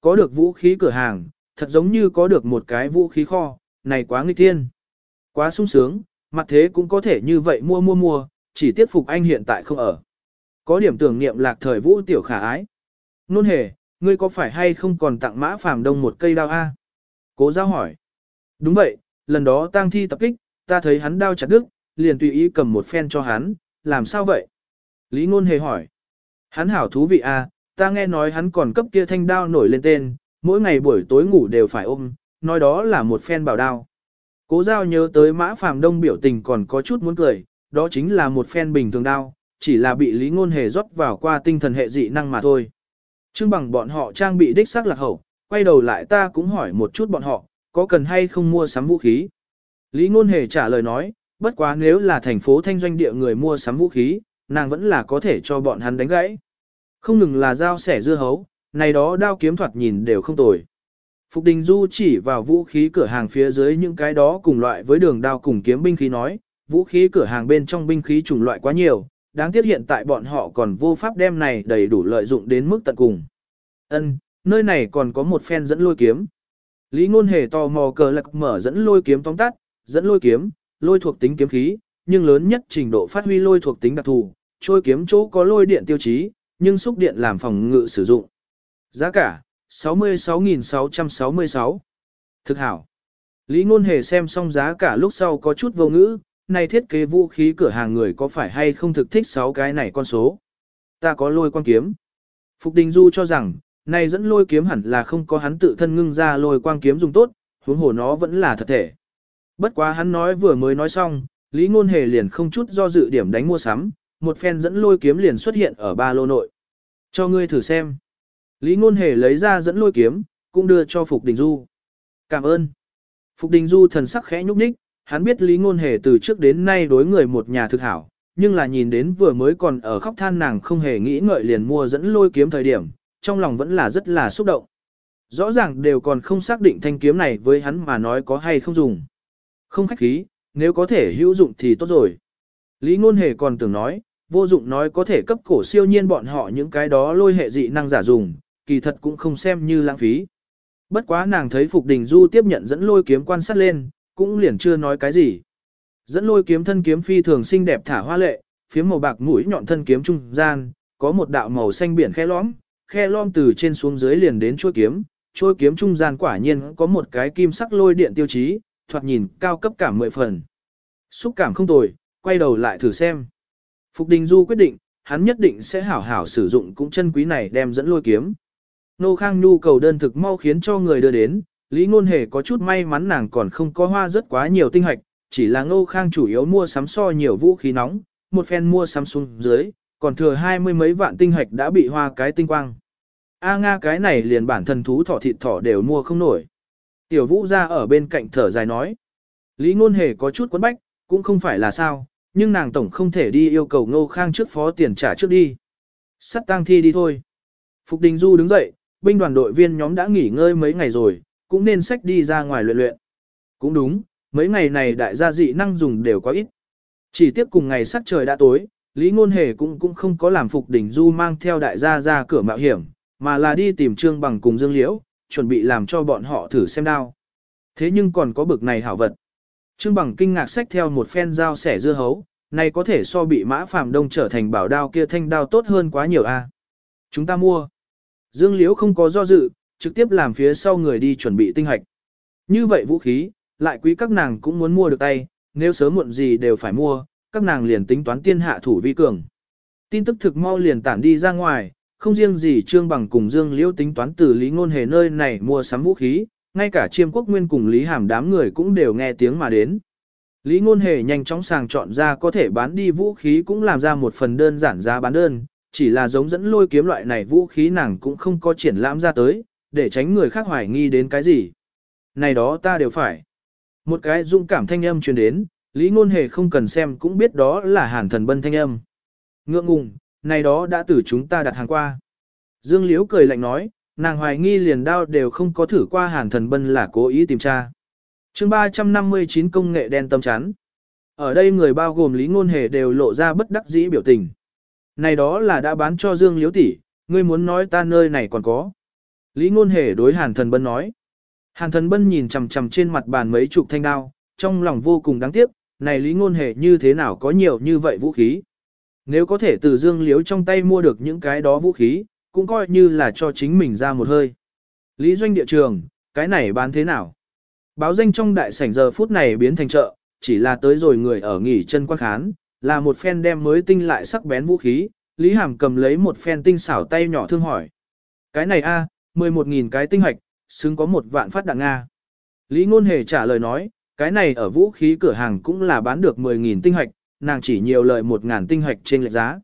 Có được vũ khí cửa hàng, thật giống như có được một cái vũ khí kho, này quá nghịch thiên. Quá sung sướng, mặt thế cũng có thể như vậy mua mua mua, chỉ tiếc Phục Anh hiện tại không ở. Có điểm tưởng niệm lạc thời vũ tiểu khả ái. Nôn hề, ngươi có phải hay không còn tặng mã phàm đông một cây đao A? Cố giao hỏi. Đúng vậy, lần đó tang thi tập kích, ta thấy hắn đao chặt đứt, liền tùy ý cầm một phen cho hắn, làm sao vậy? Lý ngôn hề hỏi. Hắn hảo thú vị A, ta nghe nói hắn còn cấp kia thanh đao nổi lên tên, mỗi ngày buổi tối ngủ đều phải ôm, nói đó là một phen bảo đao. Cố giao nhớ tới mã phàm đông biểu tình còn có chút muốn cười, đó chính là một phen bình thường đao, chỉ là bị lý ngôn hề rót vào qua tinh thần hệ dị năng mà thôi. Trưng bằng bọn họ trang bị đích xác lạc hậu, quay đầu lại ta cũng hỏi một chút bọn họ, có cần hay không mua sắm vũ khí. Lý ngôn hề trả lời nói, bất quá nếu là thành phố thanh doanh địa người mua sắm vũ khí, nàng vẫn là có thể cho bọn hắn đánh gãy. Không ngừng là dao sẻ dưa hấu, này đó đao kiếm thoạt nhìn đều không tồi. Phục Đình Du chỉ vào vũ khí cửa hàng phía dưới những cái đó cùng loại với đường đao cùng kiếm binh khí nói, vũ khí cửa hàng bên trong binh khí chủng loại quá nhiều, đáng tiếc hiện tại bọn họ còn vô pháp đem này đầy đủ lợi dụng đến mức tận cùng. Ân, nơi này còn có một phen dẫn lôi kiếm. Lý ngôn hề tò mò cờ lạc mở dẫn lôi kiếm tóm tắt, dẫn lôi kiếm, lôi thuộc tính kiếm khí, nhưng lớn nhất trình độ phát huy lôi thuộc tính đặc thù, trôi kiếm chỗ có lôi điện tiêu chí, nhưng xúc điện làm phòng ngự sử dụng. Giá cả, 66.666. Thực hảo. Lý ngôn hề xem xong giá cả lúc sau có chút vô ngữ, này thiết kế vũ khí cửa hàng người có phải hay không thực thích 6 cái này con số. Ta có lôi quang kiếm. Phục Đình Du cho rằng, này dẫn lôi kiếm hẳn là không có hắn tự thân ngưng ra lôi quang kiếm dùng tốt, huống hồ nó vẫn là thật thể. Bất quá hắn nói vừa mới nói xong, Lý Ngôn Hề liền không chút do dự điểm đánh mua sắm, một phen dẫn lôi kiếm liền xuất hiện ở ba lô nội. Cho ngươi thử xem. Lý Ngôn Hề lấy ra dẫn lôi kiếm, cũng đưa cho Phục Đình Du. Cảm ơn. Phục Đình Du thần sắc khẽ nhúc nhích, hắn biết Lý Ngôn Hề từ trước đến nay đối người một nhà thực hảo, nhưng là nhìn đến vừa mới còn ở khóc than nàng không hề nghĩ ngợi liền mua dẫn lôi kiếm thời điểm, trong lòng vẫn là rất là xúc động. Rõ ràng đều còn không xác định thanh kiếm này với hắn mà nói có hay không dùng. Không khách khí, nếu có thể hữu dụng thì tốt rồi. Lý Ngôn Hề còn tưởng nói, vô dụng nói có thể cấp cổ siêu nhiên bọn họ những cái đó lôi hệ dị năng giả dùng, kỳ thật cũng không xem như lãng phí. Bất quá nàng thấy Phục Đình Du tiếp nhận dẫn lôi kiếm quan sát lên, cũng liền chưa nói cái gì. Dẫn lôi kiếm thân kiếm phi thường xinh đẹp thả hoa lệ, phía màu bạc mũi nhọn thân kiếm trung gian, có một đạo màu xanh biển khe lõm, khe lõm từ trên xuống dưới liền đến chuôi kiếm, chuôi kiếm trung gian quả nhiên có một cái kim sắc lôi điện tiêu chí, thoạt nhìn cao cấp cảm mười phần. Xúc cảm không tồi, quay đầu lại thử xem. Phục Đình Du quyết định, hắn nhất định sẽ hảo hảo sử dụng cũng chân quý này đem dẫn lôi kiếm. Nô Khang nhu cầu đơn thực mau khiến cho người đưa đến, Lý Ngôn Hề có chút may mắn nàng còn không có hoa rất quá nhiều tinh hạch, chỉ là Ngô Khang chủ yếu mua sắm so nhiều vũ khí nóng, một phen mua sắm xuống dưới, còn thừa hai mươi mấy vạn tinh hạch đã bị hoa cái tinh quang. A Nga cái này liền bản thân thú thỏ thịt thỏ đều mua không nổi. Tiểu Vũ ra ở bên cạnh thở dài nói. Lý Ngôn Hề có chút quấn bách, cũng không phải là sao, nhưng nàng tổng không thể đi yêu cầu Ngô Khang trước phó tiền trả trước đi. Sắt tang thi đi thôi. Phục Đình Du đứng dậy, binh đoàn đội viên nhóm đã nghỉ ngơi mấy ngày rồi, cũng nên sách đi ra ngoài luyện luyện. Cũng đúng, mấy ngày này đại gia dị năng dùng đều quá ít. Chỉ tiếp cùng ngày sắc trời đã tối, Lý Ngôn Hề cũng cũng không có làm Phục Đình Du mang theo đại gia ra cửa mạo hiểm, mà là đi tìm Trương Bằng cùng Dương Liễu, chuẩn bị làm cho bọn họ thử xem đao. Thế nhưng còn có bực này hảo vật. Trương Bằng kinh ngạc sách theo một phen dao sẻ dưa hấu, này có thể so bị mã phàm đông trở thành bảo đao kia thanh đao tốt hơn quá nhiều a. Chúng ta mua. Dương Liễu không có do dự, trực tiếp làm phía sau người đi chuẩn bị tinh hạch. Như vậy vũ khí, lại quý các nàng cũng muốn mua được tay, nếu sớm muộn gì đều phải mua, các nàng liền tính toán tiên hạ thủ vi cường. Tin tức thực mau liền tản đi ra ngoài, không riêng gì Trương Bằng cùng Dương Liễu tính toán từ Lý Ngôn Hề nơi này mua sắm vũ khí, ngay cả chiêm quốc nguyên cùng Lý Hàm đám người cũng đều nghe tiếng mà đến. Lý Ngôn Hề nhanh chóng sàng chọn ra có thể bán đi vũ khí cũng làm ra một phần đơn giản giá bán đơn, chỉ là giống dẫn lôi kiếm loại này vũ khí nàng cũng không có triển lãm ra tới, để tránh người khác hoài nghi đến cái gì. Này đó ta đều phải. Một cái dung cảm thanh âm truyền đến, Lý Ngôn Hề không cần xem cũng biết đó là Hàn Thần Bân thanh âm. Ngượng ngùng, này đó đã từ chúng ta đặt hàng qua. Dương Liễu cười lạnh nói, nàng hoài nghi liền đao đều không có thử qua Hàn Thần Bân là cố ý tìm tra. Chương 359 công nghệ đen tâm chán Ở đây người bao gồm Lý Ngôn Hề đều lộ ra bất đắc dĩ biểu tình. Này đó là đã bán cho Dương Liễu tỷ, ngươi muốn nói ta nơi này còn có. Lý Ngôn Hề đối Hàn Thần Bân nói. Hàn Thần Bân nhìn chằm chằm trên mặt bàn mấy chục thanh đao, trong lòng vô cùng đáng tiếc, này Lý Ngôn Hề như thế nào có nhiều như vậy vũ khí. Nếu có thể từ Dương Liếu trong tay mua được những cái đó vũ khí, cũng coi như là cho chính mình ra một hơi. Lý Doanh địa trường, cái này bán thế nào? Báo danh trong đại sảnh giờ phút này biến thành chợ, chỉ là tới rồi người ở nghỉ chân quan khán, là một phen đem mới tinh lại sắc bén vũ khí, Lý Hàm cầm lấy một phen tinh xảo tay nhỏ thương hỏi. Cái này a, à, 11.000 cái tinh hạch, xứng có một vạn phát đạn Nga. Lý Ngôn Hề trả lời nói, cái này ở vũ khí cửa hàng cũng là bán được 10.000 tinh hạch, nàng chỉ nhiều lợi 1.000 tinh hạch trên lệch giá.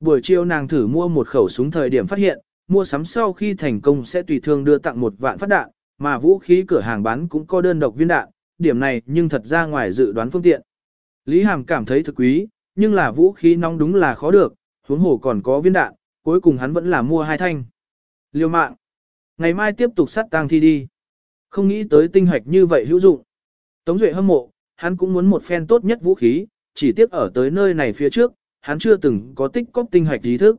Buổi chiều nàng thử mua một khẩu súng thời điểm phát hiện, mua sắm sau khi thành công sẽ tùy thương đưa tặng một vạn phát đạn, mà vũ khí cửa hàng bán cũng có đơn độc viên đạn, điểm này nhưng thật ra ngoài dự đoán phương tiện. Lý Hàm cảm thấy thực quý, nhưng là vũ khí nóng đúng là khó được, huống hồ còn có viên đạn, cuối cùng hắn vẫn là mua hai thanh. Liêu mạng. Ngày mai tiếp tục sát tang thi đi. Không nghĩ tới tinh hoạch như vậy hữu dụng. Tống Duệ hâm mộ, hắn cũng muốn một phen tốt nhất vũ khí, chỉ tiếc ở tới nơi này phía trước, hắn chưa từng có tích cóp tinh hạch trí thức.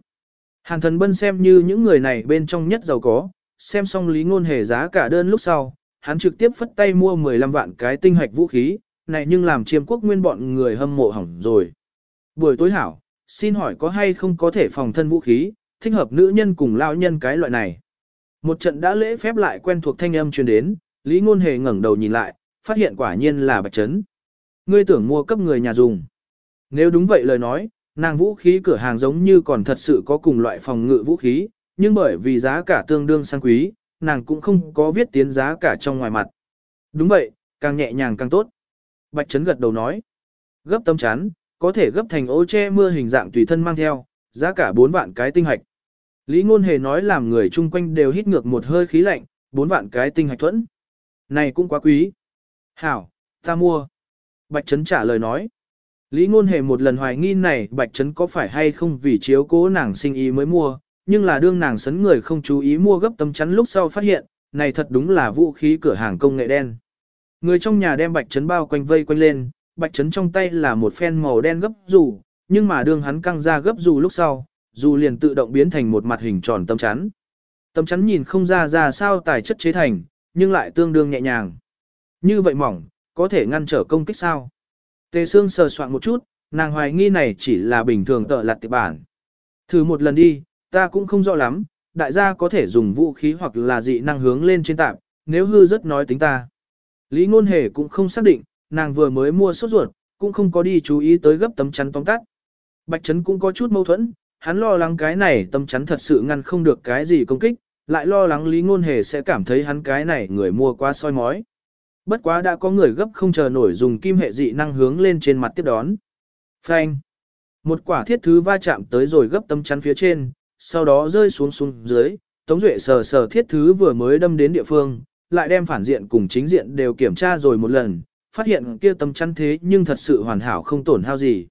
Hàn thần bân xem như những người này bên trong nhất giàu có, xem xong lý ngôn hề giá cả đơn lúc sau, hắn trực tiếp phất tay mua 15 vạn cái tinh hạch vũ khí, này nhưng làm chiêm quốc nguyên bọn người hâm mộ hỏng rồi. Buổi tối hảo, xin hỏi có hay không có thể phòng thân vũ khí, thích hợp nữ nhân cùng lao nhân cái loại này. Một trận đã lễ phép lại quen thuộc thanh âm truyền đến, Lý Ngôn Hề ngẩng đầu nhìn lại, phát hiện quả nhiên là Bạch Trấn. Ngươi tưởng mua cấp người nhà dùng. Nếu đúng vậy lời nói, nàng vũ khí cửa hàng giống như còn thật sự có cùng loại phòng ngự vũ khí, nhưng bởi vì giá cả tương đương sang quý, nàng cũng không có viết tiến giá cả trong ngoài mặt. Đúng vậy, càng nhẹ nhàng càng tốt. Bạch Trấn gật đầu nói. Gấp tâm chán, có thể gấp thành ô che mưa hình dạng tùy thân mang theo, giá cả 4 vạn cái tinh hạch. Lý Ngôn Hề nói làm người chung quanh đều hít ngược một hơi khí lạnh, 4 vạn cái tinh hạch thuẫn. Này cũng quá quý. Hảo, ta mua. Bạch Trấn trả lời nói. Lý Ngôn Hề một lần hoài nghi này Bạch Trấn có phải hay không vì chiếu cố nàng sinh ý mới mua, nhưng là đương nàng sấn người không chú ý mua gấp tấm chắn lúc sau phát hiện, này thật đúng là vũ khí cửa hàng công nghệ đen. Người trong nhà đem Bạch Trấn bao quanh vây quanh lên, Bạch Trấn trong tay là một phen màu đen gấp dù, nhưng mà đương hắn căng ra gấp dù lúc sau, dù liền tự động biến thành một mặt hình tròn tấm chắn. Tấm chắn nhìn không ra ra sao tài chất chế thành, nhưng lại tương đương nhẹ nhàng. Như vậy mỏng, có thể ngăn trở công kích sao? Tề Sương sờ soạn một chút, nàng hoài nghi này chỉ là bình thường tợ lặt tiệp bản. Thử một lần đi, ta cũng không rõ lắm, đại gia có thể dùng vũ khí hoặc là dị năng hướng lên trên tạm, nếu hư rất nói tính ta. Lý ngôn hề cũng không xác định, nàng vừa mới mua sốt ruột, cũng không có đi chú ý tới gấp tấm chắn tóm tắt. Bạch Trấn cũng có chút mâu thuẫn, hắn lo lắng cái này tấm chắn thật sự ngăn không được cái gì công kích, lại lo lắng Lý Ngôn Hề sẽ cảm thấy hắn cái này người mua quá soi mói. Bất quá đã có người gấp không chờ nổi dùng kim hệ dị năng hướng lên trên mặt tiếp đón. Phanh. Một quả thiết thứ va chạm tới rồi gấp tấm chắn phía trên, sau đó rơi xuống xuống dưới, Tống Duệ sờ sờ thiết thứ vừa mới đâm đến địa phương, lại đem phản diện cùng chính diện đều kiểm tra rồi một lần, phát hiện kia tấm chắn thế nhưng thật sự hoàn hảo không tổn hao gì.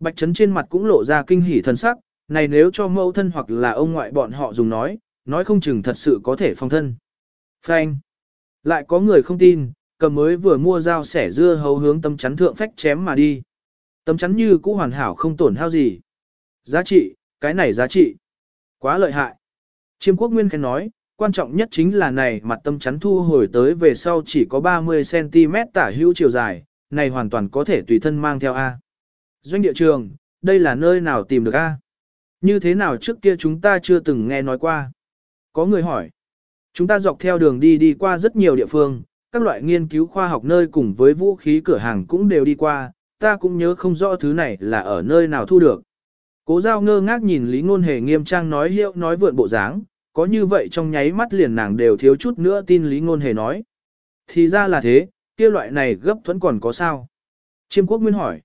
Bạch Trấn trên mặt cũng lộ ra kinh hỉ thần sắc, này nếu cho mẫu thân hoặc là ông ngoại bọn họ dùng nói, nói không chừng thật sự có thể phong thân. Phanh. Lại có người không tin, cầm mới vừa mua dao sẻ dưa hấu hướng tấm chắn thượng phách chém mà đi. tấm chắn như cũ hoàn hảo không tổn hao gì. Giá trị, cái này giá trị. Quá lợi hại. Chiêm quốc nguyên khen nói, quan trọng nhất chính là này mặt tâm chắn thu hồi tới về sau chỉ có 30cm tả hữu chiều dài, này hoàn toàn có thể tùy thân mang theo A. Doanh địa trường, đây là nơi nào tìm được A? Như thế nào trước kia chúng ta chưa từng nghe nói qua? Có người hỏi. Chúng ta dọc theo đường đi đi qua rất nhiều địa phương, các loại nghiên cứu khoa học nơi cùng với vũ khí cửa hàng cũng đều đi qua, ta cũng nhớ không rõ thứ này là ở nơi nào thu được. Cố giao ngơ ngác nhìn Lý Ngôn Hề nghiêm trang nói hiệu nói vượn bộ dáng, có như vậy trong nháy mắt liền nàng đều thiếu chút nữa tin Lý Ngôn Hề nói. Thì ra là thế, kia loại này gấp thuẫn còn có sao? Chiêm quốc nguyên hỏi.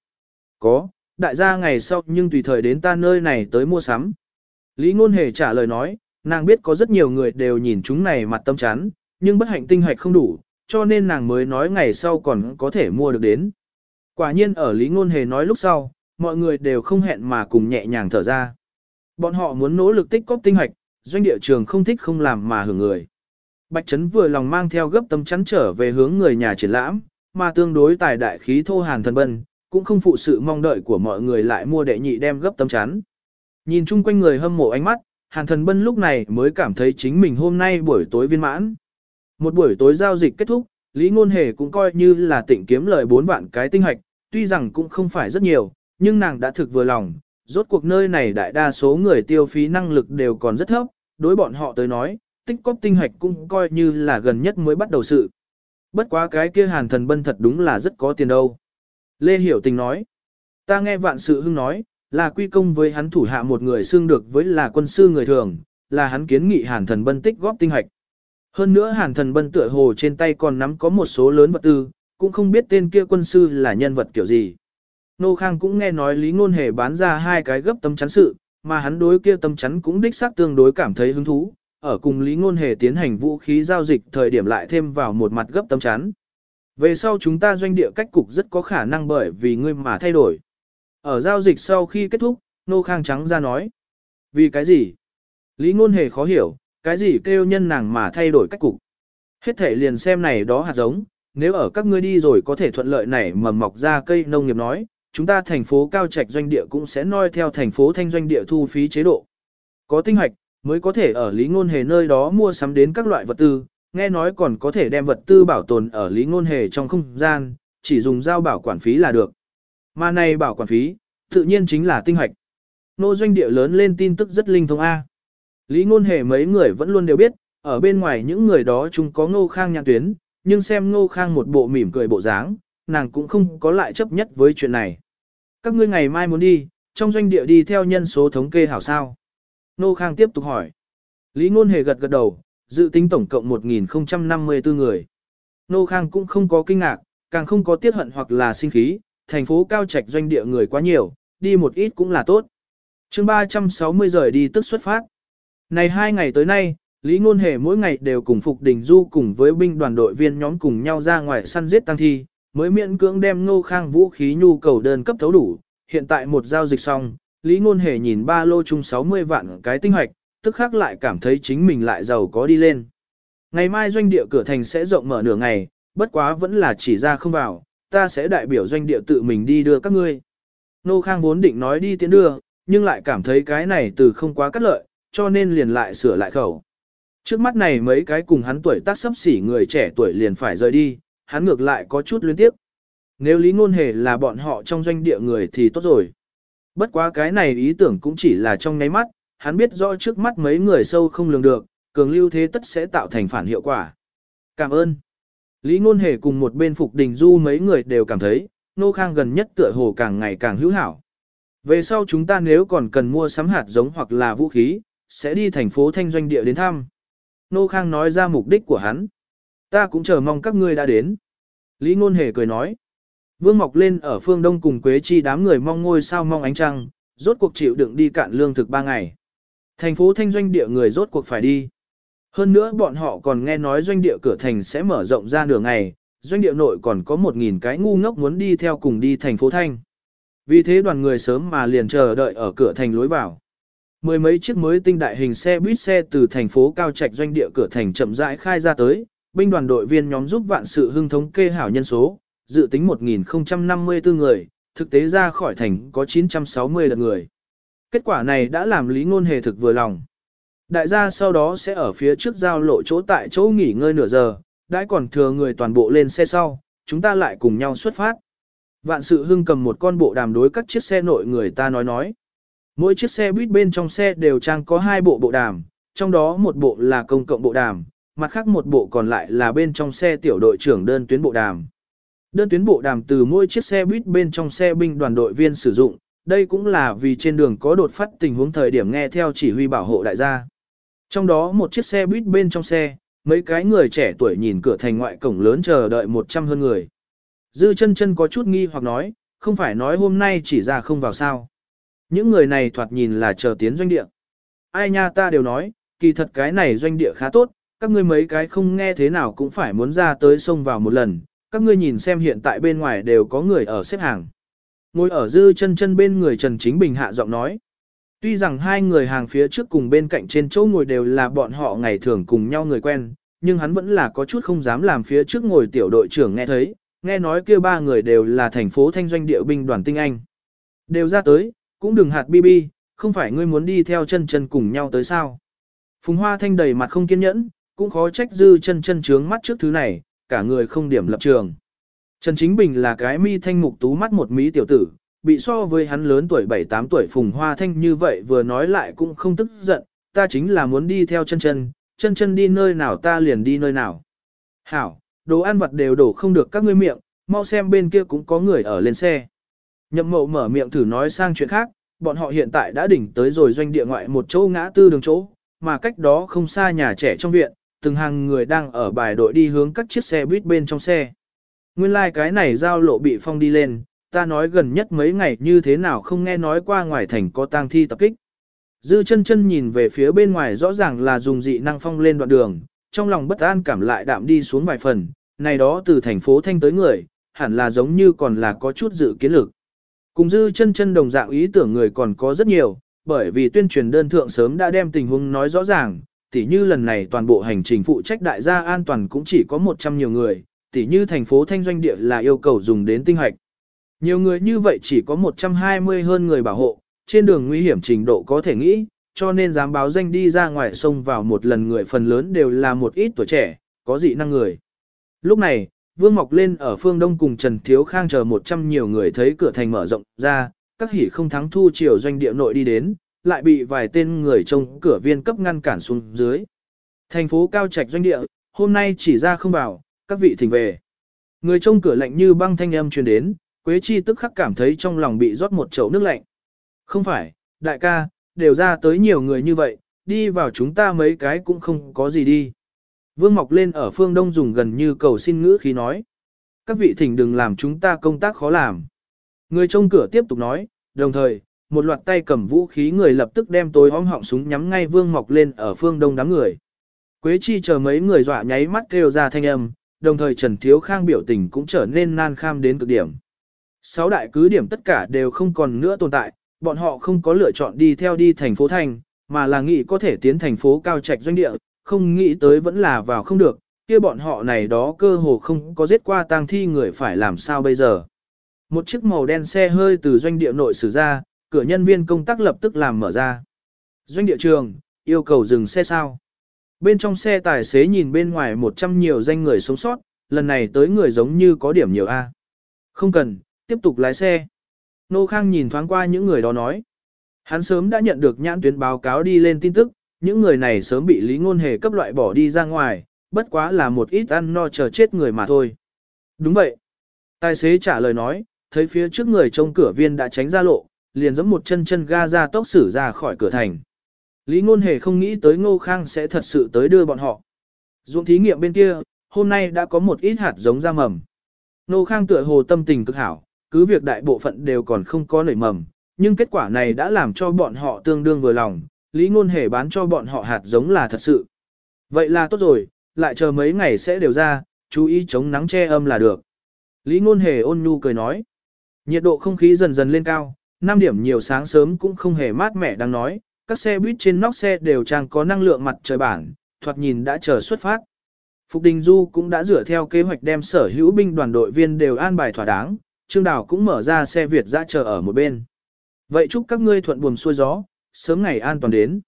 Có, đại gia ngày sau nhưng tùy thời đến ta nơi này tới mua sắm. Lý Ngôn Hề trả lời nói, nàng biết có rất nhiều người đều nhìn chúng này mặt tâm chán, nhưng bất hạnh tinh hoạch không đủ, cho nên nàng mới nói ngày sau còn có thể mua được đến. Quả nhiên ở Lý Ngôn Hề nói lúc sau, mọi người đều không hẹn mà cùng nhẹ nhàng thở ra. Bọn họ muốn nỗ lực tích cóp tinh hoạch, doanh địa trường không thích không làm mà hưởng người. Bạch Trấn vừa lòng mang theo gấp tâm chắn trở về hướng người nhà triển lãm, mà tương đối tài đại khí thô hàn thần bân, cũng không phụ sự mong đợi của mọi người lại mua đệ nhị đem gấp tâm chắn. Nhìn chung quanh người hâm mộ ánh mắt, Hàn Thần Bân lúc này mới cảm thấy chính mình hôm nay buổi tối viên mãn. Một buổi tối giao dịch kết thúc, Lý Ngôn Hề cũng coi như là tỉnh kiếm lời 4 vạn cái tinh hạch, tuy rằng cũng không phải rất nhiều, nhưng nàng đã thực vừa lòng, rốt cuộc nơi này đại đa số người tiêu phí năng lực đều còn rất thấp, đối bọn họ tới nói, tích cóp tinh hạch cũng coi như là gần nhất mới bắt đầu sự. Bất quá cái kia hàn thần bân thật đúng là rất có tiền đâu. Lê Hiểu Tình nói, ta nghe vạn sự hưng nói, là quy công với hắn thủ hạ một người xương được với là quân sư người thường, là hắn kiến nghị hàn thần bân tích góp tinh hạch. Hơn nữa hàn thần bân tựa hồ trên tay còn nắm có một số lớn vật tư, cũng không biết tên kia quân sư là nhân vật kiểu gì. Nô Khang cũng nghe nói Lý Ngôn Hề bán ra hai cái gấp tấm chắn sự, mà hắn đối kia tấm chắn cũng đích xác tương đối cảm thấy hứng thú, ở cùng Lý Ngôn Hề tiến hành vũ khí giao dịch thời điểm lại thêm vào một mặt gấp tấm chắn. Về sau chúng ta doanh địa cách cục rất có khả năng bởi vì ngươi mà thay đổi. Ở giao dịch sau khi kết thúc, Nô Khang trắng ra nói. Vì cái gì? Lý Ngôn Hề khó hiểu, cái gì kêu nhân nàng mà thay đổi cách cục. Hết thể liền xem này đó hạt giống, nếu ở các ngươi đi rồi có thể thuận lợi này mầm mọc ra cây nông nghiệp nói, chúng ta thành phố cao trạch doanh địa cũng sẽ noi theo thành phố thanh doanh địa thu phí chế độ. Có tinh hoạch, mới có thể ở Lý Ngôn Hề nơi đó mua sắm đến các loại vật tư, nghe nói còn có thể đem vật tư bảo tồn ở Lý Ngôn Hề trong không gian, chỉ dùng giao bảo quản phí là được. Mà này bảo quản phí, tự nhiên chính là tinh hoạch. Nô doanh địa lớn lên tin tức rất linh thông A. Lý Ngôn Hề mấy người vẫn luôn đều biết, ở bên ngoài những người đó chúng có ngô khang nhãn tuyến, nhưng xem ngô khang một bộ mỉm cười bộ dáng, nàng cũng không có lại chấp nhất với chuyện này. Các ngươi ngày mai muốn đi, trong doanh địa đi theo nhân số thống kê hảo sao? Ngô khang tiếp tục hỏi. Lý Ngôn Hề gật gật đầu, dự tính tổng cộng 1054 người. Ngô khang cũng không có kinh ngạc, càng không có tiếc hận hoặc là sinh khí, thành phố cao trạch doanh địa người quá nhiều, đi một ít cũng là tốt. chương 360 rời đi tức xuất phát. Này hai ngày tới nay, Lý Ngôn Hề mỗi ngày đều cùng Phục Đình Du cùng với binh đoàn đội viên nhóm cùng nhau ra ngoài săn giết tăng thi, mới miễn cưỡng đem Ngô Khang vũ khí nhu cầu đơn cấp thấu đủ. Hiện tại một giao dịch xong, Lý Ngôn Hề nhìn ba lô chung 60 vạn cái tinh hoạch, tức khắc lại cảm thấy chính mình lại giàu có đi lên. Ngày mai doanh địa cửa thành sẽ rộng mở nửa ngày, bất quá vẫn là chỉ ra không vào, ta sẽ đại biểu doanh địa tự mình đi đưa các ngươi. Nô Khang vốn định nói đi tiến đưa, nhưng lại cảm thấy cái này từ không quá cắt lợi, cho nên liền lại sửa lại khẩu. Trước mắt này mấy cái cùng hắn tuổi tác sắp xỉ người trẻ tuổi liền phải rời đi, hắn ngược lại có chút luyến tiếp. Nếu lý ngôn hề là bọn họ trong doanh địa người thì tốt rồi. Bất quá cái này ý tưởng cũng chỉ là trong ngáy mắt, hắn biết rõ trước mắt mấy người sâu không lường được, cường lưu thế tất sẽ tạo thành phản hiệu quả. Cảm ơn. Lý ngôn hề cùng một bên phục đình du mấy người đều cảm thấy, nô khang gần nhất tựa hồ càng ngày càng hữu hảo. Về sau chúng ta nếu còn cần mua sắm hạt giống hoặc là vũ khí, sẽ đi thành phố thanh doanh địa đến thăm. Nô Khang nói ra mục đích của hắn. Ta cũng chờ mong các ngươi đã đến. Lý Ngôn Hề cười nói. Vương Mọc lên ở phương đông cùng Quế Chi đám người mong ngôi sao mong ánh trăng, rốt cuộc chịu đựng đi cạn lương thực ba ngày. Thành phố thanh doanh địa người rốt cuộc phải đi. Hơn nữa bọn họ còn nghe nói doanh địa cửa thành sẽ mở rộng ra nửa ngày, doanh địa nội còn có một nghìn cái ngu ngốc muốn đi theo cùng đi thành phố thanh. Vì thế đoàn người sớm mà liền chờ đợi ở cửa thành lối vào. Mười mấy chiếc mới tinh đại hình xe buýt xe từ thành phố Cao Trạch doanh địa cửa thành chậm rãi khai ra tới, binh đoàn đội viên nhóm giúp vạn sự hưng thống kê hảo nhân số, dự tính 1054 người, thực tế ra khỏi thành có 960 lượt người. Kết quả này đã làm Lý Ngôn Hề thực vừa lòng. Đại gia sau đó sẽ ở phía trước giao lộ chỗ tại chỗ nghỉ ngơi nửa giờ, đã còn thừa người toàn bộ lên xe sau, chúng ta lại cùng nhau xuất phát. Vạn sự hưng cầm một con bộ đàm đối các chiếc xe nội người ta nói nói. Mỗi chiếc xe buýt bên trong xe đều trang có hai bộ bộ đàm, trong đó một bộ là công cộng bộ đàm, mặt khác một bộ còn lại là bên trong xe tiểu đội trưởng đơn tuyến bộ đàm. Đơn tuyến bộ đàm từ mỗi chiếc xe buýt bên trong xe binh đoàn đội viên sử dụng, đây cũng là vì trên đường có đột phát tình huống thời điểm nghe theo chỉ huy bảo hộ đại gia. Trong đó một chiếc xe buýt bên trong xe, mấy cái người trẻ tuổi nhìn cửa thành ngoại cổng lớn chờ đợi 100 hơn người. Dư chân chân có chút nghi hoặc nói, không phải nói hôm nay chỉ ra không vào sao. Những người này thoạt nhìn là chờ tiến doanh địa. Ai nha ta đều nói, kỳ thật cái này doanh địa khá tốt, các ngươi mấy cái không nghe thế nào cũng phải muốn ra tới sông vào một lần, các ngươi nhìn xem hiện tại bên ngoài đều có người ở xếp hàng. Ngồi ở dư chân chân bên người Trần Chính Bình hạ giọng nói. Tuy rằng hai người hàng phía trước cùng bên cạnh trên chỗ ngồi đều là bọn họ ngày thường cùng nhau người quen, nhưng hắn vẫn là có chút không dám làm phía trước ngồi tiểu đội trưởng nghe thấy, nghe nói kia ba người đều là thành phố thanh doanh địa binh đoàn tinh anh. Đều ra tới, cũng đừng hạt bi bi, không phải ngươi muốn đi theo chân chân cùng nhau tới sao? Phùng Hoa Thanh đầy mặt không kiên nhẫn, cũng khó trách dư chân chân trướng mắt trước thứ này, cả người không điểm lập trường. Trần Chính Bình là cái mi thanh mục tú mắt một mí tiểu tử, bị so với hắn lớn tuổi 7-8 tuổi Phùng Hoa Thanh như vậy vừa nói lại cũng không tức giận, ta chính là muốn đi theo chân chân, chân chân đi nơi nào ta liền đi nơi nào. Hảo, đồ ăn vặt đều đổ không được các ngươi miệng, mau xem bên kia cũng có người ở lên xe. Nhậm mậu mở miệng thử nói sang chuyện khác, bọn họ hiện tại đã đỉnh tới rồi doanh địa ngoại một chỗ ngã tư đường chỗ, mà cách đó không xa nhà trẻ trong viện, từng hàng người đang ở bài đội đi hướng các chiếc xe buýt bên trong xe. Nguyên lai like cái này giao lộ bị phong đi lên, ta nói gần nhất mấy ngày như thế nào không nghe nói qua ngoài thành có tang thi tập kích. Dư chân chân nhìn về phía bên ngoài rõ ràng là dùng dị năng phong lên đoạn đường, trong lòng bất an cảm lại đạm đi xuống vài phần, này đó từ thành phố Thanh tới người, hẳn là giống như còn là có chút dự kiến lực. Cùng dư chân chân đồng dạng ý tưởng người còn có rất nhiều, bởi vì tuyên truyền đơn thượng sớm đã đem tình huống nói rõ ràng, tỉ như lần này toàn bộ hành trình phụ trách đại gia an toàn cũng chỉ có 100 nhiều người, tỉ như thành phố Thanh Doanh Địa là yêu cầu dùng đến tinh hoạch. Nhiều người như vậy chỉ có 120 hơn người bảo hộ, trên đường nguy hiểm trình độ có thể nghĩ, cho nên dám báo danh đi ra ngoài sông vào một lần người phần lớn đều là một ít tuổi trẻ, có dị năng người. Lúc này, Vương Mọc lên ở phương Đông cùng Trần Thiếu Khang chờ 100 nhiều người thấy cửa thành mở rộng ra, các hỉ không thắng thu chiều doanh địa nội đi đến, lại bị vài tên người trông cửa viên cấp ngăn cản xuống dưới. Thành phố cao trạch doanh địa, hôm nay chỉ ra không vào, các vị thỉnh về. Người trông cửa lạnh như băng thanh âm truyền đến, Quế Chi tức khắc cảm thấy trong lòng bị rót một chậu nước lạnh. Không phải, đại ca, đều ra tới nhiều người như vậy, đi vào chúng ta mấy cái cũng không có gì đi. Vương Mọc lên ở phương Đông dùng gần như cầu xin ngữ khi nói. Các vị thỉnh đừng làm chúng ta công tác khó làm. Người trông cửa tiếp tục nói, đồng thời, một loạt tay cầm vũ khí người lập tức đem tối hóm họng súng nhắm ngay Vương Mọc lên ở phương Đông đám người. Quế Chi chờ mấy người dọa nháy mắt kêu ra thanh âm, đồng thời Trần Thiếu Khang biểu tình cũng trở nên nan kham đến cực điểm. Sáu đại cứ điểm tất cả đều không còn nữa tồn tại, bọn họ không có lựa chọn đi theo đi thành phố thành, mà là nghĩ có thể tiến thành phố cao trạch doanh địa, không nghĩ tới vẫn là vào không được, kia bọn họ này đó cơ hồ không có giết qua tang thi người phải làm sao bây giờ. Một chiếc màu đen xe hơi từ doanh địa nội xử ra, cửa nhân viên công tác lập tức làm mở ra. Doanh địa trường, yêu cầu dừng xe sao. Bên trong xe tài xế nhìn bên ngoài 100 nhiều danh người sống sót, lần này tới người giống như có điểm nhiều A. Không cần, tiếp tục lái xe. Nô Khang nhìn thoáng qua những người đó nói. Hắn sớm đã nhận được nhãn tuyến báo cáo đi lên tin tức, những người này sớm bị Lý Ngôn Hề cấp loại bỏ đi ra ngoài, bất quá là một ít ăn no chờ chết người mà thôi. Đúng vậy. Tài xế trả lời nói, thấy phía trước người trong cửa viên đã tránh ra lộ, liền giẫm một chân chân ga ra tốc xử ra khỏi cửa thành. Lý Ngôn Hề không nghĩ tới Ngô Khang sẽ thật sự tới đưa bọn họ. Dụng thí nghiệm bên kia, hôm nay đã có một ít hạt giống ra mầm. Ngô Khang tựa hồ tâm tình cực hảo, cứ việc đại bộ phận đều còn không có nảy mầm, nhưng kết quả này đã làm cho bọn họ tương đương vừa lòng, Lý Ngôn Hề bán cho bọn họ hạt giống là thật sự. Vậy là tốt rồi, lại chờ mấy ngày sẽ đều ra, chú ý chống nắng che âm là được. Lý Ngôn Hề ôn nhu cười nói. Nhiệt độ không khí dần dần lên cao, 5 điểm nhiều sáng sớm cũng không hề mát mẻ đang nói, các xe buýt trên nóc xe đều trang có năng lượng mặt trời bản, thoạt nhìn đã chờ xuất phát. Phục Đình Du cũng đã dựa theo kế hoạch đem sở hữu binh đoàn đội viên đều an bài thỏa đáng, Trương Đào cũng mở ra xe Việt ra chờ ở một bên. Vậy chúc các ngươi thuận buồm xuôi gió, sớm ngày an toàn đến.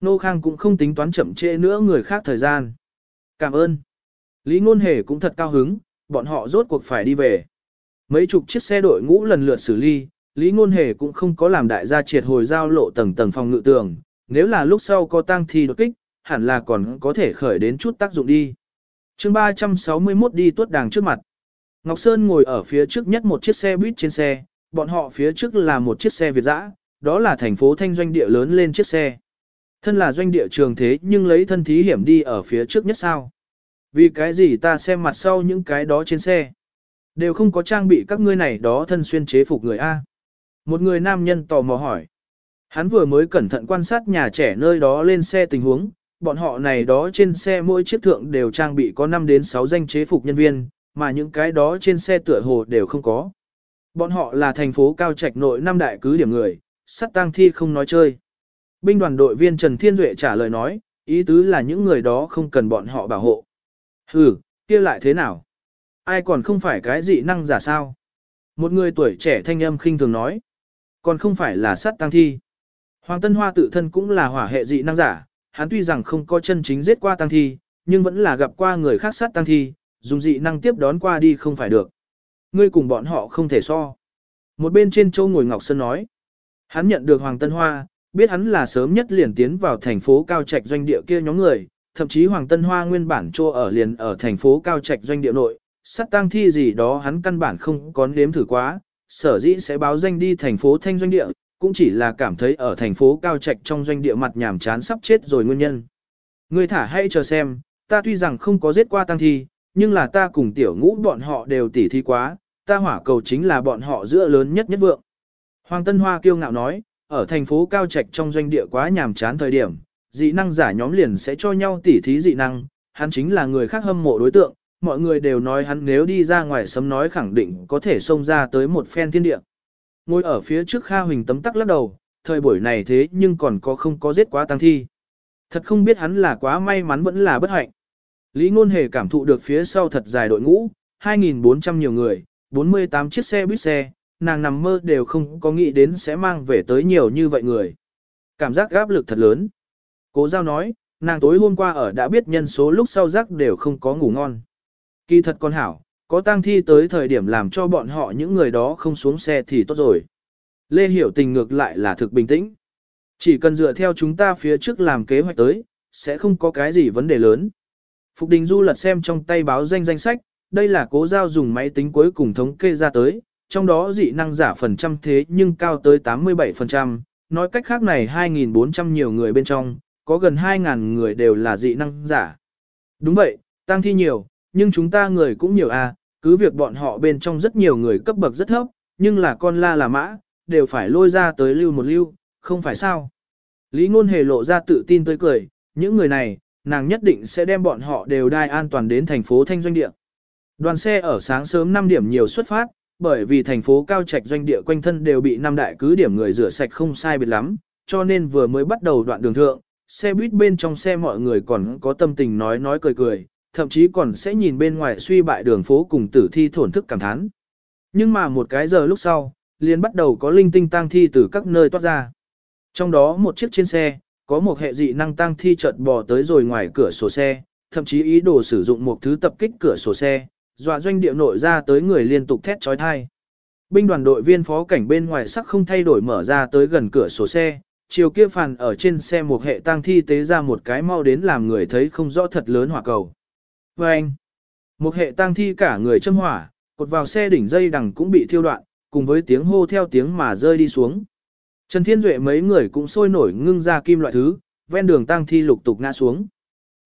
Nô Khang cũng không tính toán chậm trễ nữa người khác thời gian. Cảm ơn. Lý Ngôn Hề cũng thật cao hứng, bọn họ rốt cuộc phải đi về. Mấy chục chiếc xe đội ngũ lần lượt xử lý, Lý Ngôn Hề cũng không có làm đại gia triệt hồi giao lộ tầng tầng phòng ngự tường, nếu là lúc sau có tăng thi đột kích, hẳn là còn có thể khởi đến chút tác dụng đi. chương 361 đi tuốt đàng trước mặt. Ngọc Sơn ngồi ở phía trước nhất một chiếc xe buýt trên xe, bọn họ phía trước là một chiếc xe Việt dã, đó là thành phố thanh doanh địa lớn lên chiếc xe. Thân là doanh địa trường thế nhưng lấy thân thí hiểm đi ở phía trước nhất sao. Vì cái gì ta xem mặt sau những cái đó trên xe. Đều không có trang bị các ngươi này đó thân xuyên chế phục người A. Một người nam nhân tò mò hỏi. Hắn vừa mới cẩn thận quan sát nhà trẻ nơi đó lên xe tình huống, bọn họ này đó trên xe mỗi chiếc thượng đều trang bị có 5 đến 6 danh chế phục nhân viên, mà những cái đó trên xe tựa hồ đều không có. Bọn họ là thành phố cao trạch nội năm đại cứ điểm người, sắt tang thi không nói chơi. Binh đoàn đội viên Trần Thiên Duệ trả lời nói, ý tứ là những người đó không cần bọn họ bảo hộ. Hừ, kia lại thế nào? Ai còn không phải cái dị năng giả sao? Một người tuổi trẻ thanh âm khinh thường nói. Còn không phải là sắt Tang thi. Hoàng Tân Hoa tự thân cũng là hỏa hệ dị năng giả, hắn tuy rằng không có chân chính giết qua Tang thi, nhưng vẫn là gặp qua người khác sát Tang thi, dùng dị năng tiếp đón qua đi không phải được. Ngươi cùng bọn họ không thể so. Một bên trên châu ngồi Ngọc Sơn nói. Hắn nhận được Hoàng Tân Hoa, biết hắn là sớm nhất liền tiến vào thành phố Cao Trạch doanh địa kia nhóm người, thậm chí Hoàng Tân Hoa nguyên bản trô ở liền ở thành phố Cao Trạch doanh địa nội, sát tăng thi gì đó hắn căn bản không có nếm thử quá, sở dĩ sẽ báo danh đi thành phố Thanh doanh địa, cũng chỉ là cảm thấy ở thành phố Cao Trạch trong doanh địa mặt nhàm chán sắp chết rồi nguyên nhân. Người thả hay chờ xem, ta tuy rằng không có giết qua tăng thi, nhưng là ta cùng tiểu ngũ bọn họ đều tỉ thi quá, ta hỏa cầu chính là bọn họ giữa lớn nhất nhất vượng. Hoàng Tân Hoa kiêu ngạo nói, ở thành phố Cao Trạch trong doanh địa quá nhàm chán thời điểm, dị năng giả nhóm liền sẽ cho nhau tỉ thí dị năng, hắn chính là người khác hâm mộ đối tượng, mọi người đều nói hắn nếu đi ra ngoài sấm nói khẳng định có thể xông ra tới một phen thiên địa. Ngồi ở phía trước Kha Huỳnh tấm tắc lắc đầu, thời buổi này thế nhưng còn có không có giết quá tăng thi. Thật không biết hắn là quá may mắn vẫn là bất hạnh. Lý Ngôn Hề cảm thụ được phía sau thật dài đội ngũ, 2.400 nhiều người, 48 chiếc xe buýt xe, nàng nằm mơ đều không có nghĩ đến sẽ mang về tới nhiều như vậy người. Cảm giác áp lực thật lớn. Cố giao nói, nàng tối hôm qua ở đã biết nhân số lúc sau giấc đều không có ngủ ngon. Kỳ thật con hảo, có tang thi tới thời điểm làm cho bọn họ những người đó không xuống xe thì tốt rồi. Lê Hiểu Tình ngược lại là thực bình tĩnh. Chỉ cần dựa theo chúng ta phía trước làm kế hoạch tới, sẽ không có cái gì vấn đề lớn. Phục Đình Du lật xem trong tay báo danh danh sách, đây là cố giao dùng máy tính cuối cùng thống kê ra tới, trong đó dị năng giả phần trăm thế nhưng cao tới 87%, nói cách khác này 2.400 nhiều người bên trong, có gần 2.000 người đều là dị năng giả. Đúng vậy, tăng thi nhiều, nhưng chúng ta người cũng nhiều à, cứ việc bọn họ bên trong rất nhiều người cấp bậc rất thấp, nhưng là con la là mã, đều phải lôi ra tới lưu một lưu, không phải sao. Lý ngôn hề lộ ra tự tin tới cười, những người này, nàng nhất định sẽ đem bọn họ đều đai an toàn đến thành phố Thanh Doanh Địa. Đoàn xe ở sáng sớm 5 điểm nhiều xuất phát, bởi vì thành phố Cao Trạch Doanh Địa quanh thân đều bị năm đại cứ điểm người rửa sạch không sai biệt lắm, cho nên vừa mới bắt đầu đoạn đường thượng, xe buýt bên trong xe mọi người còn có tâm tình nói nói cười cười, thậm chí còn sẽ nhìn bên ngoài suy bại đường phố cùng tử thi thổn thức cảm thán. Nhưng mà một cái giờ lúc sau, liền bắt đầu có linh tinh tang thi từ các nơi toát ra. Trong đó một chiếc trên xe, có một hệ dị năng tang thi chợt bò tới rồi ngoài cửa sổ xe, thậm chí ý đồ sử dụng một thứ tập kích cửa sổ xe, dọa doanh địa nội ra tới người liên tục thét trói thai. Binh đoàn đội viên phó cảnh bên ngoài sắc không thay đổi mở ra tới gần cửa sổ xe, chiều kia phàn ở trên xe một hệ tang thi tế ra một cái mau đến làm người thấy không rõ thật lớn hỏa cầu. Và anh, một hệ tang thi cả người châm hỏa, cột vào xe đỉnh dây đằng cũng bị thiêu đoạn, cùng với tiếng hô theo tiếng mà rơi đi xuống. Trần Thiên Duệ mấy người cũng sôi nổi ngưng ra kim loại thứ, ven đường tang thi lục tục ngã xuống.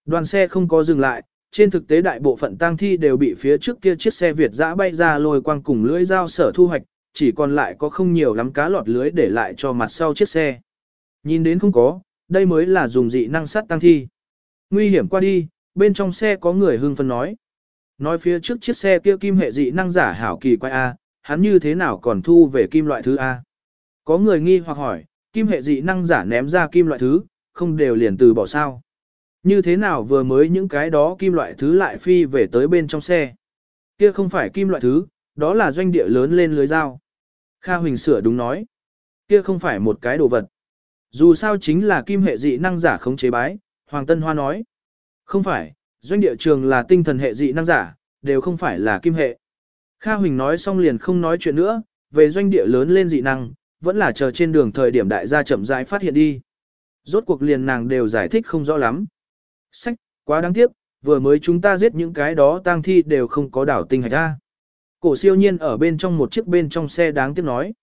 Đoàn xe không có dừng lại, trên thực tế đại bộ phận tang thi đều bị phía trước kia chiếc xe Việt dã bay ra lôi quang cùng lưỡi dao sở thu hoạch, chỉ còn lại có không nhiều lắm cá lọt lưới để lại cho mặt sau chiếc xe. Nhìn đến không có, đây mới là dùng dị năng sát tang thi. Nguy hiểm qua đi, bên trong xe có người hưng phân nói. Nói phía trước chiếc xe kia kim hệ dị năng giả hảo kỳ quay A, hắn như thế nào còn thu về kim loại thứ A. Có người nghi hoặc hỏi, kim hệ dị năng giả ném ra kim loại thứ, không đều liền từ bỏ sao. Như thế nào vừa mới những cái đó kim loại thứ lại phi về tới bên trong xe. Kia không phải kim loại thứ, đó là doanh địa lớn lên lưới dao. Kha Huỳnh sửa đúng nói. Kia không phải một cái đồ vật. Dù sao chính là kim hệ dị năng giả khống chế bái, Hoàng Tân Hoa nói. Không phải, doanh địa trường là tinh thần hệ dị năng giả, đều không phải là kim hệ. Kha Huỳnh nói xong liền không nói chuyện nữa, về doanh địa lớn lên dị năng, vẫn là chờ trên đường thời điểm đại gia chậm rãi phát hiện đi. Rốt cuộc liền nàng đều giải thích không rõ lắm. Sách, quá đáng tiếc, vừa mới chúng ta giết những cái đó tang thi đều không có đảo tinh hạch ra. Cổ siêu nhiên ở bên trong một chiếc bên trong xe đáng tiếc nói.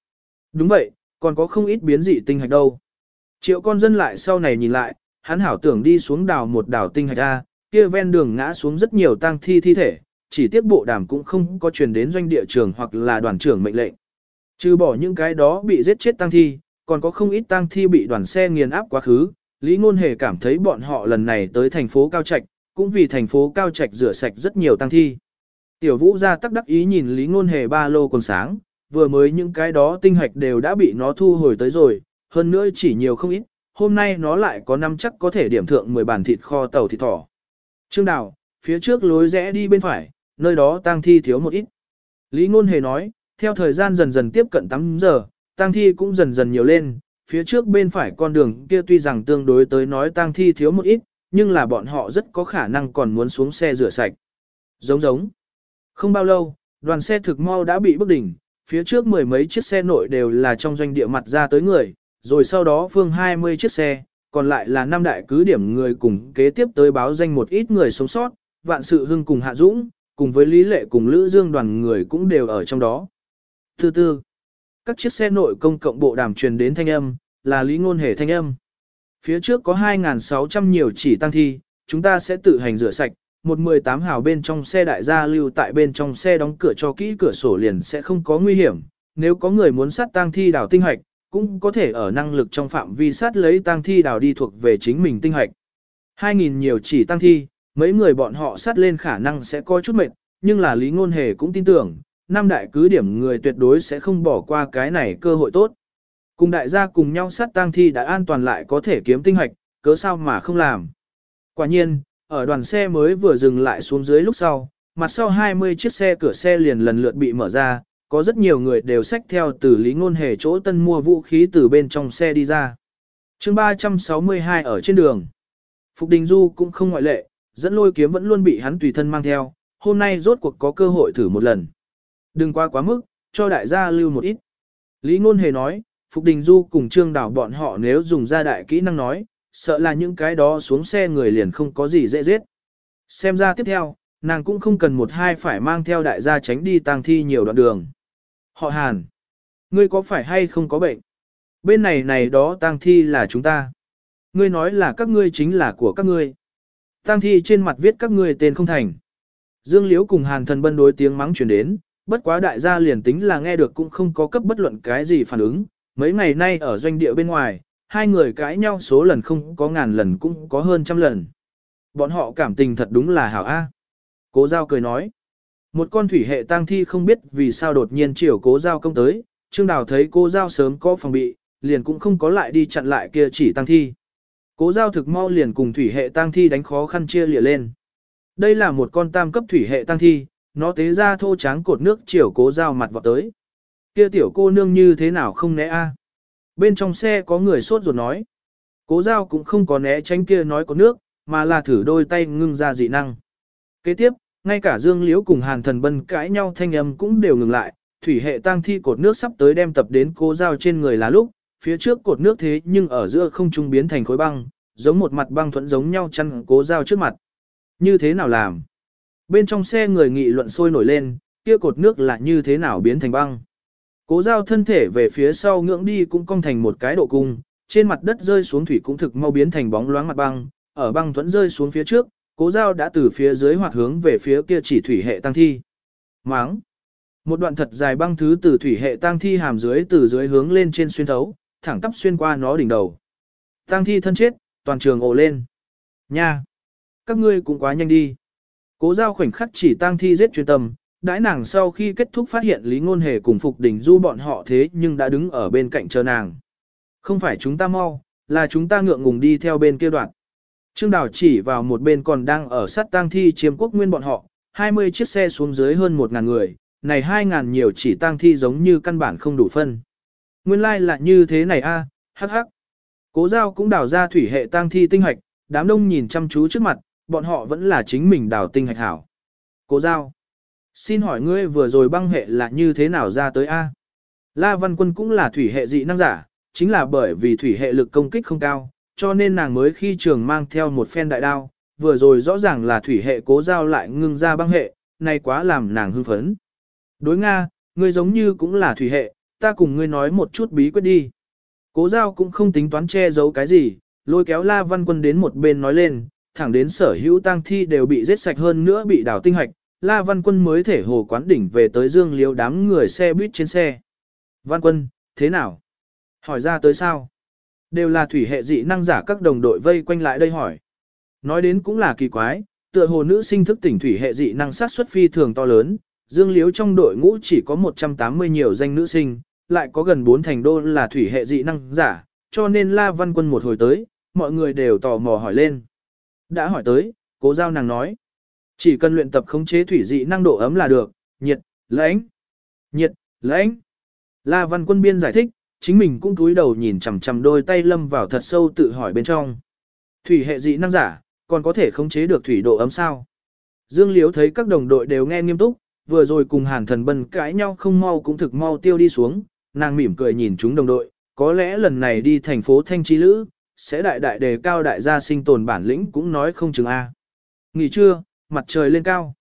Đúng vậy, còn có không ít biến dị tinh hạch đâu. Triệu con dân lại sau này nhìn lại, hắn hảo tưởng đi xuống đảo một đảo tinh hạch ra, kia ven đường ngã xuống rất nhiều tang thi thi thể, chỉ tiếc bộ đàm cũng không có truyền đến doanh địa trường hoặc là đoàn trưởng mệnh lệnh. Trừ bỏ những cái đó bị giết chết tang thi, còn có không ít tang thi bị đoàn xe nghiền áp quá khứ, Lý Ngôn Hề cảm thấy bọn họ lần này tới thành phố Cao Trạch, cũng vì thành phố Cao Trạch rửa sạch rất nhiều tang thi. Tiểu Vũ ra tắc đắc ý nhìn Lý Ngôn Hề ba lô còn sáng, vừa mới những cái đó tinh hạch đều đã bị nó thu hồi tới rồi, hơn nữa chỉ nhiều không ít, hôm nay nó lại có năm chắc có thể điểm thượng 10 bàn thịt kho tàu thịt thỏ. Trương Đào, phía trước lối rẽ đi bên phải, nơi đó tang thi thiếu một ít. Lý Ngôn Hề nói, theo thời gian dần dần tiếp cận 8 giờ, tang thi cũng dần dần nhiều lên, phía trước bên phải con đường kia tuy rằng tương đối tới nói tang thi thiếu một ít, nhưng là bọn họ rất có khả năng còn muốn xuống xe rửa sạch. Giống giống. Không bao lâu, đoàn xe thực mau đã bị bức đỉnh, phía trước mười mấy chiếc xe nội đều là trong doanh địa mặt ra tới người, rồi sau đó phương 20 chiếc xe, còn lại là năm đại cứ điểm người cùng kế tiếp tới báo danh một ít người sống sót, vạn sự hưng cùng Hạ Dũng, cùng với Lý Lệ cùng Lữ Dương đoàn người cũng đều ở trong đó. Thứ tư, các chiếc xe nội công cộng bộ đàm truyền đến thanh âm, là Lý Ngôn Hề thanh âm. Phía trước có 2.600 nhiều chỉ tăng thi, chúng ta sẽ tự hành rửa sạch, một 18 hào bên trong xe đại gia lưu tại bên trong xe đóng cửa cho kỹ cửa sổ liền sẽ không có nguy hiểm. Nếu có người muốn sát tang thi đào tinh hoạch, cũng có thể ở năng lực trong phạm vi sát lấy tang thi đào đi thuộc về chính mình tinh hoạch. 2.000 nhiều chỉ tang thi, mấy người bọn họ sát lên khả năng sẽ có chút mệt, nhưng là Lý Ngôn Hề cũng tin tưởng, năm đại cứ điểm người tuyệt đối sẽ không bỏ qua cái này cơ hội tốt. Cùng đại gia cùng nhau sát tang thi đã an toàn lại có thể kiếm tinh hoạch, cớ sao mà không làm. Quả nhiên, ở đoàn xe mới vừa dừng lại xuống dưới lúc sau, mặt sau 20 chiếc xe cửa xe liền lần lượt bị mở ra, có rất nhiều người đều xách theo từ lý ngôn hề chỗ tân mua vũ khí từ bên trong xe đi ra. chương 362 ở trên đường. Phục Đình Du cũng không ngoại lệ, dẫn lôi kiếm vẫn luôn bị hắn tùy thân mang theo, hôm nay rốt cuộc có cơ hội thử một lần. Đừng qua quá mức, cho đại gia lưu một ít. Lý ngôn hề nói, Phục Đình Du cùng Trương Đảo bọn họ nếu dùng ra đại kỹ năng nói, sợ là những cái đó xuống xe người liền không có gì dễ giết. Xem ra tiếp theo, nàng cũng không cần một hai phải mang theo đại gia tránh đi tang thi nhiều đoạn đường. Họ Hàn, ngươi có phải hay không có bệnh? Bên này này đó tang thi là chúng ta. Ngươi nói là các ngươi chính là của các ngươi. Tang thi trên mặt viết các ngươi tên không thành. Dương Liễu cùng Hàn Thần Bân đối tiếng mắng truyền đến, bất quá đại gia liền tính là nghe được cũng không có cấp bất luận cái gì phản ứng. Mấy ngày nay ở doanh địa bên ngoài, hai người cãi nhau số lần không có ngàn lần cũng có hơn trăm lần. Bọn họ cảm tình thật đúng là hảo A. Cố giao cười nói. Một con thủy hệ tang thi không biết vì sao đột nhiên chiều cố giao công tới, Trương Đào thấy cố giao sớm có phòng bị, liền cũng không có lại đi chặn lại kia chỉ tang thi. Cố giao thực mau liền cùng thủy hệ tang thi đánh khó khăn chia lìa lên. Đây là một con tam cấp thủy hệ tang thi, nó tế ra thô tráng cột nước chiều cố giao mặt vào tới. Kia tiểu cô nương như thế nào không né a? Bên trong xe có người sốt ruột nói. Cố giao cũng không có né tránh kia nói có nước, mà là thử đôi tay ngưng ra dị năng. Kế tiếp, ngay cả Dương Liễu cùng Hàn Thần Bân cãi nhau thanh âm cũng đều ngừng lại, thủy hệ tăng thi cột nước sắp tới đem tập đến cố giao trên người là lúc, phía trước cột nước thế nhưng ở giữa không trung biến thành khối băng, giống một mặt băng thuẫn giống nhau chăn cố giao trước mặt. Như thế nào làm? Bên trong xe người nghị luận sôi nổi lên, kia cột nước là như thế nào biến thành băng? Cố giao thân thể về phía sau ngưỡng đi cũng cong thành một cái độ cung, trên mặt đất rơi xuống thủy cũng thực mau biến thành bóng loáng mặt băng, ở băng thuẫn rơi xuống phía trước, cố giao đã từ phía dưới hoạt hướng về phía kia chỉ thủy hệ tăng thi. Máng! Một đoạn thật dài băng thứ từ thủy hệ tăng thi hàm dưới từ dưới hướng lên trên xuyên thấu, thẳng tắp xuyên qua nó đỉnh đầu. Tăng thi thân chết, toàn trường ồ lên. Nha! Các ngươi cũng quá nhanh đi. Cố giao khoảnh khắc chỉ tang thi giết chuyên tâm, đãi nàng sau khi kết thúc phát hiện Lý Ngôn Hề cùng Phục Đình Du bọn họ thế nhưng đã đứng ở bên cạnh chờ nàng. Không phải chúng ta mau, là chúng ta ngượng ngùng đi theo bên kia đoạn. Trương Đào chỉ vào một bên còn đang ở sát tang thi chiếm quốc nguyên bọn họ, 20 chiếc xe xuống dưới hơn 1.000 người, này 2.000 nhiều chỉ tang thi giống như căn bản không đủ phân. Nguyên lai like là như thế này a, hắc hắc. Cố giao cũng đào ra thủy hệ tang thi tinh hoạch, đám đông nhìn chăm chú trước mặt, bọn họ vẫn là chính mình đào tinh hạch hảo. Cố giao. Xin hỏi ngươi vừa rồi băng hệ là như thế nào ra tới A? La Văn Quân cũng là thủy hệ dị năng giả, chính là bởi vì thủy hệ lực công kích không cao, cho nên nàng mới khi trường mang theo một phen đại đao, vừa rồi rõ ràng là thủy hệ cố giao lại ngưng ra băng hệ, nay quá làm nàng hưng phấn. Đối Nga, ngươi giống như cũng là thủy hệ, ta cùng ngươi nói một chút bí quyết đi. Cố giao cũng không tính toán che giấu cái gì, lôi kéo La Văn Quân đến một bên nói lên, thẳng đến sở hữu tang thi đều bị giết sạch hơn nữa bị đào tinh hạch La Văn Quân mới thể hồ quán đỉnh về tới Dương Liễu đám người xe buýt trên xe. Văn Quân, thế nào? Hỏi ra tới sao? Đều là thủy hệ dị năng giả các đồng đội vây quanh lại đây hỏi. Nói đến cũng là kỳ quái, tựa hồ nữ sinh thức tỉnh thủy hệ dị năng sát xuất phi thường to lớn, Dương Liễu trong đội ngũ chỉ có 180 nhiều danh nữ sinh, lại có gần 4 thành đô là thủy hệ dị năng giả, cho nên La Văn Quân một hồi tới, mọi người đều tò mò hỏi lên. Đã hỏi tới, cố giao nàng nói. Chỉ cần luyện tập khống chế thủy dị năng độ ấm là được, nhiệt, lãnh, nhiệt, lãnh. La Văn Quân Biên giải thích, chính mình cũng túi đầu nhìn chằm chằm đôi tay lâm vào thật sâu tự hỏi bên trong. Thủy hệ dị năng giả, còn có thể khống chế được thủy độ ấm sao? Dương Liếu thấy các đồng đội đều nghe nghiêm túc, vừa rồi cùng Hàn Thần Bân cãi nhau không mau cũng thực mau tiêu đi xuống, nàng mỉm cười nhìn chúng đồng đội, có lẽ lần này đi thành phố Thanh Chi Lữ, sẽ đại đại đề cao đại gia sinh tồn bản lĩnh cũng nói không chừng A. Nghỉ trưa, mặt trời lên cao.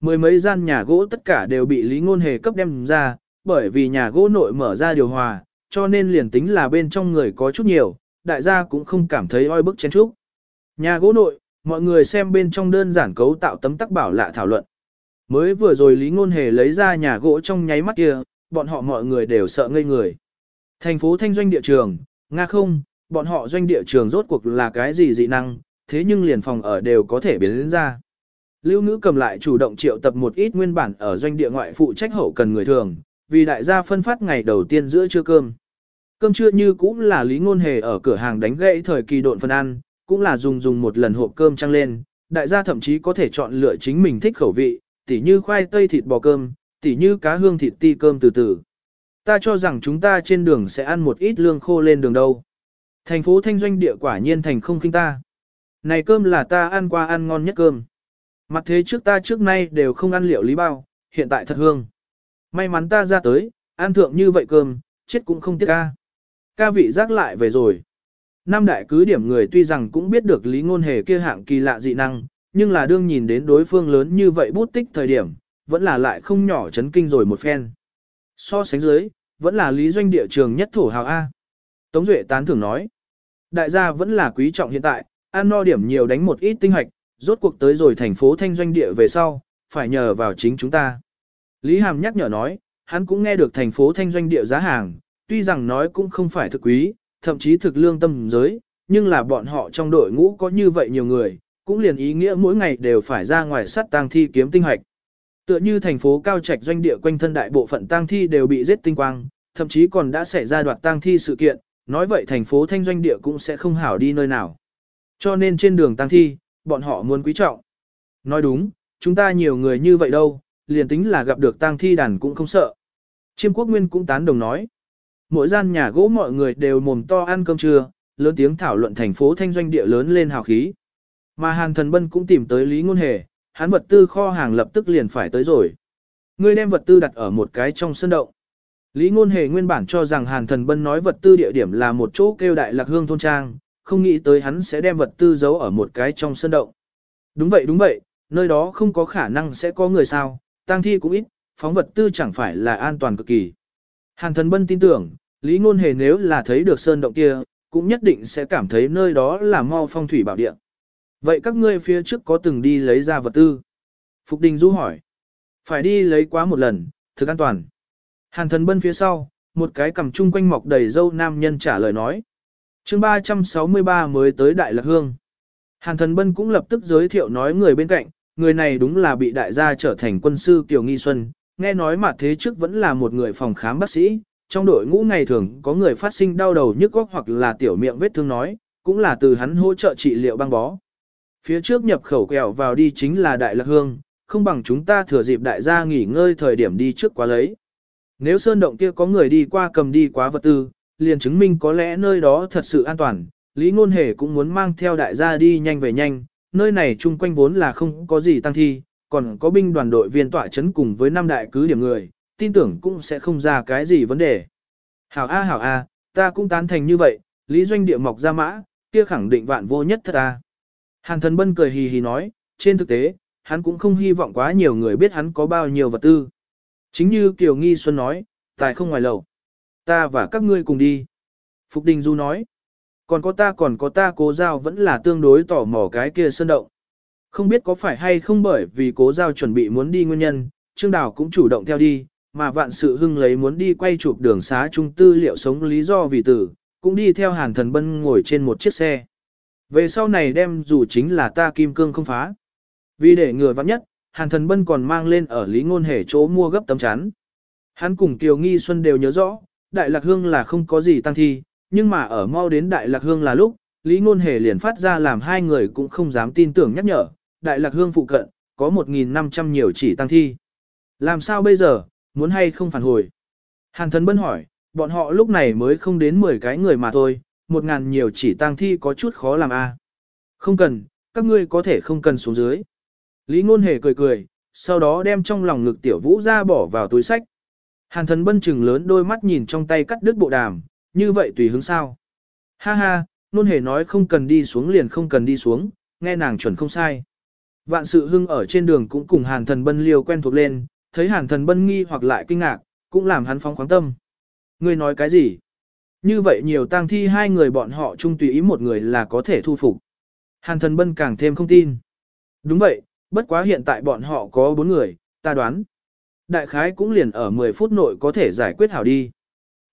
Mười mấy gian nhà gỗ tất cả đều bị Lý Ngôn Hề cấp đem ra, bởi vì nhà gỗ nội mở ra điều hòa, cho nên liền tính là bên trong người có chút nhiều, đại gia cũng không cảm thấy oi bức chén chúc. Nhà gỗ nội, mọi người xem bên trong đơn giản cấu tạo tấm tắc bảo lạ thảo luận. Mới vừa rồi Lý Ngôn Hề lấy ra nhà gỗ trong nháy mắt kia, bọn họ mọi người đều sợ ngây người. Thành phố thanh doanh địa trường, Nga không, bọn họ doanh địa trường rốt cuộc là cái gì dị năng, thế nhưng liền phòng ở đều có thể biến đến ra. Lưu ngữ cầm lại chủ động triệu tập một ít nguyên bản ở doanh địa ngoại phụ trách hậu cần người thường, vì đại gia phân phát ngày đầu tiên giữa trưa cơm. Cơm trưa như cũng là lý ngôn hề ở cửa hàng đánh gãy thời kỳ độn phân ăn, cũng là dùng dùng một lần hộp cơm trăng lên, đại gia thậm chí có thể chọn lựa chính mình thích khẩu vị, tỉ như khoai tây thịt bò cơm, tỉ như cá hương thịt ti cơm từ từ. Ta cho rằng chúng ta trên đường sẽ ăn một ít lương khô lên đường đâu. Thành phố thanh doanh địa quả nhiên thành không khinh ta. Này cơm là ta ăn qua ăn ngon nhất cơm. Mặt thế trước ta trước nay đều không ăn liệu lý bao, hiện tại thật hương. May mắn ta ra tới, ăn thượng như vậy cơm, chết cũng không tiếc ca. Ca vị giác lại về rồi. Nam đại cứ điểm người tuy rằng cũng biết được lý ngôn hề kia hạng kỳ lạ dị năng, nhưng là đương nhìn đến đối phương lớn như vậy bút tích thời điểm, vẫn là lại không nhỏ chấn kinh rồi một phen. So sánh dưới, vẫn là lý doanh địa trường nhất thổ hào A. Tống Duệ tán thưởng nói, đại gia vẫn là quý trọng hiện tại, ăn no điểm nhiều đánh một ít tinh hoạch, rốt cuộc tới rồi thành phố thanh doanh địa về sau, phải nhờ vào chính chúng ta. Lý Hàm nhắc nhở nói, hắn cũng nghe được thành phố thanh doanh địa giá hàng, tuy rằng nói cũng không phải thực quý, thậm chí thực lương tâm giới, nhưng là bọn họ trong đội ngũ có như vậy nhiều người, cũng liền ý nghĩa mỗi ngày đều phải ra ngoài sắt tang thi kiếm tinh hoạch. Tựa như thành phố cao trạch doanh địa quanh thân đại bộ phận tang thi đều bị giết tinh quang, thậm chí còn đã xảy ra đoạt tang thi sự kiện, nói vậy thành phố thanh doanh địa cũng sẽ không hảo đi nơi nào. Cho nên trên đường tang thi, bọn họ muốn quý trọng. Nói đúng, chúng ta nhiều người như vậy đâu, liền tính là gặp được tang thi đàn cũng không sợ. Chiêm quốc nguyên cũng tán đồng nói. Mỗi gian nhà gỗ mọi người đều mồm to ăn cơm trưa, lớn tiếng thảo luận thành phố thanh doanh địa lớn lên hào khí. Mà Hàn Thần Bân cũng tìm tới Lý Ngôn Hề, hắn vật tư kho hàng lập tức liền phải tới rồi. Ngươi đem vật tư đặt ở một cái trong sân động. Lý Ngôn Hề nguyên bản cho rằng Hàn Thần Bân nói vật tư địa điểm là một chỗ kêu đại lạc hương thôn trang, không nghĩ tới hắn sẽ đem vật tư giấu ở một cái trong sân động. Đúng vậy đúng vậy, nơi đó không có khả năng sẽ có người sao, tang thi cũng ít, phóng vật tư chẳng phải là an toàn cực kỳ. Hàn Thần Bân tin tưởng, Lý Ngôn Hề nếu là thấy được sơn động kia, cũng nhất định sẽ cảm thấy nơi đó là mau phong thủy bảo địa. Vậy các ngươi phía trước có từng đi lấy ra vật tư? Phục Đình Du hỏi. Phải đi lấy quá một lần, thực an toàn. Hàn thần bân phía sau, một cái cầm chung quanh mọc đầy dâu nam nhân trả lời nói. chương 363 mới tới Đại Lạc Hương. Hàn thần bân cũng lập tức giới thiệu nói người bên cạnh, người này đúng là bị đại gia trở thành quân sư Kiều Nghi Xuân, nghe nói mà thế trước vẫn là một người phòng khám bác sĩ, trong đội ngũ ngày thường có người phát sinh đau đầu nhức óc hoặc là tiểu miệng vết thương nói, cũng là từ hắn hỗ trợ trị liệu băng bó. Phía trước nhập khẩu kẹo vào đi chính là Đại Lạc Hương, không bằng chúng ta thừa dịp đại gia nghỉ ngơi thời điểm đi trước quá lấy. Nếu sơn động kia có người đi qua cầm đi quá vật tư, liền chứng minh có lẽ nơi đó thật sự an toàn, Lý Ngôn Hề cũng muốn mang theo đại gia đi nhanh về nhanh, nơi này chung quanh vốn là không có gì tăng thi, còn có binh đoàn đội viên tỏa chấn cùng với năm đại cứ điểm người, tin tưởng cũng sẽ không ra cái gì vấn đề. Hảo A hảo A, ta cũng tán thành như vậy, Lý Doanh địa mọc ra mã, kia khẳng định vạn vô nhất thật A. Hàn thần bân cười hì hì nói, trên thực tế, hắn cũng không hy vọng quá nhiều người biết hắn có bao nhiêu vật tư. Chính như Kiều Nghi Xuân nói, tài không ngoài lầu. Ta và các ngươi cùng đi. Phục Đình Du nói, còn có ta còn có ta cố giao vẫn là tương đối tỏ mò cái kia sơn động. Không biết có phải hay không bởi vì cố giao chuẩn bị muốn đi nguyên nhân, Trương Đào cũng chủ động theo đi, mà vạn sự hưng lấy muốn đi quay chụp đường xá trung tư liệu sống lý do vì tử, cũng đi theo hàn thần bân ngồi trên một chiếc xe. Về sau này đem dù chính là ta kim cương không phá. Vì để ngừa vắng nhất, Hàn Thần Bân còn mang lên ở Lý Ngôn Hề chỗ mua gấp tấm chắn. Hắn cùng Kiều Nghi Xuân đều nhớ rõ, Đại Lạc Hương là không có gì tăng thi, nhưng mà ở mau đến Đại Lạc Hương là lúc, Lý Ngôn Hề liền phát ra làm hai người cũng không dám tin tưởng nhắc nhở, Đại Lạc Hương phụ cận, có 1.500 nhiều chỉ tăng thi. Làm sao bây giờ, muốn hay không phản hồi? Hàn Thần Bân hỏi, bọn họ lúc này mới không đến 10 cái người mà thôi, một ngàn nhiều chỉ tăng thi có chút khó làm a. Không cần, các ngươi có thể không cần xuống dưới. Lý Ngôn Hề cười cười, sau đó đem trong lòng ngực tiểu vũ ra bỏ vào túi sách. Hàn thần bân chừng lớn đôi mắt nhìn trong tay cắt đứt bộ đàm, như vậy tùy hứng sao. Ha ha, Ngôn Hề nói không cần đi xuống liền không cần đi xuống, nghe nàng chuẩn không sai. Vạn sự hưng ở trên đường cũng cùng hàn thần bân liều quen thuộc lên, thấy hàn thần bân nghi hoặc lại kinh ngạc, cũng làm hắn phóng khoáng tâm. Ngươi nói cái gì? Như vậy nhiều tang thi hai người bọn họ chung tùy ý một người là có thể thu phục. Hàn thần bân càng thêm không tin. Đúng vậy, bất quá hiện tại bọn họ có bốn người, ta đoán. Đại khái cũng liền ở 10 phút nội có thể giải quyết hảo đi.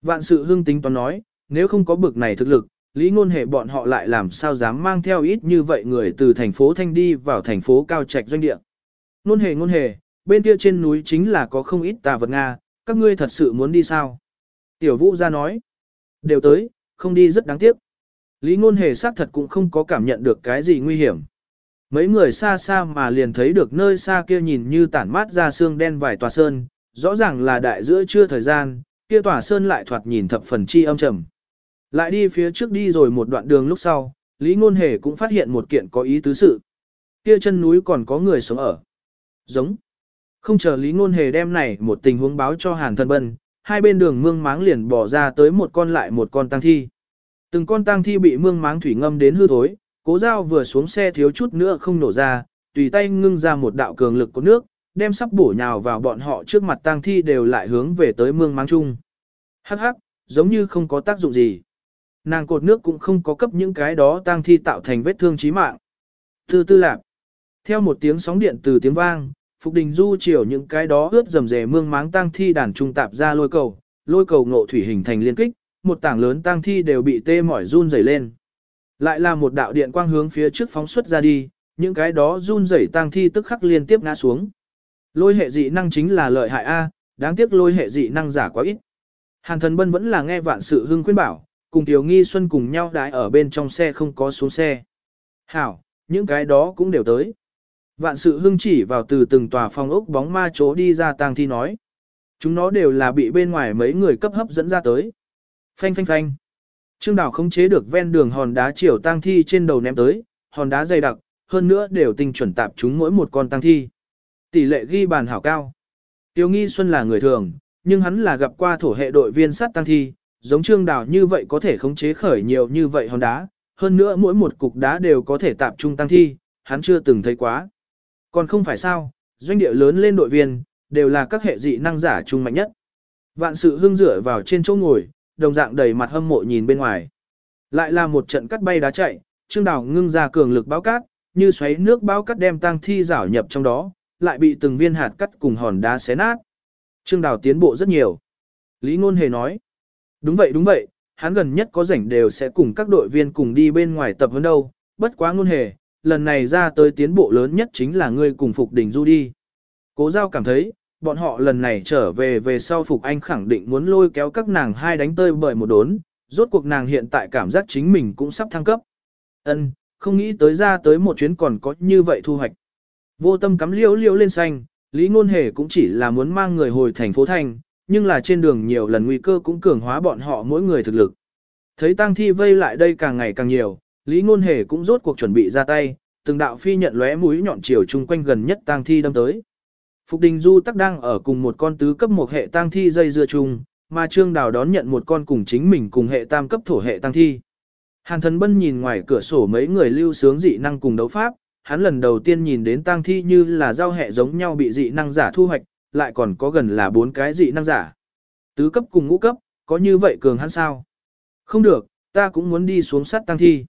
Vạn sự hưng tính toán nói, nếu không có bực này thực lực, lý ngôn hệ bọn họ lại làm sao dám mang theo ít như vậy người từ thành phố Thanh đi vào thành phố Cao Trạch doanh địa. Ngôn hề ngôn hề, bên kia trên núi chính là có không ít tà vật Nga, các ngươi thật sự muốn đi sao? Tiểu vũ ra nói, đều tới, không đi rất đáng tiếc. Lý ngôn hề xác thật cũng không có cảm nhận được cái gì nguy hiểm. Mấy người xa xa mà liền thấy được nơi xa kia nhìn như tản mát ra xương đen vài tòa sơn, rõ ràng là đại giữa trưa thời gian, kia tòa sơn lại thoạt nhìn thập phần chi âm trầm. Lại đi phía trước đi rồi một đoạn đường lúc sau, Lý Ngôn Hề cũng phát hiện một kiện có ý tứ sự. Kia chân núi còn có người sống ở. Giống. Không chờ Lý Ngôn Hề đem này một tình huống báo cho Hàn Thần Bân, hai bên đường mương máng liền bỏ ra tới một con lại một con tang thi. Từng con tang thi bị mương máng thủy ngâm đến hư thối, cố Giao vừa xuống xe thiếu chút nữa không nổ ra, tùy tay ngưng ra một đạo cường lực của nước, đem sắp bổ nhào vào bọn họ trước mặt tang thi đều lại hướng về tới mương máng chung. Hắc hắc, giống như không có tác dụng gì. Nàng cột nước cũng không có cấp những cái đó tang thi tạo thành vết thương chí mạng. Tư tư lạp. Theo một tiếng sóng điện từ tiếng vang, Phục Đình Du chiều những cái đó ướt dầm dề mương máng tang thi đàn trung tạp ra lôi cầu, lôi cầu ngộ thủy hình thành liên kích, một tảng lớn tang thi đều bị tê mỏi run rẩy lên. Lại là một đạo điện quang hướng phía trước phóng xuất ra đi, những cái đó run rẩy tăng thi tức khắc liên tiếp ngã xuống. Lôi hệ dị năng chính là lợi hại A, đáng tiếc lôi hệ dị năng giả quá ít. Hàn thần bân vẫn là nghe vạn sự hưng khuyên bảo, cùng Tiểu Nghi Xuân cùng nhau đãi ở bên trong xe không có xuống xe. Hảo, những cái đó cũng đều tới. Vạn sự hưng chỉ vào từ từng tòa phòng ốc bóng ma chỗ đi ra tang thi nói. Chúng nó đều là bị bên ngoài mấy người cấp hấp dẫn ra tới. Phanh phanh phanh. Trương Đào không chế được ven đường hòn đá chiều tang thi trên đầu ném tới, hòn đá dày đặc, hơn nữa đều tinh chuẩn tạp chúng mỗi một con tang thi. Tỷ lệ ghi bàn hảo cao. Tiêu Nghi Xuân là người thường, nhưng hắn là gặp qua thổ hệ đội viên sát tang thi, giống Trương Đào như vậy có thể khống chế khởi nhiều như vậy hòn đá, hơn nữa mỗi một cục đá đều có thể tạp trung tang thi, hắn chưa từng thấy quá. Còn không phải sao, doanh địa lớn lên đội viên, đều là các hệ dị năng giả trung mạnh nhất. Vạn sự hương rửa vào trên chỗ ngồi, đồng dạng đầy mặt hâm mộ nhìn bên ngoài. Lại là một trận cắt bay đá chạy, Trương Đào ngưng ra cường lực báo cát, như xoáy nước báo cát đem tang thi rảo nhập trong đó, lại bị từng viên hạt cắt cùng hòn đá xé nát. Trương Đào tiến bộ rất nhiều. Lý Ngôn Hề nói, đúng vậy đúng vậy, hắn gần nhất có rảnh đều sẽ cùng các đội viên cùng đi bên ngoài tập huấn đâu, bất quá Ngôn Hề, lần này ra tới tiến bộ lớn nhất chính là ngươi cùng Phục Đình Du đi. Cố giao cảm thấy, bọn họ lần này trở về về sau Phục Anh khẳng định muốn lôi kéo các nàng hai đánh tơi bởi một đốn, rốt cuộc nàng hiện tại cảm giác chính mình cũng sắp thăng cấp. Ân, không nghĩ tới ra tới một chuyến còn có như vậy thu hoạch. Vô tâm cắm liễu liễu lên xanh, Lý Ngôn Hề cũng chỉ là muốn mang người hồi thành phố Thành, nhưng là trên đường nhiều lần nguy cơ cũng cường hóa bọn họ mỗi người thực lực. Thấy tang thi vây lại đây càng ngày càng nhiều, Lý Ngôn Hề cũng rốt cuộc chuẩn bị ra tay, từng đạo phi nhận lóe mũi nhọn chiều chung quanh gần nhất tang thi đâm tới. Phục Đình Du tắc đang ở cùng một con tứ cấp một hệ tang thi dây dưa chung, mà Trương Đào đón nhận một con cùng chính mình cùng hệ tam cấp thổ hệ tang thi. Hàn Thần Bân nhìn ngoài cửa sổ mấy người lưu sướng dị năng cùng đấu pháp, hắn lần đầu tiên nhìn đến tang thi như là giao hệ giống nhau bị dị năng giả thu hoạch, lại còn có gần là bốn cái dị năng giả. Tứ cấp cùng ngũ cấp, có như vậy cường hắn sao? Không được, ta cũng muốn đi xuống sát tang thi.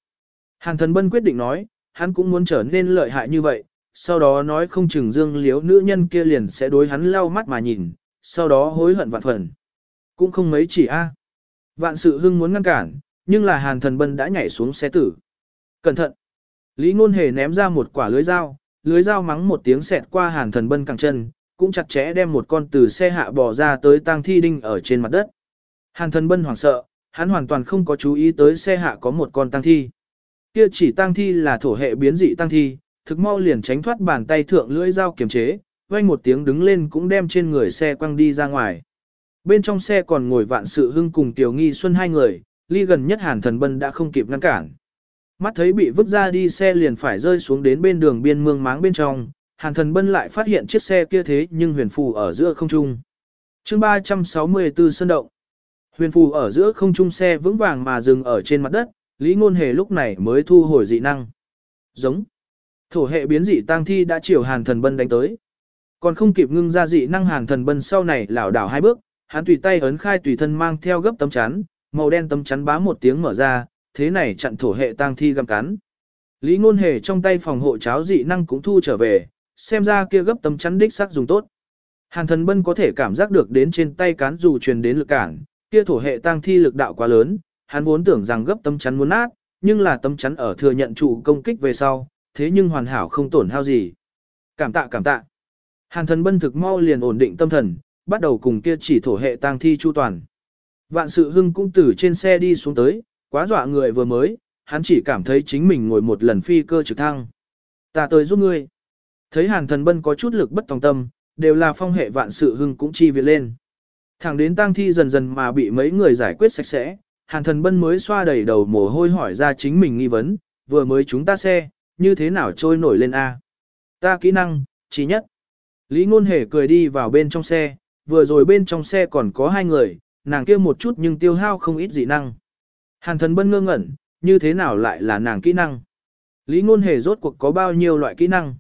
Hàn Thần Bân quyết định nói, hắn cũng muốn trở nên lợi hại như vậy, sau đó nói không chừng dương liếu nữ nhân kia liền sẽ đối hắn lau mắt mà nhìn, sau đó hối hận vạn phần. Cũng không mấy chỉ a. Vạn sự hưng muốn ngăn cản, nhưng là hàn thần bân đã nhảy xuống xe tử. Cẩn thận! Lý ngôn hề ném ra một quả lưới dao, lưới dao mắng một tiếng xẹt qua hàn thần bân cẳng chân, cũng chặt chẽ đem một con từ xe hạ bò ra tới tang thi đinh ở trên mặt đất. Hàn thần bân hoảng sợ, hắn hoàn toàn không có chú ý tới xe hạ có một con tang thi. Kia chỉ tang thi là thổ hệ biến dị tang thi, thực mau liền tránh thoát bàn tay thượng lưỡi dao kiềm chế, vang một tiếng đứng lên cũng đem trên người xe quăng đi ra ngoài. Bên trong xe còn ngồi vạn sự hưng cùng Tiểu Nghi Xuân hai người, ly gần nhất Hàn Thần Bân đã không kịp ngăn cản. Mắt thấy bị vứt ra đi xe liền phải rơi xuống đến bên đường biên mương máng bên trong, Hàn Thần Bân lại phát hiện chiếc xe kia thế nhưng huyền phù ở giữa không trung. chương 364 Sơn Động Huyền phù ở giữa không trung xe vững vàng mà dừng ở trên mặt đất, Lý Ngôn Hề lúc này mới thu hồi dị năng. Giống. Thổ hệ biến dị tang thi đã chiều Hàn Thần Bân đánh tới. Còn không kịp ngưng ra dị năng Hàn Thần Bân sau này lảo đảo hai bước, hắn tùy tay ấn khai tùy thân mang theo gấp tấm chắn, màu đen tấm chắn bá một tiếng mở ra, thế này chặn thổ hệ tang thi găm cắn. Lý Ngôn Hề trong tay phòng hộ cháo dị năng cũng thu trở về, xem ra kia gấp tấm chắn đích xác dùng tốt. Hàn Thần Bân có thể cảm giác được đến trên tay cán dù truyền đến lực cản, kia thổ hệ tang thi lực đạo quá lớn, hắn vốn tưởng rằng gấp tấm chắn muốn nát, nhưng là tấm chắn ở thừa nhận trụ công kích về sau, thế nhưng hoàn hảo không tổn hao gì. Cảm tạ cảm tạ. Hàn thần bân thực mau liền ổn định tâm thần, bắt đầu cùng kia chỉ thổ hệ tang thi chu toàn. Vạn sự hưng cũng từ trên xe đi xuống tới, quá dọa người vừa mới, hắn chỉ cảm thấy chính mình ngồi một lần phi cơ trực thăng. Ta tới giúp ngươi. Thấy hàn thần bân có chút lực bất tòng tâm, đều là phong hệ vạn sự hưng cũng chi viện lên. Thẳng đến tang thi dần dần mà bị mấy người giải quyết sạch sẽ, hàn thần bân mới xoa đầy đầu mồ hôi hỏi ra chính mình nghi vấn, vừa mới chúng ta xe, như thế nào trôi nổi lên A. Ta kỹ năng, chỉ nhất. Lý ngôn hề cười đi vào bên trong xe, vừa rồi bên trong xe còn có hai người, nàng kia một chút nhưng tiêu hao không ít dị năng. Hàn thần bân ngơ ngẩn, như thế nào lại là nàng kỹ năng. Lý ngôn hề rốt cuộc có bao nhiêu loại kỹ năng.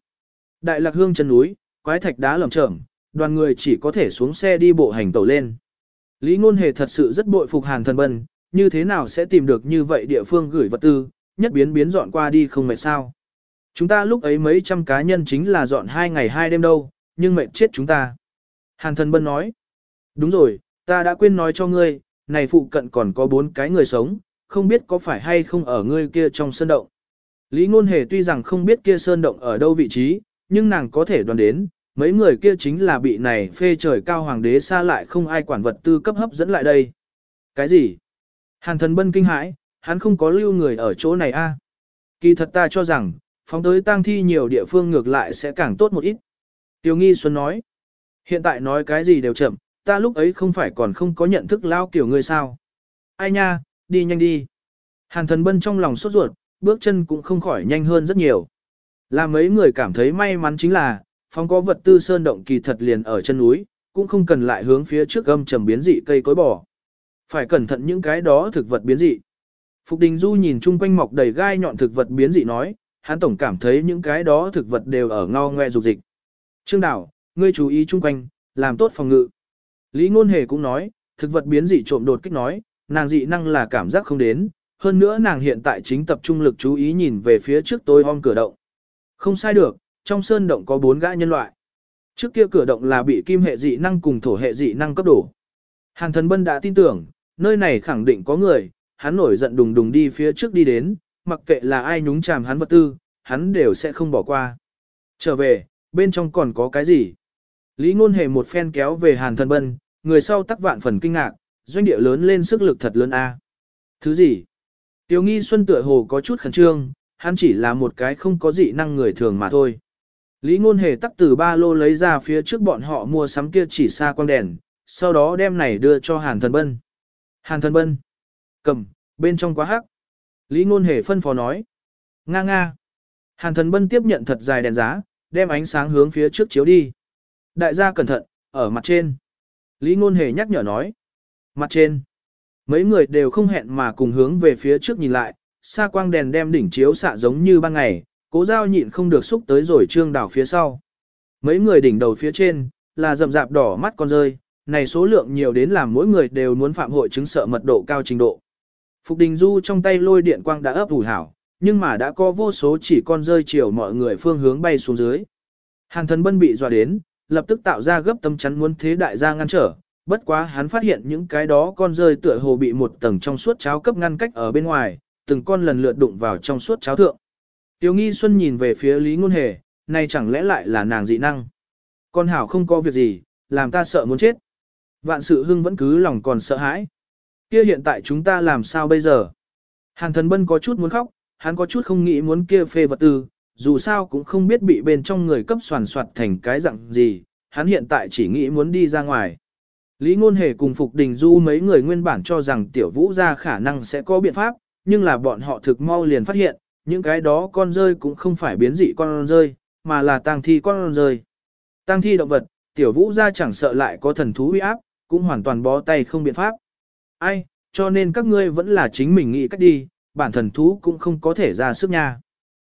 Đại lạc hương chân núi, quái thạch đá lởm chởm, đoàn người chỉ có thể xuống xe đi bộ hành tàu lên. Lý ngôn hề thật sự rất bội phục hàn thần bân, như thế nào sẽ tìm được như vậy địa phương gửi vật tư, nhất biến biến dọn qua đi không mệt sao. Chúng ta lúc ấy mấy trăm cá nhân chính là dọn hai ngày hai đêm đâu, nhưng mệt chết chúng ta. Hàn thần bân nói, đúng rồi, ta đã quên nói cho ngươi, này phụ cận còn có bốn cái người sống, không biết có phải hay không ở ngươi kia trong sơn động. Lý ngôn hề tuy rằng không biết kia sơn động ở đâu vị trí, nhưng nàng có thể đoán đến, mấy người kia chính là bị này phê trời cao hoàng đế xa lại không ai quản vật tư cấp hấp dẫn lại đây. Cái gì? Hàn thần bân kinh hãi, hắn không có lưu người ở chỗ này a. Kỳ thật ta cho rằng, phóng tới tang thi nhiều địa phương ngược lại sẽ càng tốt một ít. Tiêu Nghi Xuân nói, hiện tại nói cái gì đều chậm, ta lúc ấy không phải còn không có nhận thức lao kiểu ngươi sao. Ai nha, đi nhanh đi. Hàn thần bân trong lòng sốt ruột, bước chân cũng không khỏi nhanh hơn rất nhiều. Là mấy người cảm thấy may mắn chính là, phóng có vật tư sơn động kỳ thật liền ở chân núi, cũng không cần lại hướng phía trước gâm trầm biến dị cây cối bò. Phải cẩn thận những cái đó thực vật biến dị. Phục Đình Du nhìn chung quanh mọc đầy gai nhọn thực vật biến dị nói, hắn tổng cảm thấy những cái đó thực vật đều ở ngao ngoe dục dịch. Trương Đào, ngươi chú ý chung quanh, làm tốt phòng ngự. Lý Ngôn Hề cũng nói, thực vật biến dị trộm đột kích nói, nàng dị năng là cảm giác không đến, hơn nữa nàng hiện tại chính tập trung lực chú ý nhìn về phía trước tôi om cửa động. Không sai được, trong sơn động có bốn gã nhân loại. Trước kia cửa động là bị kim hệ dị năng cùng thổ hệ dị năng cấp đổ. Hàn thần bân đã tin tưởng, nơi này khẳng định có người, hắn nổi giận đùng đùng đi phía trước đi đến, mặc kệ là ai nhúng chàm hắn vật tư, hắn đều sẽ không bỏ qua. Trở về, bên trong còn có cái gì? Lý ngôn hề một phen kéo về hàn thần bân, người sau tắc vạn phần kinh ngạc, doanh địa lớn lên sức lực thật lớn a. Thứ gì? Tiêu nghi xuân tựa hồ có chút khẩn trương, hắn chỉ là một cái không có dị năng người thường mà thôi. Lý ngôn hề tắc từ ba lô lấy ra phía trước bọn họ mua sắm kia chỉ xa quang đèn, sau đó đem này đưa cho hàn thần bân. Hàn thần bân. Cầm, bên trong quá hắc. Lý ngôn hề phân phó nói. Nga nga. Hàn thần bân tiếp nhận thật dài đèn giá, đem ánh sáng hướng phía trước chiếu đi. Đại gia cẩn thận, ở mặt trên. Lý ngôn hề nhắc nhở nói. Mặt trên. Mấy người đều không hẹn mà cùng hướng về phía trước nhìn lại, xa quang đèn đem đỉnh chiếu xạ giống như ban ngày, cố giao nhịn không được xúc tới rồi trương đảo phía sau. Mấy người đỉnh đầu phía trên, là rậm rạp đỏ mắt con rơi, này số lượng nhiều đến làm mỗi người đều muốn phạm hội chứng sợ mật độ cao trình độ. Phục Đình Du trong tay lôi điện quang đã ấp ủ hảo, nhưng mà đã có vô số chỉ con rơi chiều mọi người phương hướng bay xuống dưới. Hàn thần bân bị dọa đến, lập tức tạo ra gấp tâm chắn muốn thế đại gia ngăn trở, bất quá hắn phát hiện những cái đó con rơi tựa hồ bị một tầng trong suốt cháo cấp ngăn cách ở bên ngoài, từng con lần lượt đụng vào trong suốt cháo thượng. Tiêu nghi xuân nhìn về phía Lý Ngôn Hề, này chẳng lẽ lại là nàng dị năng. Con hảo không có việc gì, làm ta sợ muốn chết. Vạn sự hưng vẫn cứ lòng còn sợ hãi. Kia hiện tại chúng ta làm sao bây giờ? Hàn thần bân có chút muốn khóc, hắn có chút không nghĩ muốn kia phê vật tư, dù sao cũng không biết bị bên trong người cấp soàn soạt thành cái dạng gì, hắn hiện tại chỉ nghĩ muốn đi ra ngoài. Lý Ngôn Hề cùng Phục Đình Du mấy người nguyên bản cho rằng tiểu vũ ra khả năng sẽ có biện pháp, nhưng là bọn họ thực mau liền phát hiện, những cái đó con rơi cũng không phải biến dị con rơi, mà là tang thi con rơi. Tang thi động vật, tiểu vũ ra chẳng sợ lại có thần thú uy áp, cũng hoàn toàn bó tay không biện pháp. Ai, cho nên các ngươi vẫn là chính mình nghĩ cách đi, bản thần thú cũng không có thể ra sức nha.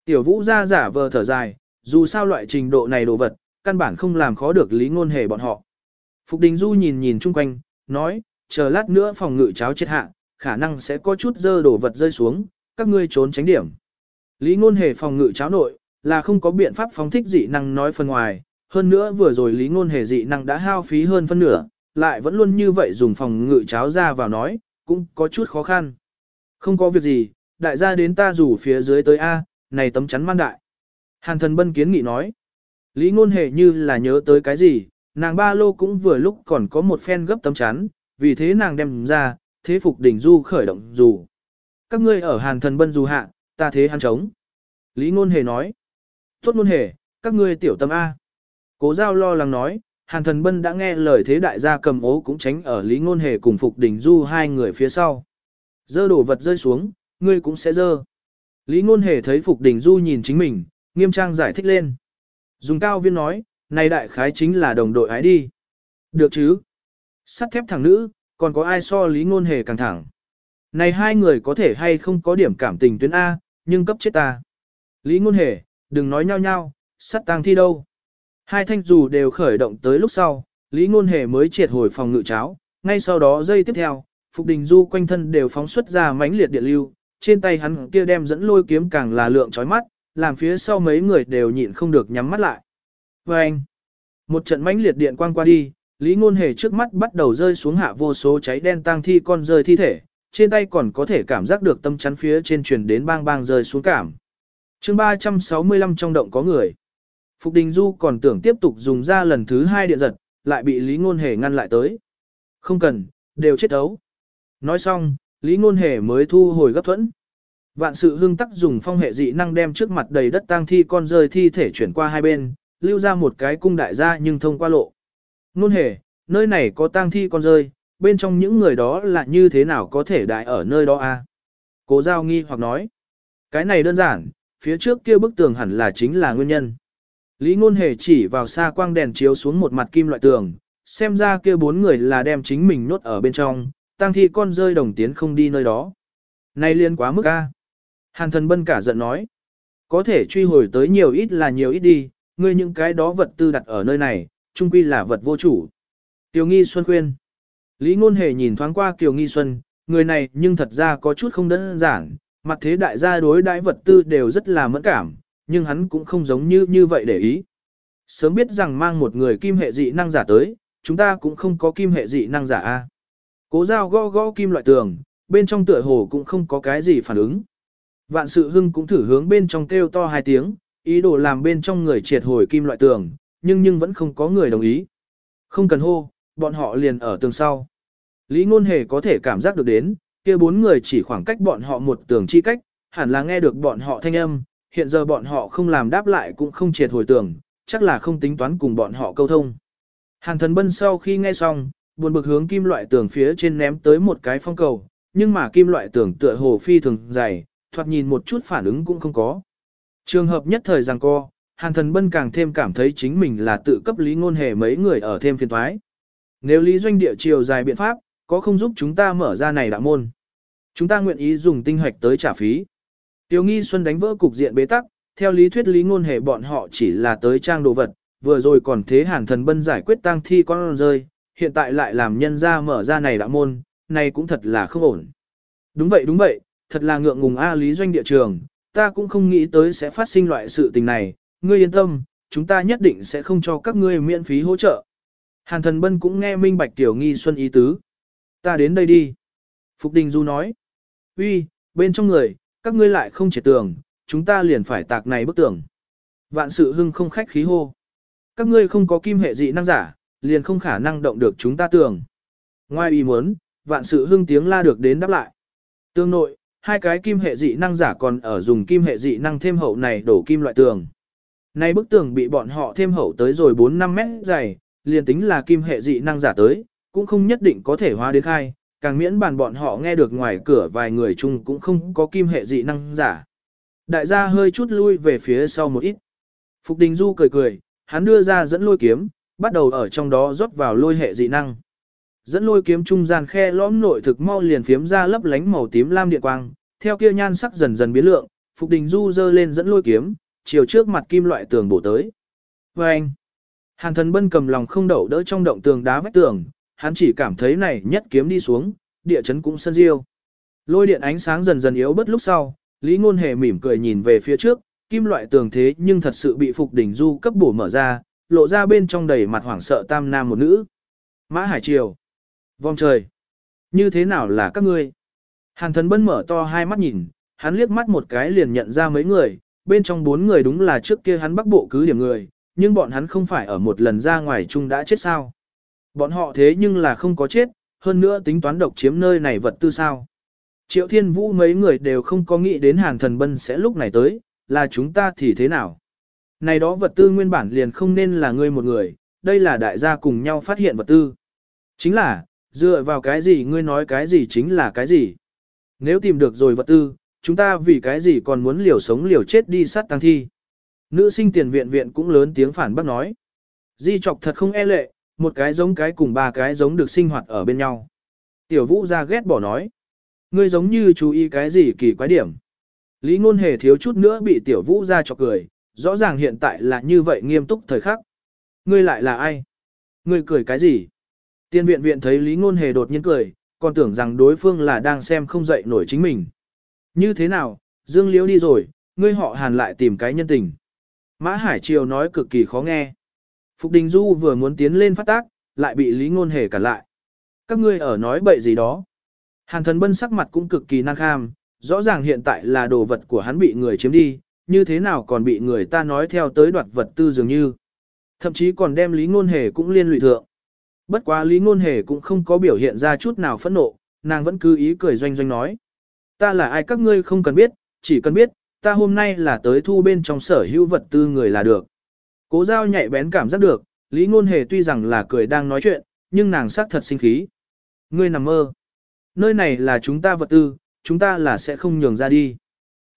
Tiểu vũ ra giả vờ thở dài, dù sao loại trình độ này đồ vật, căn bản không làm khó được lý ngôn hề bọn họ. Phục Đình Du nhìn nhìn chung quanh, nói, chờ lát nữa phòng ngự cháo chết hạ, khả năng sẽ có chút dơ đồ vật rơi xuống, các ngươi trốn tránh điểm. Lý ngôn hề phòng ngự cháo nội, là không có biện pháp phóng thích dị năng nói phần ngoài, hơn nữa vừa rồi lý ngôn hề dị năng đã hao phí hơn phân nửa, lại vẫn luôn như vậy dùng phòng ngự cháo ra vào nói, cũng có chút khó khăn. Không có việc gì, đại gia đến ta rủ phía dưới tới A, này tấm chắn man đại. Hàn thần bân kiến nghị nói. Lý ngôn hề như là nhớ tới cái gì, nàng ba lô cũng vừa lúc còn có một phen gấp tấm chắn, vì thế nàng đem ra, thế phục đỉnh du khởi động dù. Các ngươi ở hàn thần bân dù hạ, ta thế hắn trống. Lý ngôn hề nói. Tốt ngôn hề, các ngươi tiểu tâm A. Cố giao lo lắng nói, hàn thần bân đã nghe lời thế đại gia cầm ố cũng tránh ở lý ngôn hề cùng phục Đình du hai người phía sau. Dơ đổ vật rơi xuống, ngươi cũng sẽ dơ. Lý ngôn hề thấy phục Đình du nhìn chính mình, nghiêm trang giải thích lên. Dùng cao viên nói, này đại khái chính là đồng đội ái đi. Được chứ? Sắt thép thẳng nữ, còn có ai so lý ngôn hề càng thẳng. Này hai người có thể hay không có điểm cảm tình tuyến A, nhưng cấp chết ta. Lý ngôn hề, đừng nói nhau nhau, sắt tang thi đâu. Hai thanh dù đều khởi động tới lúc sau, Lý ngôn hề mới triệt hồi phòng ngự cháo, ngay sau đó dây tiếp theo, Phục Đình Du quanh thân đều phóng xuất ra mãnh liệt điện lưu, trên tay hắn kia đem dẫn lôi kiếm càng là lượng chói mắt, làm phía sau mấy người đều nhịn không được nhắm mắt lại. Và anh, một trận mãnh liệt điện quang qua đi, Lý Ngôn Hề trước mắt bắt đầu rơi xuống hạ vô số cháy đen tang thi con rơi thi thể, trên tay còn có thể cảm giác được tâm chắn phía trên truyền đến bang bang rơi xuống cảm. Chương 365 trong động có người. Phục Đình Du còn tưởng tiếp tục dùng ra lần thứ hai điện giật, lại bị Lý Ngôn Hề ngăn lại tới. Không cần, đều chết ấu. Nói xong, Lý Ngôn Hề mới thu hồi gấp thuẫn. Vạn sự hưng tắc dùng phong hệ dị năng đem trước mặt đầy đất tang thi con rơi thi thể chuyển qua hai bên, lưu ra một cái cung đại gia nhưng thông qua lộ. Ngôn hề, nơi này có tang thi con rơi, bên trong những người đó là như thế nào có thể đại ở nơi đó a? À? Cố giao nghi hoặc nói. Cái này đơn giản, phía trước kia bức tường hẳn là chính là nguyên nhân. Lý ngôn hề chỉ vào xa quang đèn chiếu xuống một mặt kim loại tường, xem ra kia bốn người là đem chính mình nốt ở bên trong, Tăng thi con rơi đồng tiến không đi nơi đó. Này liên quá mức a. Hàn thần bân cả giận nói. Có thể truy hồi tới nhiều ít là nhiều ít đi, ngươi những cái đó vật tư đặt ở nơi này, chung quy là vật vô chủ. Tiểu Nghi Xuân khuyên. Lý Ngôn Hề nhìn thoáng qua Kiều Nghi Xuân, người này nhưng thật ra có chút không đơn giản, mặt thế đại gia đối đãi vật tư đều rất là mẫn cảm, nhưng hắn cũng không giống như như vậy để ý. Sớm biết rằng mang một người kim hệ dị năng giả tới, chúng ta cũng không có kim hệ dị năng giả a. Cố giao gõ gõ kim loại tường, bên trong tựa hồ cũng không có cái gì phản ứng. Vạn sự hưng cũng thử hướng bên trong kêu to hai tiếng, ý đồ làm bên trong người triệt hồi kim loại tường, nhưng nhưng vẫn không có người đồng ý. Không cần hô, bọn họ liền ở tường sau. Lý ngôn hề có thể cảm giác được đến, kia bốn người chỉ khoảng cách bọn họ một tường chi cách, hẳn là nghe được bọn họ thanh âm, hiện giờ bọn họ không làm đáp lại cũng không triệt hồi tưởng, chắc là không tính toán cùng bọn họ câu thông. Hàn thần bân sau khi nghe xong, buồn bực hướng kim loại tường phía trên ném tới một cái phong cầu, nhưng mà kim loại tường tựa hồ phi thường dày, thoạt nhìn một chút phản ứng cũng không có. Trường hợp nhất thời rằng co, Hàn Thần Bân càng thêm cảm thấy chính mình là tự cấp lý ngôn hề mấy người ở thêm phiền thoái. Nếu lý doanh địa chiều dài biện pháp, có không giúp chúng ta mở ra này đạo môn? Chúng ta nguyện ý dùng tinh hoạch tới trả phí. Tiêu nghi xuân đánh vỡ cục diện bế tắc, theo lý thuyết lý ngôn hề bọn họ chỉ là tới trang đồ vật, vừa rồi còn thế Hàn Thần Bân giải quyết tang thi con rơi, hiện tại lại làm nhân ra mở ra này đạo môn, này cũng thật là không ổn. Đúng vậy đúng vậy, thật là ngượng ngùng A lý doanh địa trường, ta cũng không nghĩ tới sẽ phát sinh loại sự tình này, ngươi yên tâm, chúng ta nhất định sẽ không cho các ngươi miễn phí hỗ trợ. Hàn thần bân cũng nghe minh bạch tiểu nghi xuân ý tứ. Ta đến đây đi. Phục Đình Du nói. uy, bên trong người, các ngươi lại không triệt tường, chúng ta liền phải tạc này bức tường. Vạn sự hưng không khách khí hô. Các ngươi không có kim hệ dị năng giả, liền không khả năng động được chúng ta tường. Ngoài ý muốn, vạn sự hưng tiếng la được đến đáp lại. Tương nội, hai cái kim hệ dị năng giả còn ở dùng kim hệ dị năng thêm hậu này đổ kim loại tường. Nay bức tường bị bọn họ thêm hậu tới rồi 4-5 mét dày, liền tính là kim hệ dị năng giả tới, cũng không nhất định có thể hóa đến khai, càng miễn bàn bọn họ nghe được ngoài cửa vài người chung cũng không có kim hệ dị năng giả. Đại gia hơi chút lui về phía sau một ít. Phục Đình Du cười cười, hắn đưa ra dẫn lôi kiếm, bắt đầu ở trong đó rót vào lôi hệ dị năng. Dẫn lôi kiếm trung gian khe lõm nội thực mau liền phiếm ra lấp lánh màu tím lam điện quang, theo kia nhan sắc dần dần biến lượng, Phục Đình Du dơ lên dẫn lôi kiếm, chiều trước mặt kim loại tường bổ tới. Và anh, Hàn thần bân cầm lòng không đậu đỡ trong động tường đá vách tường, hắn chỉ cảm thấy này nhất kiếm đi xuống, địa chấn cũng sân diêu. Lôi điện ánh sáng dần dần yếu bớt lúc sau, Lý Ngôn Hề mỉm cười nhìn về phía trước, kim loại tường thế nhưng thật sự bị Phục Đỉnh Du cấp bổ mở ra, lộ ra bên trong đầy mặt hoảng sợ tam nam một nữ. Mã Hải Triều. Vòng trời. Như thế nào là các ngươi? Hàn thần bân mở to hai mắt nhìn, hắn liếc mắt một cái liền nhận ra mấy người, bên trong bốn người đúng là trước kia hắn bắc bộ cứ điểm người, nhưng bọn hắn không phải ở một lần ra ngoài chung đã chết sao. Bọn họ thế nhưng là không có chết, hơn nữa tính toán độc chiếm nơi này vật tư sao. Triệu Thiên Vũ mấy người đều không có nghĩ đến Hàn Thần Bân sẽ lúc này tới, là chúng ta thì thế nào. Này đó vật tư nguyên bản liền không nên là ngươi một người, đây là đại gia cùng nhau phát hiện vật tư. Chính là, dựa vào cái gì ngươi nói cái gì chính là cái gì. Nếu tìm được rồi vật tư, chúng ta vì cái gì còn muốn liều sống liều chết đi sát tăng thi. Nữ sinh tiền viện viện cũng lớn tiếng phản bác nói. Di chọc thật không e lệ, một cái giống cái cùng ba cái giống được sinh hoạt ở bên nhau. Tiểu vũ ra ghét bỏ nói. Ngươi giống như chú ý cái gì kỳ quái điểm. Lý ngôn hề thiếu chút nữa bị tiểu vũ ra chọc cười, rõ ràng hiện tại là như vậy nghiêm túc thời khắc. Ngươi lại là ai? Ngươi cười cái gì? Tiên viện viện thấy Lý ngôn hề đột nhiên cười, còn tưởng rằng đối phương là đang xem không dậy nổi chính mình. Như thế nào, Dương Liễu đi rồi, ngươi họ hàn lại tìm cái nhân tình. Mã Hải Triều nói cực kỳ khó nghe. Phục Đình Du vừa muốn tiến lên phát tác, lại bị Lý Ngôn Hề cản lại. Các ngươi ở nói bậy gì đó. Hàn thần bân sắc mặt cũng cực kỳ năng kham, rõ ràng hiện tại là đồ vật của hắn bị người chiếm đi, như thế nào còn bị người ta nói theo tới đoạt vật tư dường như. Thậm chí còn đem Lý Ngôn Hề cũng liên lụy thượng. Bất quá Lý Ngôn Hề cũng không có biểu hiện ra chút nào phẫn nộ, nàng vẫn cứ ý cười doanh doanh nói. Ta là ai các ngươi không cần biết, chỉ cần biết, ta hôm nay là tới thu bên trong sở hữu vật tư người là được. Cố giao nhạy bén cảm giác được, Lý Ngôn Hề tuy rằng là cười đang nói chuyện, nhưng nàng sắc thật sinh khí. Ngươi nằm mơ. Nơi này là chúng ta vật tư, chúng ta là sẽ không nhường ra đi.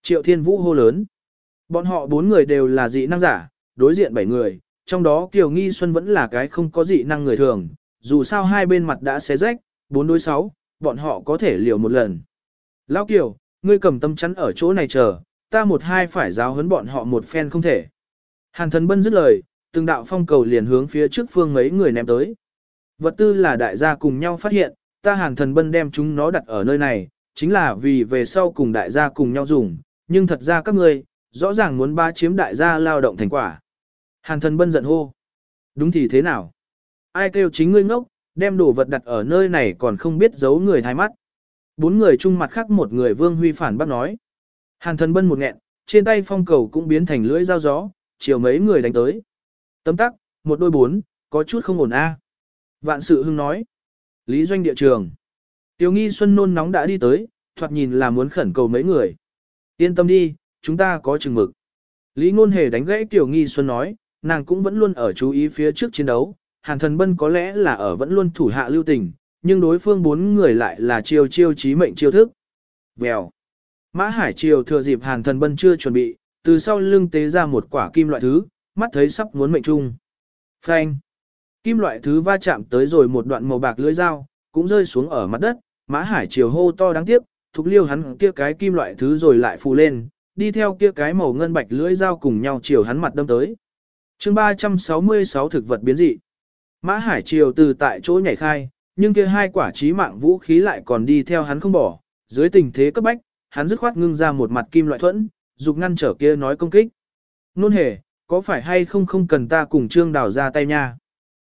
Triệu Thiên Vũ hô lớn. Bọn họ bốn người đều là dị năng giả, đối diện bảy người, trong đó Kiều Nghi Xuân vẫn là cái không có dị năng người thường, dù sao hai bên mặt đã xé rách, bốn đối sáu, bọn họ có thể liều một lần. Lão Kiều, ngươi cầm tâm chắn ở chỗ này chờ, ta một hai phải giáo huấn bọn họ một phen không thể. Hàn thần bân dứt lời, từng đạo phong cầu liền hướng phía trước phương mấy người ném tới. Vật tư là đại gia cùng nhau phát hiện, ta hàn thần bân đem chúng nó đặt ở nơi này, chính là vì về sau cùng đại gia cùng nhau dùng, nhưng thật ra các ngươi, rõ ràng muốn ba chiếm đại gia lao động thành quả. Hàn thần bân giận hô. Đúng thì thế nào? Ai kêu chính ngươi ngốc, đem đồ vật đặt ở nơi này còn không biết giấu người thái mắt. Bốn người chung mặt khác một người vương huy phản bác nói. Hàn thần bân một nghẹn, trên tay phong cầu cũng biến thành lưỡi dao gió, chiều mấy người đánh tới. Tấm tắc, một đôi bốn, có chút không ổn a. Vạn sự hưng nói. Lý doanh địa trường. Tiểu nghi xuân nôn nóng đã đi tới, thoạt nhìn là muốn khẩn cầu mấy người. Yên tâm đi, chúng ta có chừng mực. Lý ngôn hề đánh gãy tiểu nghi xuân nói, nàng cũng vẫn luôn ở chú ý phía trước chiến đấu. Hàn thần bân có lẽ là ở vẫn luôn thủ hạ lưu tình, nhưng đối phương bốn người lại là chiêu chiêu chí mệnh chiêu thức. Vèo. Mã Hải Triều thừa dịp Hàn Thần Bân chưa chuẩn bị, từ sau lưng tế ra một quả kim loại thứ, mắt thấy sắp muốn mệnh trung. Phanh! Kim loại thứ va chạm tới rồi một đoạn màu bạc lưỡi dao, cũng rơi xuống ở mặt đất, Mã Hải Triều hô to đáng tiếc, thục liêu hắn kia cái kim loại thứ rồi lại phù lên, đi theo kia cái màu ngân bạch lưỡi dao cùng nhau chiều hắn mặt đâm tới. chương 366 thực vật biến dị. Mã Hải Triều từ tại chỗ nhảy khai, nhưng kia hai quả trí mạng vũ khí lại còn đi theo hắn không bỏ, dưới tình thế cấp bách, hắn dứt khoát ngưng ra một mặt kim loại thuẫn, dục ngăn trở kia nói công kích. Nôn hề, có phải hay không không cần ta cùng trương đào ra tay nha?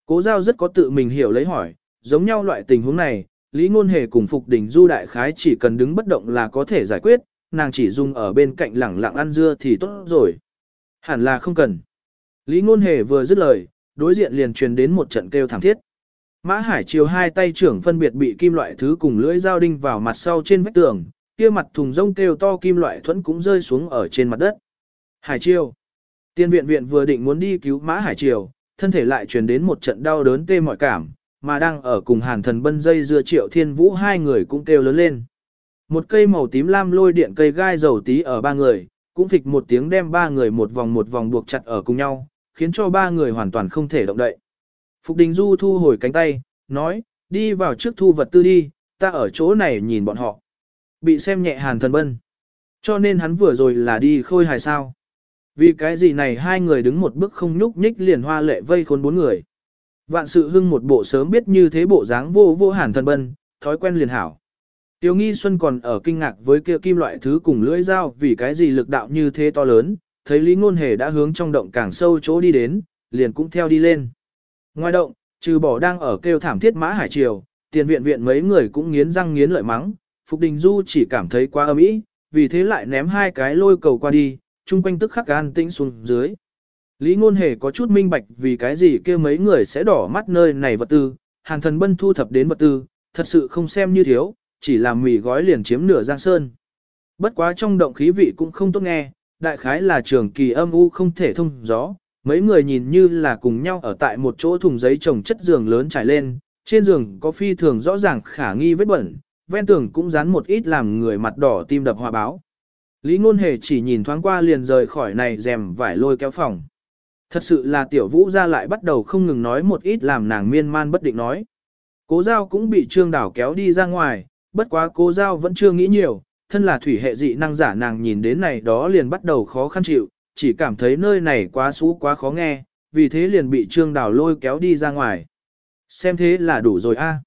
Cố giao rất có tự mình hiểu lấy hỏi, giống nhau loại tình huống này, Lý Ngôn Hề cùng Phục Đình Du Đại Khái chỉ cần đứng bất động là có thể giải quyết, nàng chỉ dùng ở bên cạnh lẳng lặng ăn dưa thì tốt rồi. Hẳn là không cần. Lý Ngôn Hề vừa dứt lời, đối diện liền truyền đến một trận kêu thảm thiết. Mã Hải chiều hai tay trưởng phân biệt bị kim loại thứ cùng lưỡi dao đinh vào mặt sau trên vách tường, kia mặt thùng rông kêu to kim loại thuẫn cũng rơi xuống ở trên mặt đất. Hải Triều. Tiên viện viện vừa định muốn đi cứu Mã Hải Triều, thân thể lại truyền đến một trận đau đớn tê mọi cảm, mà đang ở cùng hàn thần bân dây dưa triệu thiên vũ hai người cũng kêu lớn lên. Một cây màu tím lam lôi điện cây gai dầu tí ở ba người, cũng phịch một tiếng đem ba người một vòng một vòng buộc chặt ở cùng nhau, khiến cho ba người hoàn toàn không thể động đậy. Phục Đình Du thu hồi cánh tay, nói, đi vào trước thu vật tư đi, ta ở chỗ này nhìn bọn họ. Bị xem nhẹ hàn thần bân. Cho nên hắn vừa rồi là đi khôi hài sao. Vì cái gì này hai người đứng một bước không nhúc nhích liền hoa lệ vây khốn bốn người. Vạn sự hưng một bộ sớm biết như thế bộ dáng vô vô hàn thần bân, thói quen liền hảo. Tiêu nghi xuân còn ở kinh ngạc với kia kim loại thứ cùng lưỡi dao vì cái gì lực đạo như thế to lớn, thấy lý ngôn hề đã hướng trong động càng sâu chỗ đi đến, liền cũng theo đi lên. Ngoài động, trừ bỏ đang ở kêu thảm thiết mã hải triều, tiền viện viện mấy người cũng nghiến răng nghiến lợi mắng, Phục Đình Du chỉ cảm thấy quá âm ý, vì thế lại ném hai cái lôi cầu qua đi, chung quanh tức khắc an tĩnh xuống dưới. Lý ngôn hề có chút minh bạch vì cái gì kia mấy người sẽ đỏ mắt nơi này vật tư, hàn thần bân thu thập đến vật tư, thật sự không xem như thiếu, chỉ làm mì gói liền chiếm nửa giang sơn. Bất quá trong động khí vị cũng không tốt nghe, đại khái là trường kỳ âm u không thể thông gió, mấy người nhìn như là cùng nhau ở tại một chỗ thùng giấy trồng chất giường lớn trải lên, trên giường có phi thường rõ ràng khả nghi vết bẩn, ven tường cũng dán một ít làm người mặt đỏ tim đập hòa báo. Lý ngôn hề chỉ nhìn thoáng qua liền rời khỏi này rèm vải lôi kéo phòng. Thật sự là tiểu vũ ra lại bắt đầu không ngừng nói một ít làm nàng miên man bất định nói. Cố giao cũng bị trương đảo kéo đi ra ngoài, bất quá cố giao vẫn chưa nghĩ nhiều, thân là thủy hệ dị năng giả nàng nhìn đến này đó liền bắt đầu khó khăn chịu, chỉ cảm thấy nơi này quá xú quá khó nghe, vì thế liền bị trương đảo lôi kéo đi ra ngoài. Xem thế là đủ rồi a.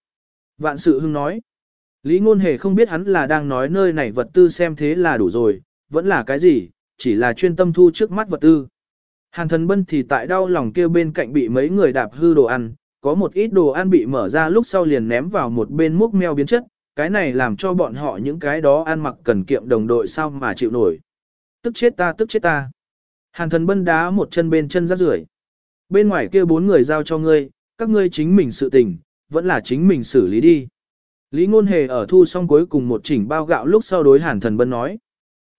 Vạn sự hưng nói. Lý ngôn hề không biết hắn là đang nói nơi này vật tư xem thế là đủ rồi, vẫn là cái gì, chỉ là chuyên tâm thu trước mắt vật tư. Hàn thần bân thì tại đau lòng kia bên cạnh bị mấy người đạp hư đồ ăn, có một ít đồ ăn bị mở ra lúc sau liền ném vào một bên múc meo biến chất, cái này làm cho bọn họ những cái đó ăn mặc cần kiệm đồng đội sao mà chịu nổi. Tức chết ta tức chết ta. Hàn thần bân đá một chân bên chân rác rưởi. Bên ngoài kia bốn người giao cho ngươi, các ngươi chính mình sự tình, vẫn là chính mình xử lý đi. Lý ngôn hề ở thu xong cuối cùng một chỉnh bao gạo lúc sau đối hàn thần bân nói.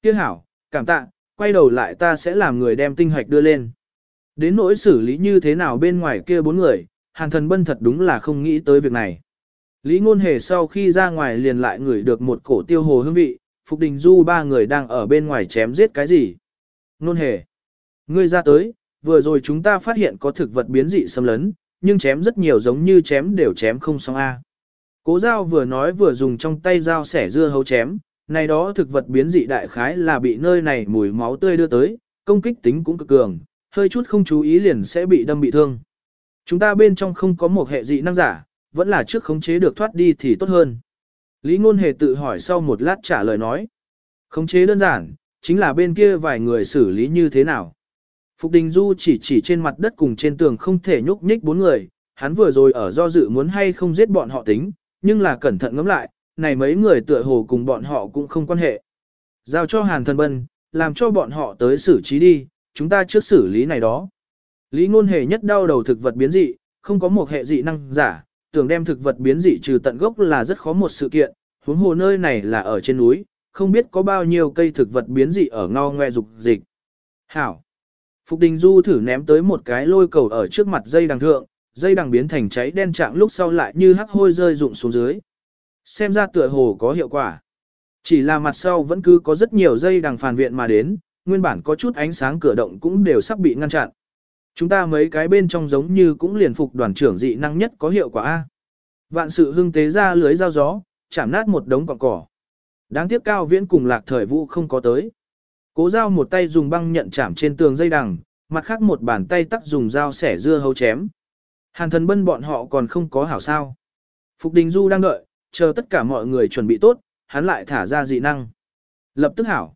Tiếc hảo, cảm tạ, quay đầu lại ta sẽ làm người đem tinh hoạch đưa lên. Đến nỗi xử lý như thế nào bên ngoài kia bốn người, hàn thần bân thật đúng là không nghĩ tới việc này. Lý ngôn hề sau khi ra ngoài liền lại ngửi được một cổ tiêu hồ hương vị, Phục Đình Du ba người đang ở bên ngoài chém giết cái gì. Ngôn hề, ngươi ra tới, vừa rồi chúng ta phát hiện có thực vật biến dị xâm lấn, nhưng chém rất nhiều giống như chém đều chém không xong A. Cố giao vừa nói vừa dùng trong tay dao sẻ dưa hấu chém, này đó thực vật biến dị đại khái là bị nơi này mùi máu tươi đưa tới, công kích tính cũng cực cường, hơi chút không chú ý liền sẽ bị đâm bị thương. Chúng ta bên trong không có một hệ dị năng giả, vẫn là trước khống chế được thoát đi thì tốt hơn. Lý ngôn hề tự hỏi sau một lát trả lời nói. Khống chế đơn giản, chính là bên kia vài người xử lý như thế nào. Phục Đình Du chỉ chỉ trên mặt đất cùng trên tường không thể nhúc nhích bốn người, hắn vừa rồi ở do dự muốn hay không giết bọn họ tính, nhưng là cẩn thận ngẫm lại, này mấy người tựa hồ cùng bọn họ cũng không quan hệ. Giao cho Hàn Thần Bân, làm cho bọn họ tới xử trí đi, chúng ta trước xử lý này đó. Lý ngôn hề nhất đau đầu thực vật biến dị, không có một hệ dị năng giả, tưởng đem thực vật biến dị trừ tận gốc là rất khó một sự kiện, huống hồ nơi này là ở trên núi, không biết có bao nhiêu cây thực vật biến dị ở ngao ngoe dục dịch. Hảo! Phục Đình Du thử ném tới một cái lôi cầu ở trước mặt dây đằng thượng, dây đằng biến thành cháy đen trạng lúc sau lại như hắc hôi rơi rụng xuống dưới. Xem ra tựa hồ có hiệu quả. Chỉ là mặt sau vẫn cứ có rất nhiều dây đằng phản viện mà đến, nguyên bản có chút ánh sáng cửa động cũng đều sắp bị ngăn chặn. Chúng ta mấy cái bên trong giống như cũng liền phục đoàn trưởng dị năng nhất có hiệu quả A. Vạn sự hưng tế ra lưới dao gió, chạm nát một đống cọng cỏ. Đáng tiếc cao viễn cùng lạc thời vũ không có tới. Cố dao một tay dùng băng nhận chạm trên tường dây đằng, mặt khác một bàn tay tắt dùng dao xẻ dưa hấu chém. Hàn thần bân bọn họ còn không có hảo sao. Phục Đình Du đang đợi, chờ tất cả mọi người chuẩn bị tốt, hắn lại thả ra dị năng. Lập tức hảo.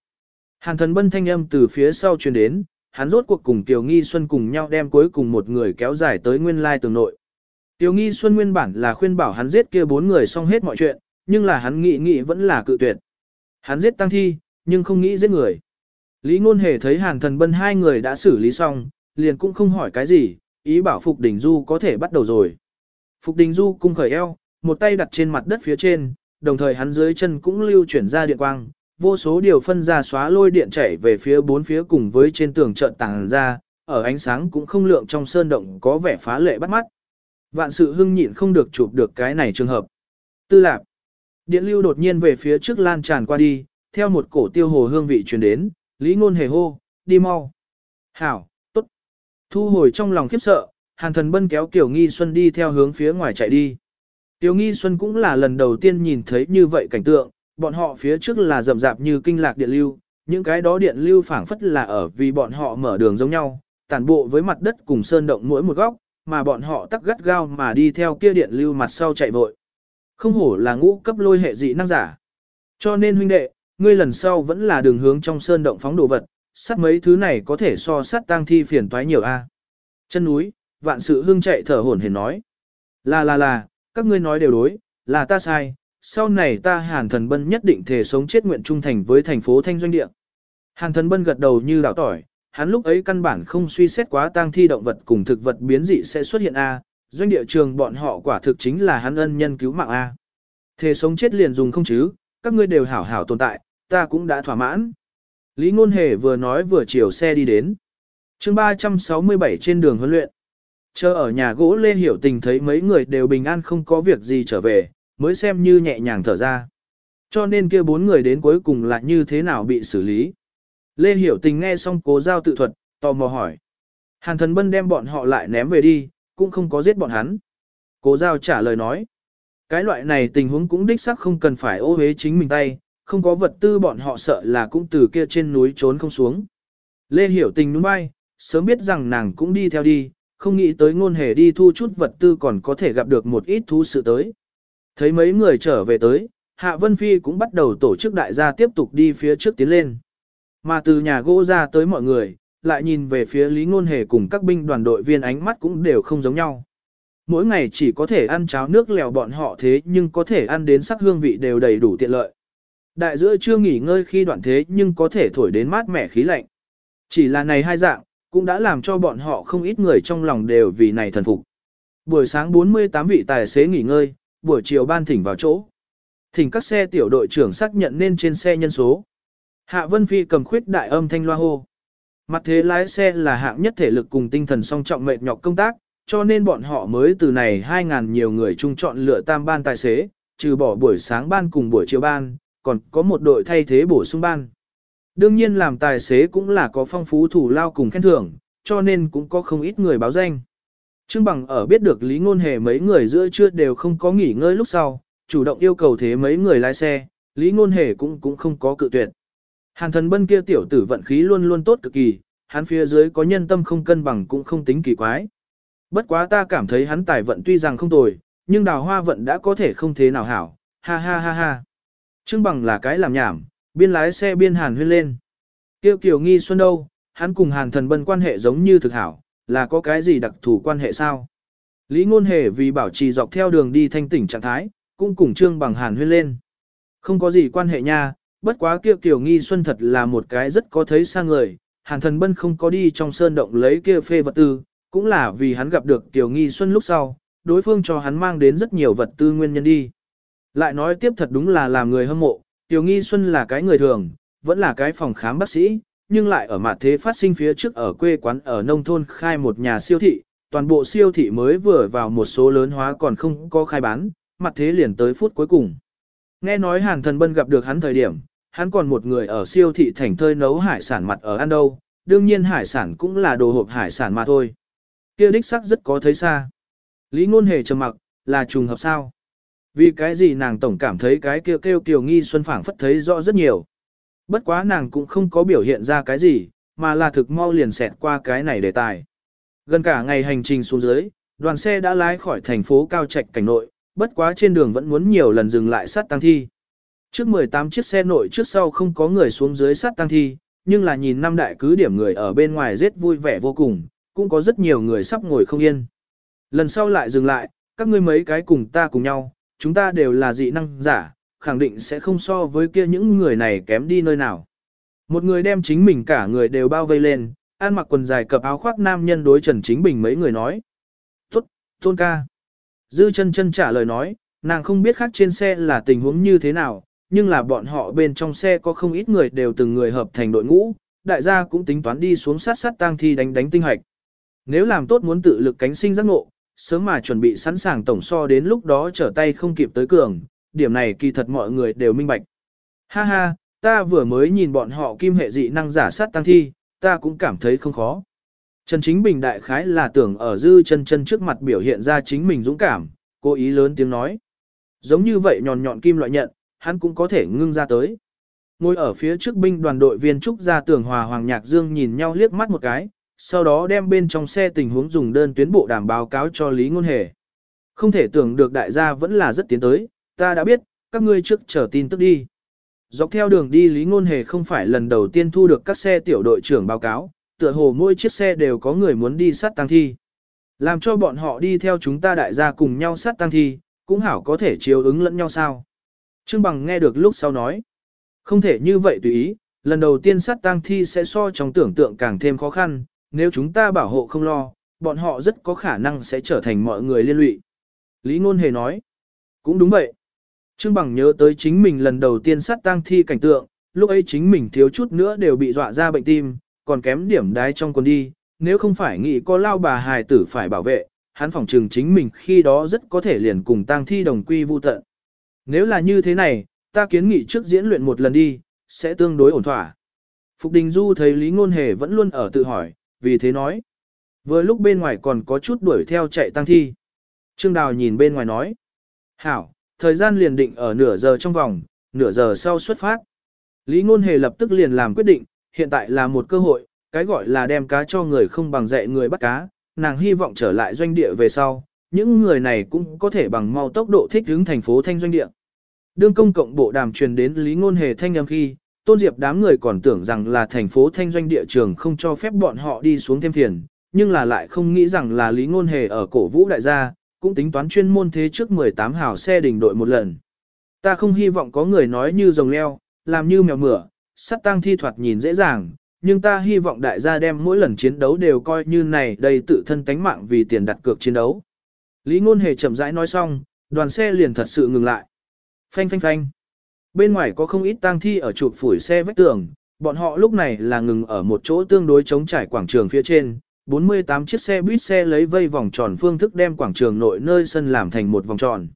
Hàn thần bân thanh âm từ phía sau truyền đến, hắn rốt cuộc cùng Tiểu Nghi Xuân cùng nhau đem cuối cùng một người kéo dài tới nguyên lai tường nội. Tiểu Nghi Xuân nguyên bản là khuyên bảo hắn giết kia bốn người xong hết mọi chuyện, nhưng là hắn nghĩ nghĩ vẫn là cự tuyệt. Hắn giết tăng thi, nhưng không nghĩ giết người. Lý Ngôn Hề thấy Hàn Thần Bân hai người đã xử lý xong, liền cũng không hỏi cái gì, ý bảo Phục Đình Du có thể bắt đầu rồi. Phục Đình Du cung khởi eo, một tay đặt trên mặt đất phía trên, đồng thời hắn dưới chân cũng lưu chuyển ra điện quang, vô số điều phân ra xóa lôi điện chảy về phía bốn phía cùng với trên tường trận tàng ra, ở ánh sáng cũng không lượng trong sơn động có vẻ phá lệ bắt mắt. Vạn sự hưng nhịn không được chụp được cái này trường hợp. Tư lạc. Điện lưu đột nhiên về phía trước lan tràn qua đi, theo một cổ tiêu hồ hương vị truyền đến, Lý Ngôn hề hô, đi mau. Hảo. Thu hồi trong lòng khiếp sợ, Hàn Thần Bân kéo Tiểu Nghi Xuân đi theo hướng phía ngoài chạy đi. Tiểu Nghi Xuân cũng là lần đầu tiên nhìn thấy như vậy cảnh tượng, bọn họ phía trước là rậm rạp như kinh lạc điện lưu, những cái đó điện lưu phảng phất là ở vì bọn họ mở đường giống nhau, tản bộ với mặt đất cùng sơn động mỗi một góc, mà bọn họ tắc gắt gao mà đi theo kia điện lưu mặt sau chạy vội. Không hổ là ngũ cấp lôi hệ dị năng giả. Cho nên huynh đệ, ngươi lần sau vẫn là đường hướng trong sơn động phóng đồ vật, sát mấy thứ này có thể so sát tang thi phiền toái nhiều a. Chân núi, vạn sự hương chạy thở hổn hển nói. Là là là, các ngươi nói đều đối, là ta sai, sau này ta hàn thần bân nhất định thể sống chết nguyện trung thành với thành phố thanh doanh địa. Hàn thần bân gật đầu như đảo tỏi, hắn lúc ấy căn bản không suy xét quá tang thi động vật cùng thực vật biến dị sẽ xuất hiện A, doanh địa trường bọn họ quả thực chính là hắn ân nhân cứu mạng A. Thể sống chết liền dùng không chứ, các ngươi đều hảo hảo tồn tại, ta cũng đã thỏa mãn. Lý Ngôn Hề vừa nói vừa chiều xe đi đến. chương 367 trên đường huấn luyện. Chờ ở nhà gỗ Lê Hiểu Tình thấy mấy người đều bình an không có việc gì trở về, mới xem như nhẹ nhàng thở ra. Cho nên kia bốn người đến cuối cùng là như thế nào bị xử lý. Lê Hiểu Tình nghe xong cố giao tự thuật, tò mò hỏi. Hàn thần bân đem bọn họ lại ném về đi, cũng không có giết bọn hắn. Cố giao trả lời nói. Cái loại này tình huống cũng đích xác không cần phải ô hế chính mình tay, không có vật tư bọn họ sợ là cũng từ kia trên núi trốn không xuống. Lê Hiểu Tình đúng bay, sớm biết rằng nàng cũng đi theo đi, không nghĩ tới ngôn hề đi thu chút vật tư còn có thể gặp được một ít thú sự tới. Thấy mấy người trở về tới, Hạ Vân Phi cũng bắt đầu tổ chức đại gia tiếp tục đi phía trước tiến lên. Mà từ nhà gỗ ra tới mọi người, lại nhìn về phía Lý Ngôn Hề cùng các binh đoàn đội viên ánh mắt cũng đều không giống nhau. Mỗi ngày chỉ có thể ăn cháo nước lèo bọn họ thế nhưng có thể ăn đến sắc hương vị đều đầy đủ tiện lợi. Đại giữa chưa nghỉ ngơi khi đoạn thế nhưng có thể thổi đến mát mẻ khí lạnh. Chỉ là này hai dạng, cũng đã làm cho bọn họ không ít người trong lòng đều vì này thần phục. Buổi sáng 48 vị tài xế nghỉ ngơi, buổi chiều ban thỉnh vào chỗ. Thỉnh các xe tiểu đội trưởng xác nhận nên trên xe nhân số. Hạ Vân Phi cầm khuyết đại âm thanh loa hô. Mặt thế lái xe là hạng nhất thể lực cùng tinh thần song trọng mệt nhọc công tác, cho nên bọn họ mới từ này 2.000 nhiều người chung chọn lựa tam ban tài xế, trừ bỏ buổi sáng ban cùng buổi chiều ban, còn có một đội thay thế bổ sung ban. Đương nhiên làm tài xế cũng là có phong phú thủ lao cùng khen thưởng, cho nên cũng có không ít người báo danh. Trương Bằng ở biết được Lý Ngôn Hề mấy người giữa trưa đều không có nghỉ ngơi lúc sau, chủ động yêu cầu thế mấy người lái xe, Lý Ngôn Hề cũng cũng không có cự tuyệt. Hàn thần bân kia tiểu tử vận khí luôn luôn tốt cực kỳ, hắn phía dưới có nhân tâm không cân bằng cũng không tính kỳ quái. Bất quá ta cảm thấy hắn tài vận tuy rằng không tồi, nhưng đào hoa vận đã có thể không thế nào hảo, ha ha ha ha. Trương bằng là cái làm nhảm, biên lái xe biên hàn huyên lên. Tiêu kiều nghi xuân đâu, hắn cùng hàn thần bân quan hệ giống như thực hảo, là có cái gì đặc thù quan hệ sao? Lý ngôn hề vì bảo trì dọc theo đường đi thanh tỉnh trạng thái, cũng cùng trương bằng hàn huyên lên. Không có gì quan hệ nha, bất quá kia Kiều Nghi Xuân thật là một cái rất có thấy xa người, Hàn Thần Bân không có đi trong sơn động lấy kia phê vật tư, cũng là vì hắn gặp được Kiều Nghi Xuân lúc sau, đối phương cho hắn mang đến rất nhiều vật tư nguyên nhân đi. Lại nói tiếp thật đúng là làm người hâm mộ, Tiểu Nghi Xuân là cái người thường, vẫn là cái phòng khám bác sĩ, nhưng lại ở mặt thế phát sinh phía trước ở quê quán ở nông thôn khai một nhà siêu thị, toàn bộ siêu thị mới vừa vào một số lớn hóa còn không có khai bán, mặt thế liền tới phút cuối cùng. Nghe nói Hàn Thần Bân gặp được hắn thời điểm, hắn còn một người ở siêu thị thành thơi nấu hải sản mặt ở ăn đâu, đương nhiên hải sản cũng là đồ hộp hải sản mà thôi. Kia đích sắc rất có thấy xa. Lý ngôn hề trầm mặc, là trùng hợp sao? Vì cái gì nàng tổng cảm thấy cái kêu kêu kiều nghi xuân phảng phất thấy rõ rất nhiều. Bất quá nàng cũng không có biểu hiện ra cái gì, mà là thực mau liền xẹt qua cái này đề tài. Gần cả ngày hành trình xuống dưới, đoàn xe đã lái khỏi thành phố Cao Trạch cảnh nội, bất quá trên đường vẫn muốn nhiều lần dừng lại sát tăng thi. Trước 18 chiếc xe nội trước sau không có người xuống dưới sát tăng thi, nhưng là nhìn năm đại cứ điểm người ở bên ngoài rất vui vẻ vô cùng, cũng có rất nhiều người sắp ngồi không yên. Lần sau lại dừng lại, các ngươi mấy cái cùng ta cùng nhau, chúng ta đều là dị năng giả, khẳng định sẽ không so với kia những người này kém đi nơi nào. Một người đem chính mình cả người đều bao vây lên, ăn mặc quần dài cập áo khoác nam nhân đối Trần Chính Bình mấy người nói. Tốt, tôn ca. Dư chân chân trả lời nói, nàng không biết khác trên xe là tình huống như thế nào, nhưng là bọn họ bên trong xe có không ít người đều từng người hợp thành đội ngũ, đại gia cũng tính toán đi xuống sát sát tang thi đánh đánh tinh hoạch. Nếu làm tốt muốn tự lực cánh sinh giác ngộ, sớm mà chuẩn bị sẵn sàng tổng so đến lúc đó trở tay không kịp tới cường, điểm này kỳ thật mọi người đều minh bạch. Ha ha, ta vừa mới nhìn bọn họ kim hệ dị năng giả sát tăng thi, ta cũng cảm thấy không khó. Trần Chính Bình đại khái là tưởng ở dư chân chân trước mặt biểu hiện ra chính mình dũng cảm, cố ý lớn tiếng nói. Giống như vậy nhọn nhọn kim loại nhận, hắn cũng có thể ngưng ra tới. Ngồi ở phía trước binh đoàn đội viên Trúc ra tưởng Hòa Hoàng Nhạc Dương nhìn nhau liếc mắt một cái, sau đó đem bên trong xe tình huống dùng đơn tuyến bộ đảm báo cáo cho Lý Ngôn Hề. Không thể tưởng được đại gia vẫn là rất tiến tới, ta đã biết, các ngươi trước chờ tin tức đi. Dọc theo đường đi Lý Ngôn Hề không phải lần đầu tiên thu được các xe tiểu đội trưởng báo cáo, tựa hồ mỗi chiếc xe đều có người muốn đi sát tăng thi. Làm cho bọn họ đi theo chúng ta đại gia cùng nhau sát tăng thi, cũng hảo có thể chiếu ứng lẫn nhau sao. Trương Bằng nghe được lúc sau nói. Không thể như vậy tùy ý, lần đầu tiên sát tăng thi sẽ so trong tưởng tượng càng thêm khó khăn, nếu chúng ta bảo hộ không lo, bọn họ rất có khả năng sẽ trở thành mọi người liên lụy. Lý Ngôn Hề nói. Cũng đúng vậy. Trương Bằng nhớ tới chính mình lần đầu tiên sát tang thi cảnh tượng, lúc ấy chính mình thiếu chút nữa đều bị dọa ra bệnh tim, còn kém điểm đái trong quần đi, nếu không phải nghĩ có lao bà hài tử phải bảo vệ, hắn phỏng trừng chính mình khi đó rất có thể liền cùng tang thi đồng quy vu tận. Nếu là như thế này, ta kiến nghị trước diễn luyện một lần đi, sẽ tương đối ổn thỏa. Phục Đình Du thấy Lý Ngôn Hề vẫn luôn ở tự hỏi, vì thế nói. Vừa lúc bên ngoài còn có chút đuổi theo chạy tăng thi. Trương Đào nhìn bên ngoài nói. Hảo, thời gian liền định ở nửa giờ trong vòng, nửa giờ sau xuất phát. Lý Ngôn Hề lập tức liền làm quyết định, hiện tại là một cơ hội, cái gọi là đem cá cho người không bằng dạy người bắt cá, nàng hy vọng trở lại doanh địa về sau, những người này cũng có thể bằng mau tốc độ thích ứng thành phố thanh doanh địa. Đương công cộng bộ đàm truyền đến Lý Ngôn Hề thanh âm khi, Tôn Diệp đám người còn tưởng rằng là thành phố thanh doanh địa trường không cho phép bọn họ đi xuống thêm phiền, nhưng là lại không nghĩ rằng là Lý Ngôn Hề ở cổ vũ đại gia, cũng tính toán chuyên môn thế trước 18 hào xe đình đội một lần. Ta không hy vọng có người nói như rồng leo, làm như mèo mửa, sắt tang thi thoạt nhìn dễ dàng, nhưng ta hy vọng đại gia đem mỗi lần chiến đấu đều coi như này đây tự thân tánh mạng vì tiền đặt cược chiến đấu. Lý Ngôn Hề chậm rãi nói xong, đoàn xe liền thật sự ngừng lại. Phanh phanh phanh. Bên ngoài có không ít tang thi ở chụp phủi xe vách tường, bọn họ lúc này là ngừng ở một chỗ tương đối chống trải quảng trường phía trên. 48 chiếc xe buýt xe lấy vây vòng tròn phương thức đem quảng trường nội nơi sân làm thành một vòng tròn.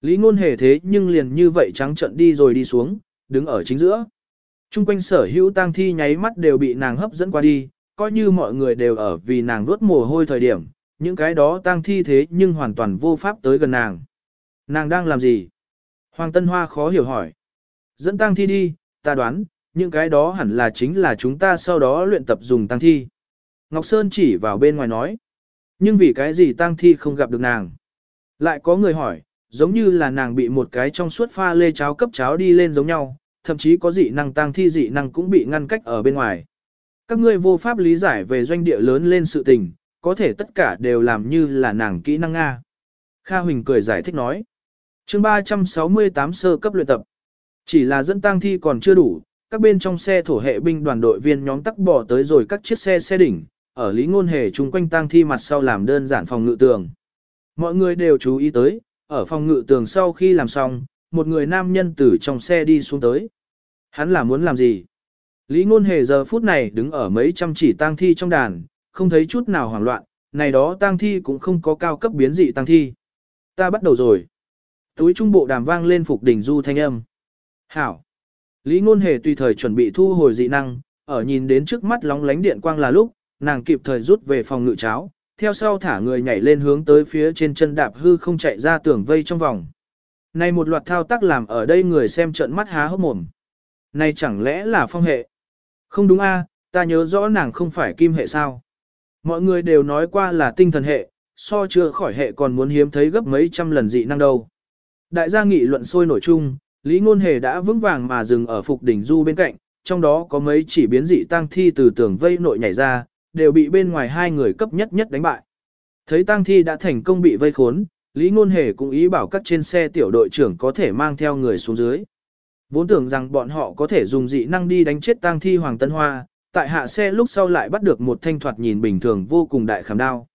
Lý ngôn hề thế nhưng liền như vậy trắng trận đi rồi đi xuống, đứng ở chính giữa. Trung quanh sở hữu tang thi nháy mắt đều bị nàng hấp dẫn qua đi, coi như mọi người đều ở vì nàng ruốt mồ hôi thời điểm, những cái đó tang thi thế nhưng hoàn toàn vô pháp tới gần nàng. Nàng đang làm gì? Hoàng Tân Hoa khó hiểu hỏi. Dẫn tang thi đi, ta đoán, những cái đó hẳn là chính là chúng ta sau đó luyện tập dùng tang thi. Ngọc Sơn chỉ vào bên ngoài nói. Nhưng vì cái gì tang thi không gặp được nàng? Lại có người hỏi, giống như là nàng bị một cái trong suốt pha lê cháo cấp cháo đi lên giống nhau, thậm chí có dị năng tang thi dị năng cũng bị ngăn cách ở bên ngoài. Các ngươi vô pháp lý giải về doanh địa lớn lên sự tình, có thể tất cả đều làm như là nàng kỹ năng Nga. Kha Huỳnh cười giải thích nói. chương 368 sơ cấp luyện tập. Chỉ là dẫn tang thi còn chưa đủ, các bên trong xe thổ hệ binh đoàn đội viên nhóm tắc bỏ tới rồi các chiếc xe xe đỉnh, ở Lý Ngôn Hề chung quanh tang thi mặt sau làm đơn giản phòng ngự tường. Mọi người đều chú ý tới, ở phòng ngự tường sau khi làm xong, một người nam nhân từ trong xe đi xuống tới. Hắn là muốn làm gì? Lý Ngôn Hề giờ phút này đứng ở mấy trăm chỉ tang thi trong đàn, không thấy chút nào hoảng loạn, này đó tang thi cũng không có cao cấp biến dị tang thi. Ta bắt đầu rồi. Túi trung bộ đàm vang lên phục đỉnh du thanh âm. Hảo. Lý Ngôn Hề tùy thời chuẩn bị thu hồi dị năng, ở nhìn đến trước mắt lóng lánh điện quang là lúc, nàng kịp thời rút về phòng ngự cháo, theo sau thả người nhảy lên hướng tới phía trên chân đạp hư không chạy ra tường vây trong vòng. Này một loạt thao tác làm ở đây người xem trợn mắt há hốc mồm. Này chẳng lẽ là phong hệ? Không đúng a, ta nhớ rõ nàng không phải kim hệ sao? Mọi người đều nói qua là tinh thần hệ, so chưa khỏi hệ còn muốn hiếm thấy gấp mấy trăm lần dị năng đâu. Đại gia nghị luận sôi nổi chung, Lý Ngôn Hề đã vững vàng mà dừng ở phục đỉnh du bên cạnh, trong đó có mấy chỉ biến dị tang thi từ tường vây nội nhảy ra, đều bị bên ngoài hai người cấp nhất nhất đánh bại. Thấy tang thi đã thành công bị vây khốn, Lý Ngôn Hề cũng ý bảo các trên xe tiểu đội trưởng có thể mang theo người xuống dưới. Vốn tưởng rằng bọn họ có thể dùng dị năng đi đánh chết tang thi Hoàng Tân Hoa, tại hạ xe lúc sau lại bắt được một thanh thoạt nhìn bình thường vô cùng đại khảm đao.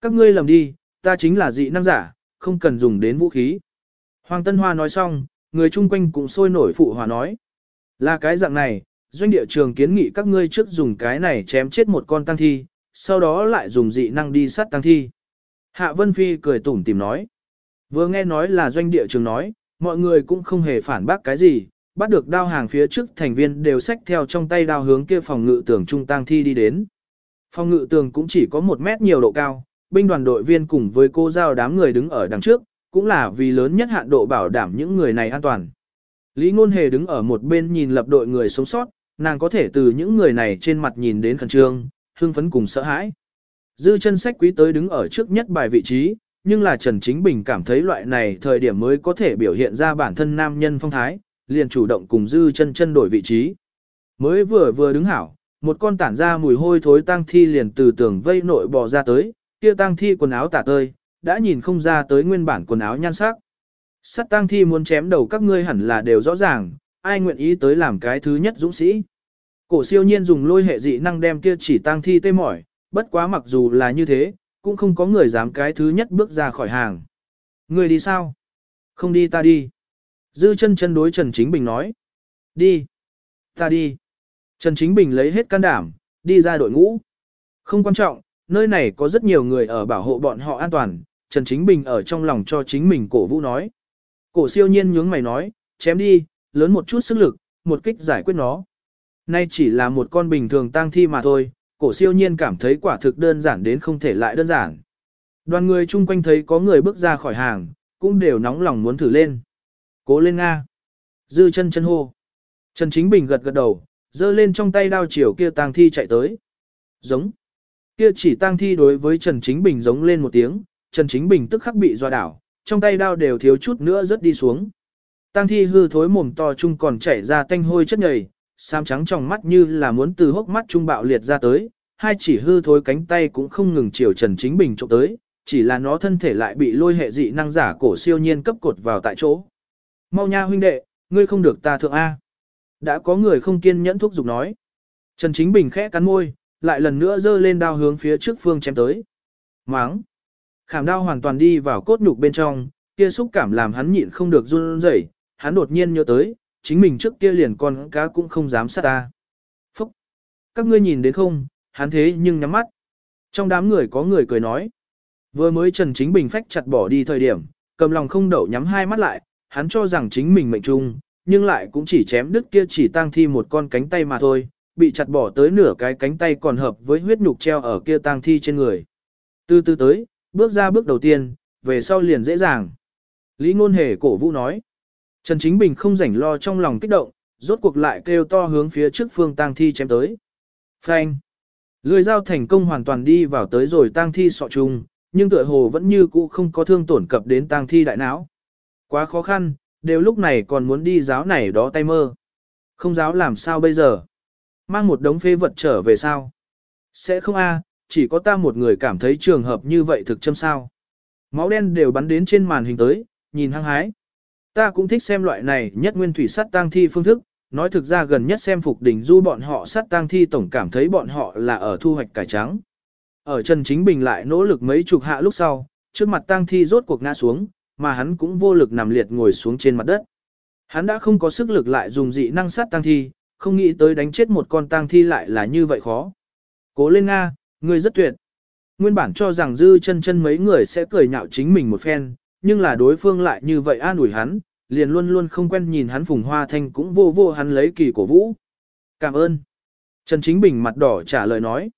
Các ngươi lầm đi, ta chính là dị năng giả, không cần dùng đến vũ khí. Hoàng Tân Hoa nói xong, người chung quanh cũng sôi nổi phụ hòa nói. Là cái dạng này, doanh địa trường kiến nghị các ngươi trước dùng cái này chém chết một con tăng thi, sau đó lại dùng dị năng đi sát tăng thi. Hạ Vân Phi cười tủm tìm nói. Vừa nghe nói là doanh địa trường nói, mọi người cũng không hề phản bác cái gì, bắt được đao hàng phía trước thành viên đều xách theo trong tay đao hướng kia phòng ngự tường trung tăng thi đi đến. Phòng ngự tường cũng chỉ có một mét nhiều độ cao, binh đoàn đội viên cùng với cô giao đám người đứng ở đằng trước, cũng là vì lớn nhất hạn độ bảo đảm những người này an toàn. Lý Ngôn Hề đứng ở một bên nhìn lập đội người sống sót, nàng có thể từ những người này trên mặt nhìn đến khẩn trương, hưng phấn cùng sợ hãi. Dư chân sách quý tới đứng ở trước nhất bài vị trí, nhưng là Trần Chính Bình cảm thấy loại này thời điểm mới có thể biểu hiện ra bản thân nam nhân phong thái, liền chủ động cùng dư chân chân đổi vị trí. Mới vừa vừa đứng hảo, một con tản ra mùi hôi thối tang thi liền từ tường vây nội bò ra tới, kia tang thi quần áo tả tơi, đã nhìn không ra tới nguyên bản quần áo nhan sắc. Sắt tang thi muốn chém đầu các ngươi hẳn là đều rõ ràng, ai nguyện ý tới làm cái thứ nhất dũng sĩ. Cổ siêu nhiên dùng lôi hệ dị năng đem kia chỉ tang thi tê mỏi, bất quá mặc dù là như thế, cũng không có người dám cái thứ nhất bước ra khỏi hàng. Người đi sao? Không đi ta đi. Dư chân chân đối Trần Chính Bình nói. Đi. Ta đi. Trần Chính Bình lấy hết can đảm, đi ra đội ngũ. Không quan trọng, nơi này có rất nhiều người ở bảo hộ bọn họ an toàn. Trần Chính Bình ở trong lòng cho chính mình cổ vũ nói. Cổ siêu nhiên nhướng mày nói, chém đi, lớn một chút sức lực, một kích giải quyết nó. Nay chỉ là một con bình thường tang thi mà thôi, cổ siêu nhiên cảm thấy quả thực đơn giản đến không thể lại đơn giản. Đoàn người chung quanh thấy có người bước ra khỏi hàng, cũng đều nóng lòng muốn thử lên. Cố lên Nga. Dư chân chân hô. Trần Chính Bình gật gật đầu, dơ lên trong tay đao chiều kia tang thi chạy tới. Giống. Kia chỉ tang thi đối với Trần Chính Bình giống lên một tiếng, Trần Chính Bình tức khắc bị doa đảo, trong tay đao đều thiếu chút nữa rớt đi xuống. Tang thi hư thối mồm to chung còn chảy ra tanh hôi chất nhầy, xám trắng trong mắt như là muốn từ hốc mắt trung bạo liệt ra tới, hai chỉ hư thối cánh tay cũng không ngừng chiều Trần Chính Bình trộm tới, chỉ là nó thân thể lại bị lôi hệ dị năng giả cổ siêu nhiên cấp cột vào tại chỗ. Mau nha huynh đệ, ngươi không được ta thượng A. Đã có người không kiên nhẫn thúc giục nói. Trần Chính Bình khẽ cắn môi, lại lần nữa giơ lên đao hướng phía trước phương chém tới. Máng. Khảm đao hoàn toàn đi vào cốt nhục bên trong, kia xúc cảm làm hắn nhịn không được run rẩy, hắn đột nhiên nhớ tới, chính mình trước kia liền con cá cũng không dám sát ta. Phúc! Các ngươi nhìn đến không, hắn thế nhưng nhắm mắt. Trong đám người có người cười nói. Vừa mới Trần Chính Bình phách chặt bỏ đi thời điểm, cầm lòng không đậu nhắm hai mắt lại, hắn cho rằng chính mình mệnh trung, nhưng lại cũng chỉ chém đứt kia chỉ tang thi một con cánh tay mà thôi, bị chặt bỏ tới nửa cái cánh tay còn hợp với huyết nhục treo ở kia tang thi trên người. Từ từ tới, bước ra bước đầu tiên, về sau liền dễ dàng. Lý Ngôn Hề cổ vũ nói. Trần Chính Bình không rảnh lo trong lòng kích động, rốt cuộc lại kêu to hướng phía trước phương tang thi chém tới. Phanh! Lưỡi dao thành công hoàn toàn đi vào tới rồi tang thi sọ trùng, nhưng tựa hồ vẫn như cũ không có thương tổn cập đến tang thi đại não. Quá khó khăn, đều lúc này còn muốn đi giáo này đó tay mơ. Không giáo làm sao bây giờ? Mang một đống phê vật trở về sao? Sẽ không a, chỉ có ta một người cảm thấy trường hợp như vậy thực châm sao. Máu đen đều bắn đến trên màn hình tới, nhìn hăng hái. Ta cũng thích xem loại này nhất nguyên thủy sắt tang thi phương thức, nói thực ra gần nhất xem phục đỉnh du bọn họ sắt tang thi tổng cảm thấy bọn họ là ở thu hoạch cải trắng. Ở Trần Chính Bình lại nỗ lực mấy chục hạ lúc sau, trước mặt tang thi rốt cuộc ngã xuống, mà hắn cũng vô lực nằm liệt ngồi xuống trên mặt đất. Hắn đã không có sức lực lại dùng dị năng sát tang thi, không nghĩ tới đánh chết một con tang thi lại là như vậy khó. Cố lên Nga, ngươi rất tuyệt. Nguyên bản cho rằng dư chân chân mấy người sẽ cười nhạo chính mình một phen, nhưng là đối phương lại như vậy an ủi hắn, liền luôn luôn không quen nhìn hắn phùng hoa thanh cũng vô vô hắn lấy kỳ cổ vũ. Cảm ơn. Trần Chính Bình mặt đỏ trả lời nói.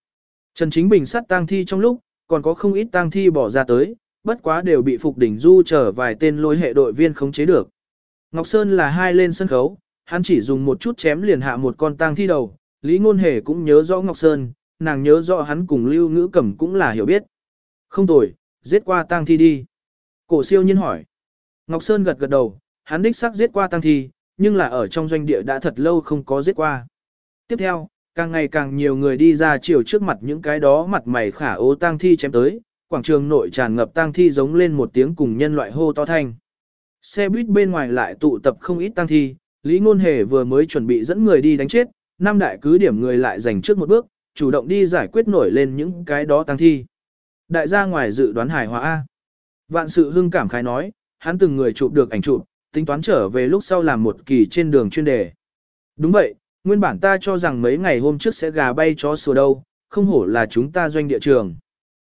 Trần Chính Bình sát tang thi trong lúc, còn có không ít tang thi bỏ ra tới, bất quá đều bị Phục Đỉnh Du trở vài tên lôi hệ đội viên khống chế được. Ngọc Sơn là hai lên sân khấu, hắn chỉ dùng một chút chém liền hạ một con tang thi đầu, Lý Ngôn Hề cũng nhớ rõ Ngọc Sơn, nàng nhớ rõ hắn cùng Lưu Ngữ Cẩm cũng là hiểu biết. Không tồi, giết qua tang thi đi. Cổ siêu nhiên hỏi. Ngọc Sơn gật gật đầu, hắn đích xác giết qua tang thi, nhưng là ở trong doanh địa đã thật lâu không có giết qua. Tiếp theo, càng ngày càng nhiều người đi ra chiều trước mặt những cái đó mặt mày khả ố tang thi chém tới, quảng trường nội tràn ngập tang thi giống lên một tiếng cùng nhân loại hô to thanh. Xe buýt bên ngoài lại tụ tập không ít tang thi, Lý Ngôn Hề vừa mới chuẩn bị dẫn người đi đánh chết, năm đại cứ điểm người lại giành trước một bước, chủ động đi giải quyết nổi lên những cái đó tang thi. Đại gia ngoài dự đoán hài hòa A. Vạn sự hưng cảm khái nói, hắn từng người chụp được ảnh chụp, tính toán trở về lúc sau làm một kỳ trên đường chuyên đề. Đúng vậy, nguyên bản ta cho rằng mấy ngày hôm trước sẽ gà bay chó sủa đâu, không hổ là chúng ta doanh địa trường.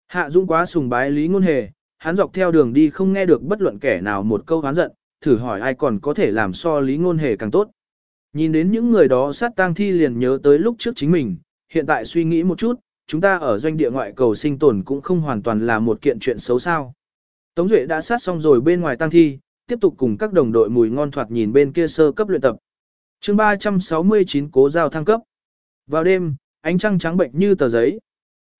Hạ Dũng quá sùng bái Lý Ngôn Hề, hắn dọc theo đường đi không nghe được bất luận kẻ nào một câu hán giận, thử hỏi ai còn có thể làm so Lý Ngôn Hề càng tốt. Nhìn đến những người đó sát tang thi liền nhớ tới lúc trước chính mình, hiện tại suy nghĩ một chút, chúng ta ở doanh địa ngoại cầu sinh tồn cũng không hoàn toàn là một kiện chuyện xấu sao. Tống Duệ đã sát xong rồi bên ngoài tang thi, tiếp tục cùng các đồng đội mùi ngon thoạt nhìn bên kia sơ cấp luyện tập. chương 369 cố giao thăng cấp. Vào đêm, ánh trăng trắng bệnh như tờ giấy.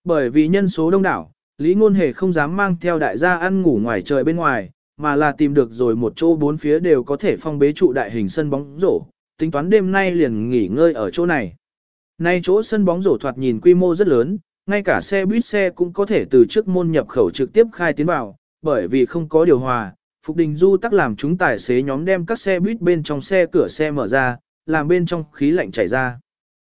Bởi vì nhân số đông đảo, Lý Ngôn Hề không dám mang theo đại gia ăn ngủ ngoài trời bên ngoài, mà là tìm được rồi một chỗ bốn phía đều có thể phong bế trụ đại hình sân bóng rổ, tính toán đêm nay liền nghỉ ngơi ở chỗ này. Nay chỗ sân bóng rổ thoạt nhìn quy mô rất lớn, ngay cả xe buýt xe cũng có thể từ trước môn nhập khẩu trực tiếp khai tiến vào, bởi vì không có điều hòa. Phục Đình Du tắc làm chúng tài xế nhóm đem các xe buýt bên trong xe cửa xe mở ra, làm bên trong khí lạnh chảy ra.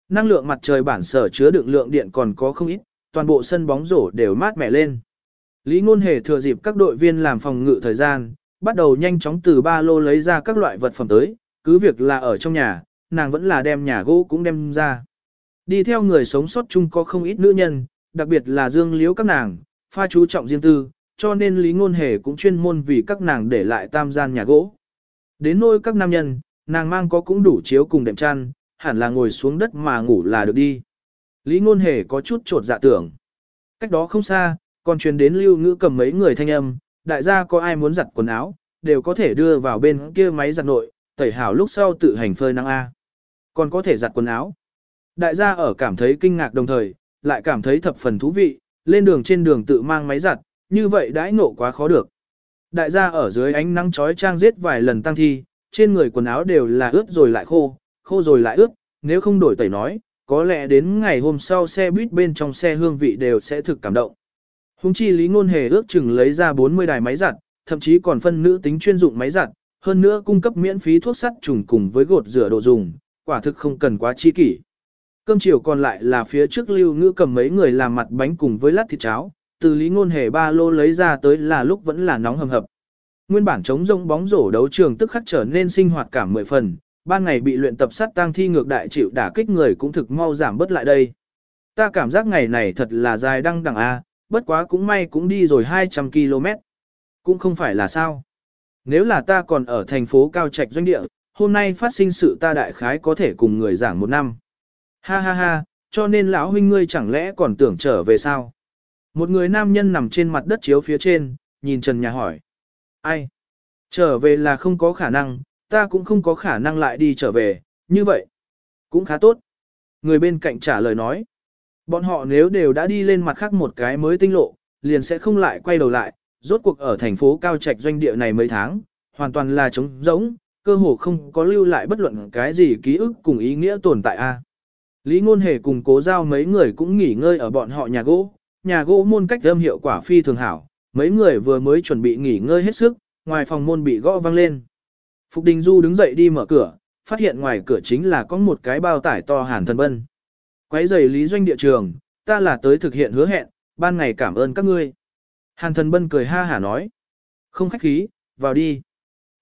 Năng lượng mặt trời bản sở chứa đựng lượng điện còn có không ít, toàn bộ sân bóng rổ đều mát mẻ lên. Lý Ngôn Hề thừa dịp các đội viên làm phòng ngự thời gian, bắt đầu nhanh chóng từ ba lô lấy ra các loại vật phẩm tới, cứ việc là ở trong nhà, nàng vẫn là đem nhà gỗ cũng đem ra. Đi theo người sống sót chung có không ít nữ nhân, đặc biệt là dương liếu các nàng, pha chú trọng riêng tư, cho nên Lý Ngôn Hề cũng chuyên môn vì các nàng để lại tam gian nhà gỗ. Đến nôi các nam nhân, nàng mang có cũng đủ chiếu cùng đệm chăn, hẳn là ngồi xuống đất mà ngủ là được đi. Lý Ngôn Hề có chút trột dạ tưởng. Cách đó không xa, còn truyền đến lưu ngữ cầm mấy người thanh âm, đại gia có ai muốn giặt quần áo, đều có thể đưa vào bên kia máy giặt nội, tẩy hảo lúc sau tự hành phơi nắng A. Còn có thể giặt quần áo. Đại gia ở cảm thấy kinh ngạc đồng thời, lại cảm thấy thập phần thú vị, lên đường trên đường tự mang máy giặt, như vậy đãi nộ quá khó được. Đại gia ở dưới ánh nắng chói trang giết vài lần tăng thi, trên người quần áo đều là ướt rồi lại khô, khô rồi lại ướt, nếu không đổi tẩy nói, có lẽ đến ngày hôm sau xe buýt bên trong xe hương vị đều sẽ thực cảm động. Hùng chi Lý Ngôn Hề ước chừng lấy ra 40 đài máy giặt, thậm chí còn phân nữ tính chuyên dụng máy giặt, hơn nữa cung cấp miễn phí thuốc sắt trùng cùng với gột rửa đồ dùng, quả thực không cần quá chi kỷ. Cơm chiều còn lại là phía trước lưu ngữ cầm mấy người làm mặt bánh cùng với lát thịt cháo, từ Lý Ngôn Hề ba lô lấy ra tới là lúc vẫn là nóng hầm hập. Nguyên bản chống rông bóng rổ đấu trường tức khắc trở nên sinh hoạt cảm mười phần, ban ngày bị luyện tập sát tang thi ngược đại chịu đả kích người cũng thực mau giảm bớt lại đây. Ta cảm giác ngày này thật là dài đăng đẳng A, bất quá cũng may cũng đi rồi 200 km. Cũng không phải là sao. Nếu là ta còn ở thành phố Cao Trạch doanh địa, hôm nay phát sinh sự ta đại khái có thể cùng người giảng một năm. Ha ha ha, cho nên lão huynh ngươi chẳng lẽ còn tưởng trở về sao? Một người nam nhân nằm trên mặt đất chiếu phía trên, nhìn Trần Nhà hỏi. Ai? Trở về là không có khả năng, ta cũng không có khả năng lại đi trở về, như vậy. Cũng khá tốt. Người bên cạnh trả lời nói. Bọn họ nếu đều đã đi lên mặt khác một cái mới tinh lộ, liền sẽ không lại quay đầu lại, rốt cuộc ở thành phố Cao Trạch doanh địa này mấy tháng, hoàn toàn là trống rỗng, cơ hồ không có lưu lại bất luận cái gì ký ức cùng ý nghĩa tồn tại a. Lý Ngôn Hề cùng cố giao mấy người cũng nghỉ ngơi ở bọn họ nhà gỗ, nhà gỗ môn cách âm hiệu quả phi thường hảo, mấy người vừa mới chuẩn bị nghỉ ngơi hết sức, ngoài phòng môn bị gõ vang lên. Phục Đình Du đứng dậy đi mở cửa, phát hiện ngoài cửa chính là có một cái bao tải to hàn thần bân. Quấy giày lý doanh địa trường, ta là tới thực hiện hứa hẹn, ban ngày cảm ơn các ngươi. Hàn thần bân cười ha hả nói. Không khách khí, vào đi.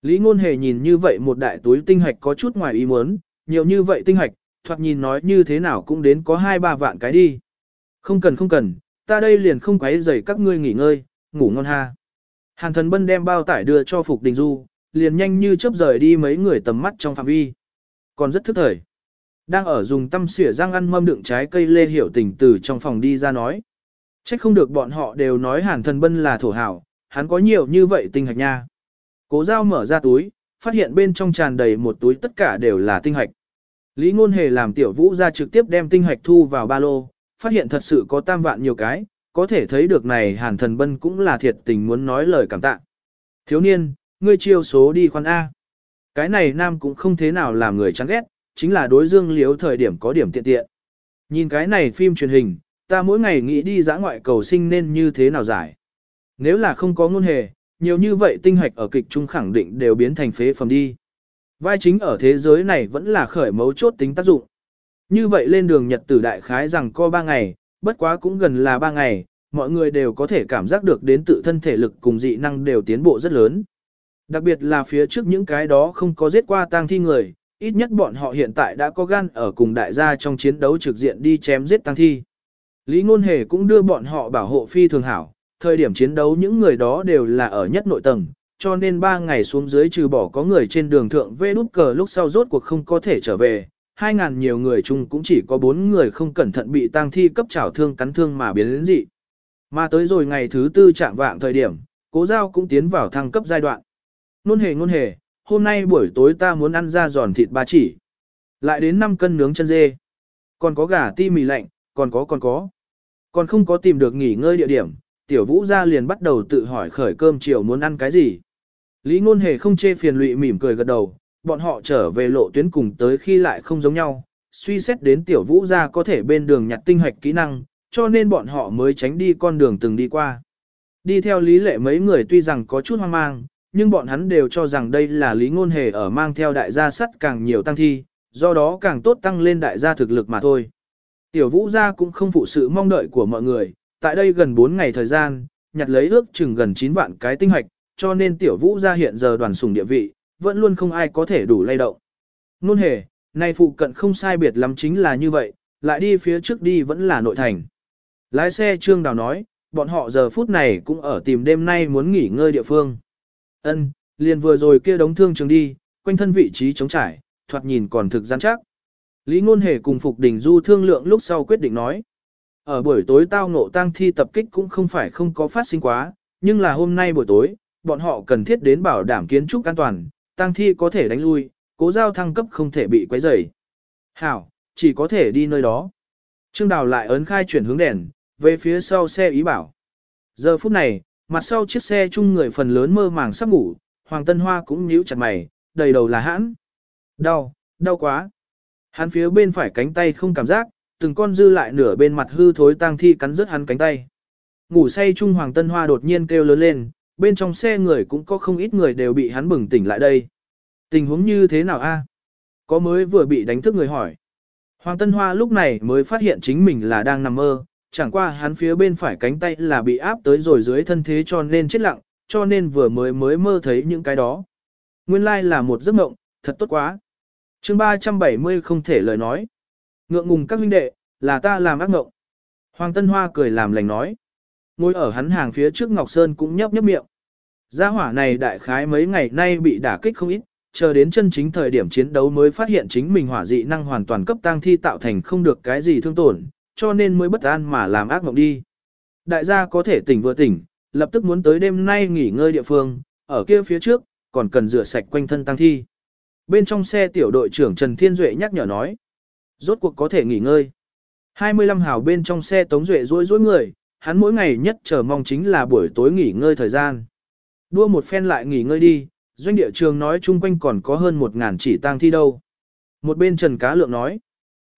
Lý ngôn hề nhìn như vậy một đại túi tinh hạch có chút ngoài ý muốn, nhiều như vậy tinh hạch, thoạt nhìn nói như thế nào cũng đến có hai ba vạn cái đi. Không cần không cần, ta đây liền không quấy rầy các ngươi nghỉ ngơi, ngủ ngon ha. Hàn thần bân đem bao tải đưa cho Phục Đình Du, liền nhanh như chớp rời đi mấy người tầm mắt trong phạm vi. Còn rất thức thời. Đang ở dùng tâm xỉa răng ăn mâm đựng trái cây lê hiểu tình từ trong phòng đi ra nói. Trách không được bọn họ đều nói hàn thần bân là thổ hảo, hắn có nhiều như vậy tinh hạch nha. Cố dao mở ra túi, phát hiện bên trong tràn đầy một túi tất cả đều là tinh hạch. Lý ngôn hề làm tiểu vũ ra trực tiếp đem tinh hạch thu vào ba lô, phát hiện thật sự có tam vạn nhiều cái, có thể thấy được này hàn thần bân cũng là thiệt tình muốn nói lời cảm tạ. Thiếu niên, ngươi chiêu số đi khoan A. Cái này nam cũng không thế nào làm người chán ghét, chính là đối dương liếu thời điểm có điểm tiện tiện. Nhìn cái này phim truyền hình, ta mỗi ngày nghĩ đi dã ngoại cầu sinh nên như thế nào giải. Nếu là không có ngôn hề, nhiều như vậy tinh hạch ở kịch trung khẳng định đều biến thành phế phẩm đi. Vai chính ở thế giới này vẫn là khởi mấu chốt tính tác dụng. Như vậy lên đường Nhật tử đại khái rằng co ba ngày, bất quá cũng gần là ba ngày, mọi người đều có thể cảm giác được đến tự thân thể lực cùng dị năng đều tiến bộ rất lớn. Đặc biệt là phía trước những cái đó không có giết qua tang thi người, ít nhất bọn họ hiện tại đã có gan ở cùng đại gia trong chiến đấu trực diện đi chém giết tang thi. Lý Ngôn Hề cũng đưa bọn họ bảo hộ phi thường hảo, thời điểm chiến đấu những người đó đều là ở nhất nội tầng, cho nên 3 ngày xuống dưới trừ bỏ có người trên đường thượng vê đút cờ lúc sau rốt cuộc không có thể trở về, 2.000 nhiều người chung cũng chỉ có 4 người không cẩn thận bị tang thi cấp trảo thương cắn thương mà biến đến dị. Mà tới rồi ngày thứ tư chạm vạng thời điểm, cố giao cũng tiến vào thăng cấp giai đoạn. Nôn hề nôn hề, hôm nay buổi tối ta muốn ăn ra giòn thịt ba chỉ. Lại đến 5 cân nướng chân dê. Còn có gà ti mì lạnh, còn có còn có. Còn không có tìm được nghỉ ngơi địa điểm, tiểu vũ ra liền bắt đầu tự hỏi khởi cơm chiều muốn ăn cái gì. Lý ngôn hề không chê phiền lụy mỉm cười gật đầu, bọn họ trở về lộ tuyến cùng tới khi lại không giống nhau, suy xét đến tiểu vũ Gia có thể bên đường nhặt tinh hoạch kỹ năng, cho nên bọn họ mới tránh đi con đường từng đi qua. Đi theo lý lệ mấy người tuy rằng có chút hoang mang, nhưng bọn hắn đều cho rằng đây là lý ngôn hề ở mang theo đại gia sắt càng nhiều tăng thi, do đó càng tốt tăng lên đại gia thực lực mà thôi. Tiểu vũ gia cũng không phụ sự mong đợi của mọi người, tại đây gần 4 ngày thời gian, nhặt lấy ước chừng gần 9 vạn cái tinh hoạch, cho nên tiểu vũ gia hiện giờ đoàn sủng địa vị, vẫn luôn không ai có thể đủ lay động. Nôn hề, nay phụ cận không sai biệt lắm chính là như vậy, lại đi phía trước đi vẫn là nội thành. Lái xe Trương Đào nói, bọn họ giờ phút này cũng ở tìm đêm nay muốn nghỉ ngơi địa phương. Ân, liền vừa rồi kia đống thương trường đi, quanh thân vị trí chống trải, thoạt nhìn còn thực gian chắc. Lý Ngôn Hề cùng Phục Đình Du thương lượng lúc sau quyết định nói. Ở buổi tối tao ngộ tang thi tập kích cũng không phải không có phát sinh quá, nhưng là hôm nay buổi tối, bọn họ cần thiết đến bảo đảm kiến trúc an toàn, tang thi có thể đánh lui, cố giao thăng cấp không thể bị quấy rầy. Hảo, chỉ có thể đi nơi đó. Trương Đào lại ấn khai chuyển hướng đèn, về phía sau xe ý bảo. Giờ phút này, mặt sau chiếc xe chung người phần lớn mơ màng sắp ngủ, Hoàng Tân Hoa cũng nhíu chặt mày, đầy đầu là hãn. Đau, đau quá. Hắn phía bên phải cánh tay không cảm giác, từng con dư lại nửa bên mặt hư thối tang thi cắn rứt hắn cánh tay. Ngủ say chung Hoàng Tân Hoa đột nhiên kêu lớn lên, bên trong xe người cũng có không ít người đều bị hắn bừng tỉnh lại đây. Tình huống như thế nào a? Có mới vừa bị đánh thức người hỏi. Hoàng Tân Hoa lúc này mới phát hiện chính mình là đang nằm mơ, chẳng qua hắn phía bên phải cánh tay là bị áp tới rồi dưới thân thế cho nên chết lặng, cho nên vừa mới mới mơ thấy những cái đó. Nguyên lai like là một giấc mộng, thật tốt quá. chương 370 không thể lời nói. Ngượng ngùng các huynh đệ, là ta làm ác mộng. Hoàng Tân Hoa cười làm lành nói. Ngồi ở hắn hàng phía trước Ngọc Sơn cũng nhấp nhấp miệng. Gia hỏa này đại khái mấy ngày nay bị đả kích không ít, chờ đến chân chính thời điểm chiến đấu mới phát hiện chính mình hỏa dị năng hoàn toàn cấp tăng thi tạo thành không được cái gì thương tổn, cho nên mới bất an mà làm ác mộng đi. Đại gia có thể tỉnh vừa tỉnh, lập tức muốn tới đêm nay nghỉ ngơi địa phương, ở kia phía trước, còn cần rửa sạch quanh thân tăng thi. Bên trong xe tiểu đội trưởng Trần Thiên Duệ nhắc nhở nói, rốt cuộc có thể nghỉ ngơi. 25 hào bên trong xe Tống Duệ rối rối người, hắn mỗi ngày nhất chờ mong chính là buổi tối nghỉ ngơi thời gian. Đua một phen lại nghỉ ngơi đi, doanh địa trường nói chung quanh còn có hơn một ngàn chỉ tang thi đâu. Một bên Trần Cá Lượng nói,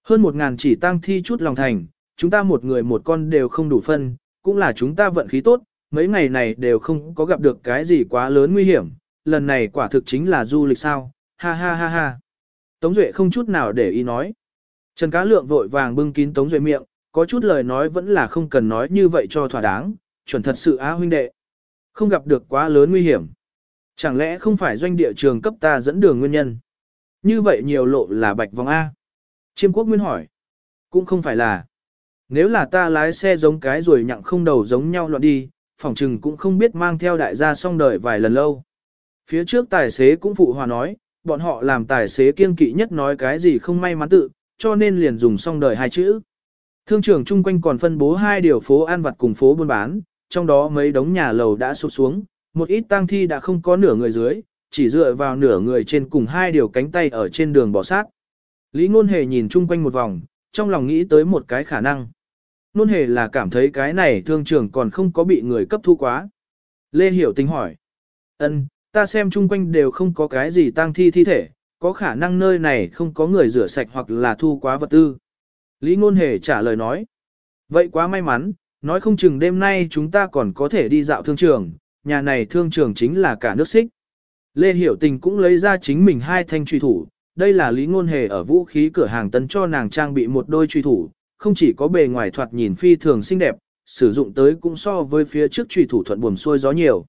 hơn một ngàn chỉ tang thi chút lòng thành, chúng ta một người một con đều không đủ phân, cũng là chúng ta vận khí tốt, mấy ngày này đều không có gặp được cái gì quá lớn nguy hiểm, lần này quả thực chính là du lịch sao, ha ha ha ha. Tống Duệ không chút nào để ý nói. Trần Cá Lượng vội vàng bưng kín Tống Duệ miệng, có chút lời nói vẫn là không cần nói như vậy cho thỏa đáng, chuẩn thật sự á huynh đệ. Không gặp được quá lớn nguy hiểm. Chẳng lẽ không phải doanh địa trường cấp ta dẫn đường nguyên nhân? Như vậy nhiều lộ là bạch vòng A. Chiêm quốc nguyên hỏi. Cũng không phải là. Nếu là ta lái xe giống cái rồi nhặng không đầu giống nhau loạn đi, phỏng trừng cũng không biết mang theo đại gia xong đời vài lần lâu. Phía trước tài xế cũng phụ hòa nói, bọn họ làm tài xế kiên kỵ nhất nói cái gì không may mắn tự, cho nên liền dùng xong đời hai chữ. Thương trường chung quanh còn phân bố hai điều phố an vặt cùng phố buôn bán, trong đó mấy đống nhà lầu đã sụp xuống, một ít tang thi đã không có nửa người dưới, chỉ dựa vào nửa người trên cùng hai điều cánh tay ở trên đường bỏ sát. Lý Ngôn Hề nhìn chung quanh một vòng, trong lòng nghĩ tới một cái khả năng. Ngôn Hề là cảm thấy cái này thương trường còn không có bị người cấp thu quá. Lê Hiểu Tình hỏi. ân ta xem chung quanh đều không có cái gì tang thi thi thể, có khả năng nơi này không có người rửa sạch hoặc là thu quá vật tư. Lý Ngôn Hề trả lời nói. Vậy quá may mắn, nói không chừng đêm nay chúng ta còn có thể đi dạo thương trường, nhà này thương trường chính là cả nước xích. Lê Hiểu Tình cũng lấy ra chính mình hai thanh truy thủ, đây là Lý Ngôn Hề ở vũ khí cửa hàng tân cho nàng trang bị một đôi truy thủ, không chỉ có bề ngoài thoạt nhìn phi thường xinh đẹp, sử dụng tới cũng so với phía trước truy thủ thuận buồm xuôi gió nhiều.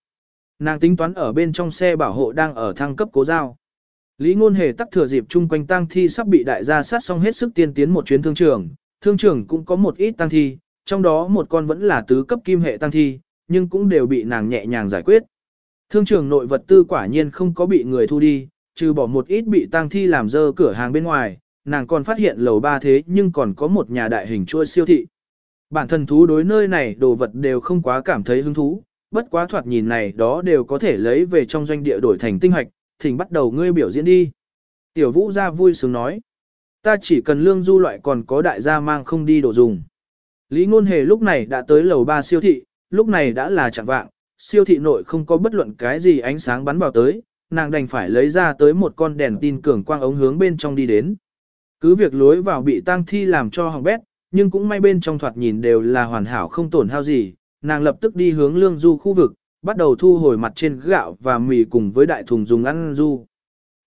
Nàng tính toán ở bên trong xe bảo hộ đang ở thăng cấp cố giao. Lý Ngôn Hề tắc thừa dịp chung quanh tang thi sắp bị đại gia sát xong hết sức tiên tiến một chuyến thương trường, thương trường cũng có một ít tang thi, trong đó một con vẫn là tứ cấp kim hệ tang thi, nhưng cũng đều bị nàng nhẹ nhàng giải quyết. Thương trường nội vật tư quả nhiên không có bị người thu đi, trừ bỏ một ít bị tang thi làm dơ cửa hàng bên ngoài, nàng còn phát hiện lầu ba thế nhưng còn có một nhà đại hình chuôi siêu thị. Bản thân thú đối nơi này đồ vật đều không quá cảm thấy hứng thú, bất quá thoạt nhìn này đó đều có thể lấy về trong doanh địa đổi thành tinh hoạch, thỉnh bắt đầu ngươi biểu diễn đi. Tiểu vũ ra vui sướng nói. Ta chỉ cần lương du loại còn có đại gia mang không đi đồ dùng. Lý ngôn hề lúc này đã tới lầu ba siêu thị, lúc này đã là chẳng vạng, siêu thị nội không có bất luận cái gì ánh sáng bắn vào tới, nàng đành phải lấy ra tới một con đèn tin cường quang ống hướng bên trong đi đến. Cứ việc lối vào bị tang thi làm cho hỏng bét, nhưng cũng may bên trong thoạt nhìn đều là hoàn hảo không tổn hao gì, nàng lập tức đi hướng lương du khu vực, bắt đầu thu hồi mặt trên gạo và mì cùng với đại thùng dùng ăn du.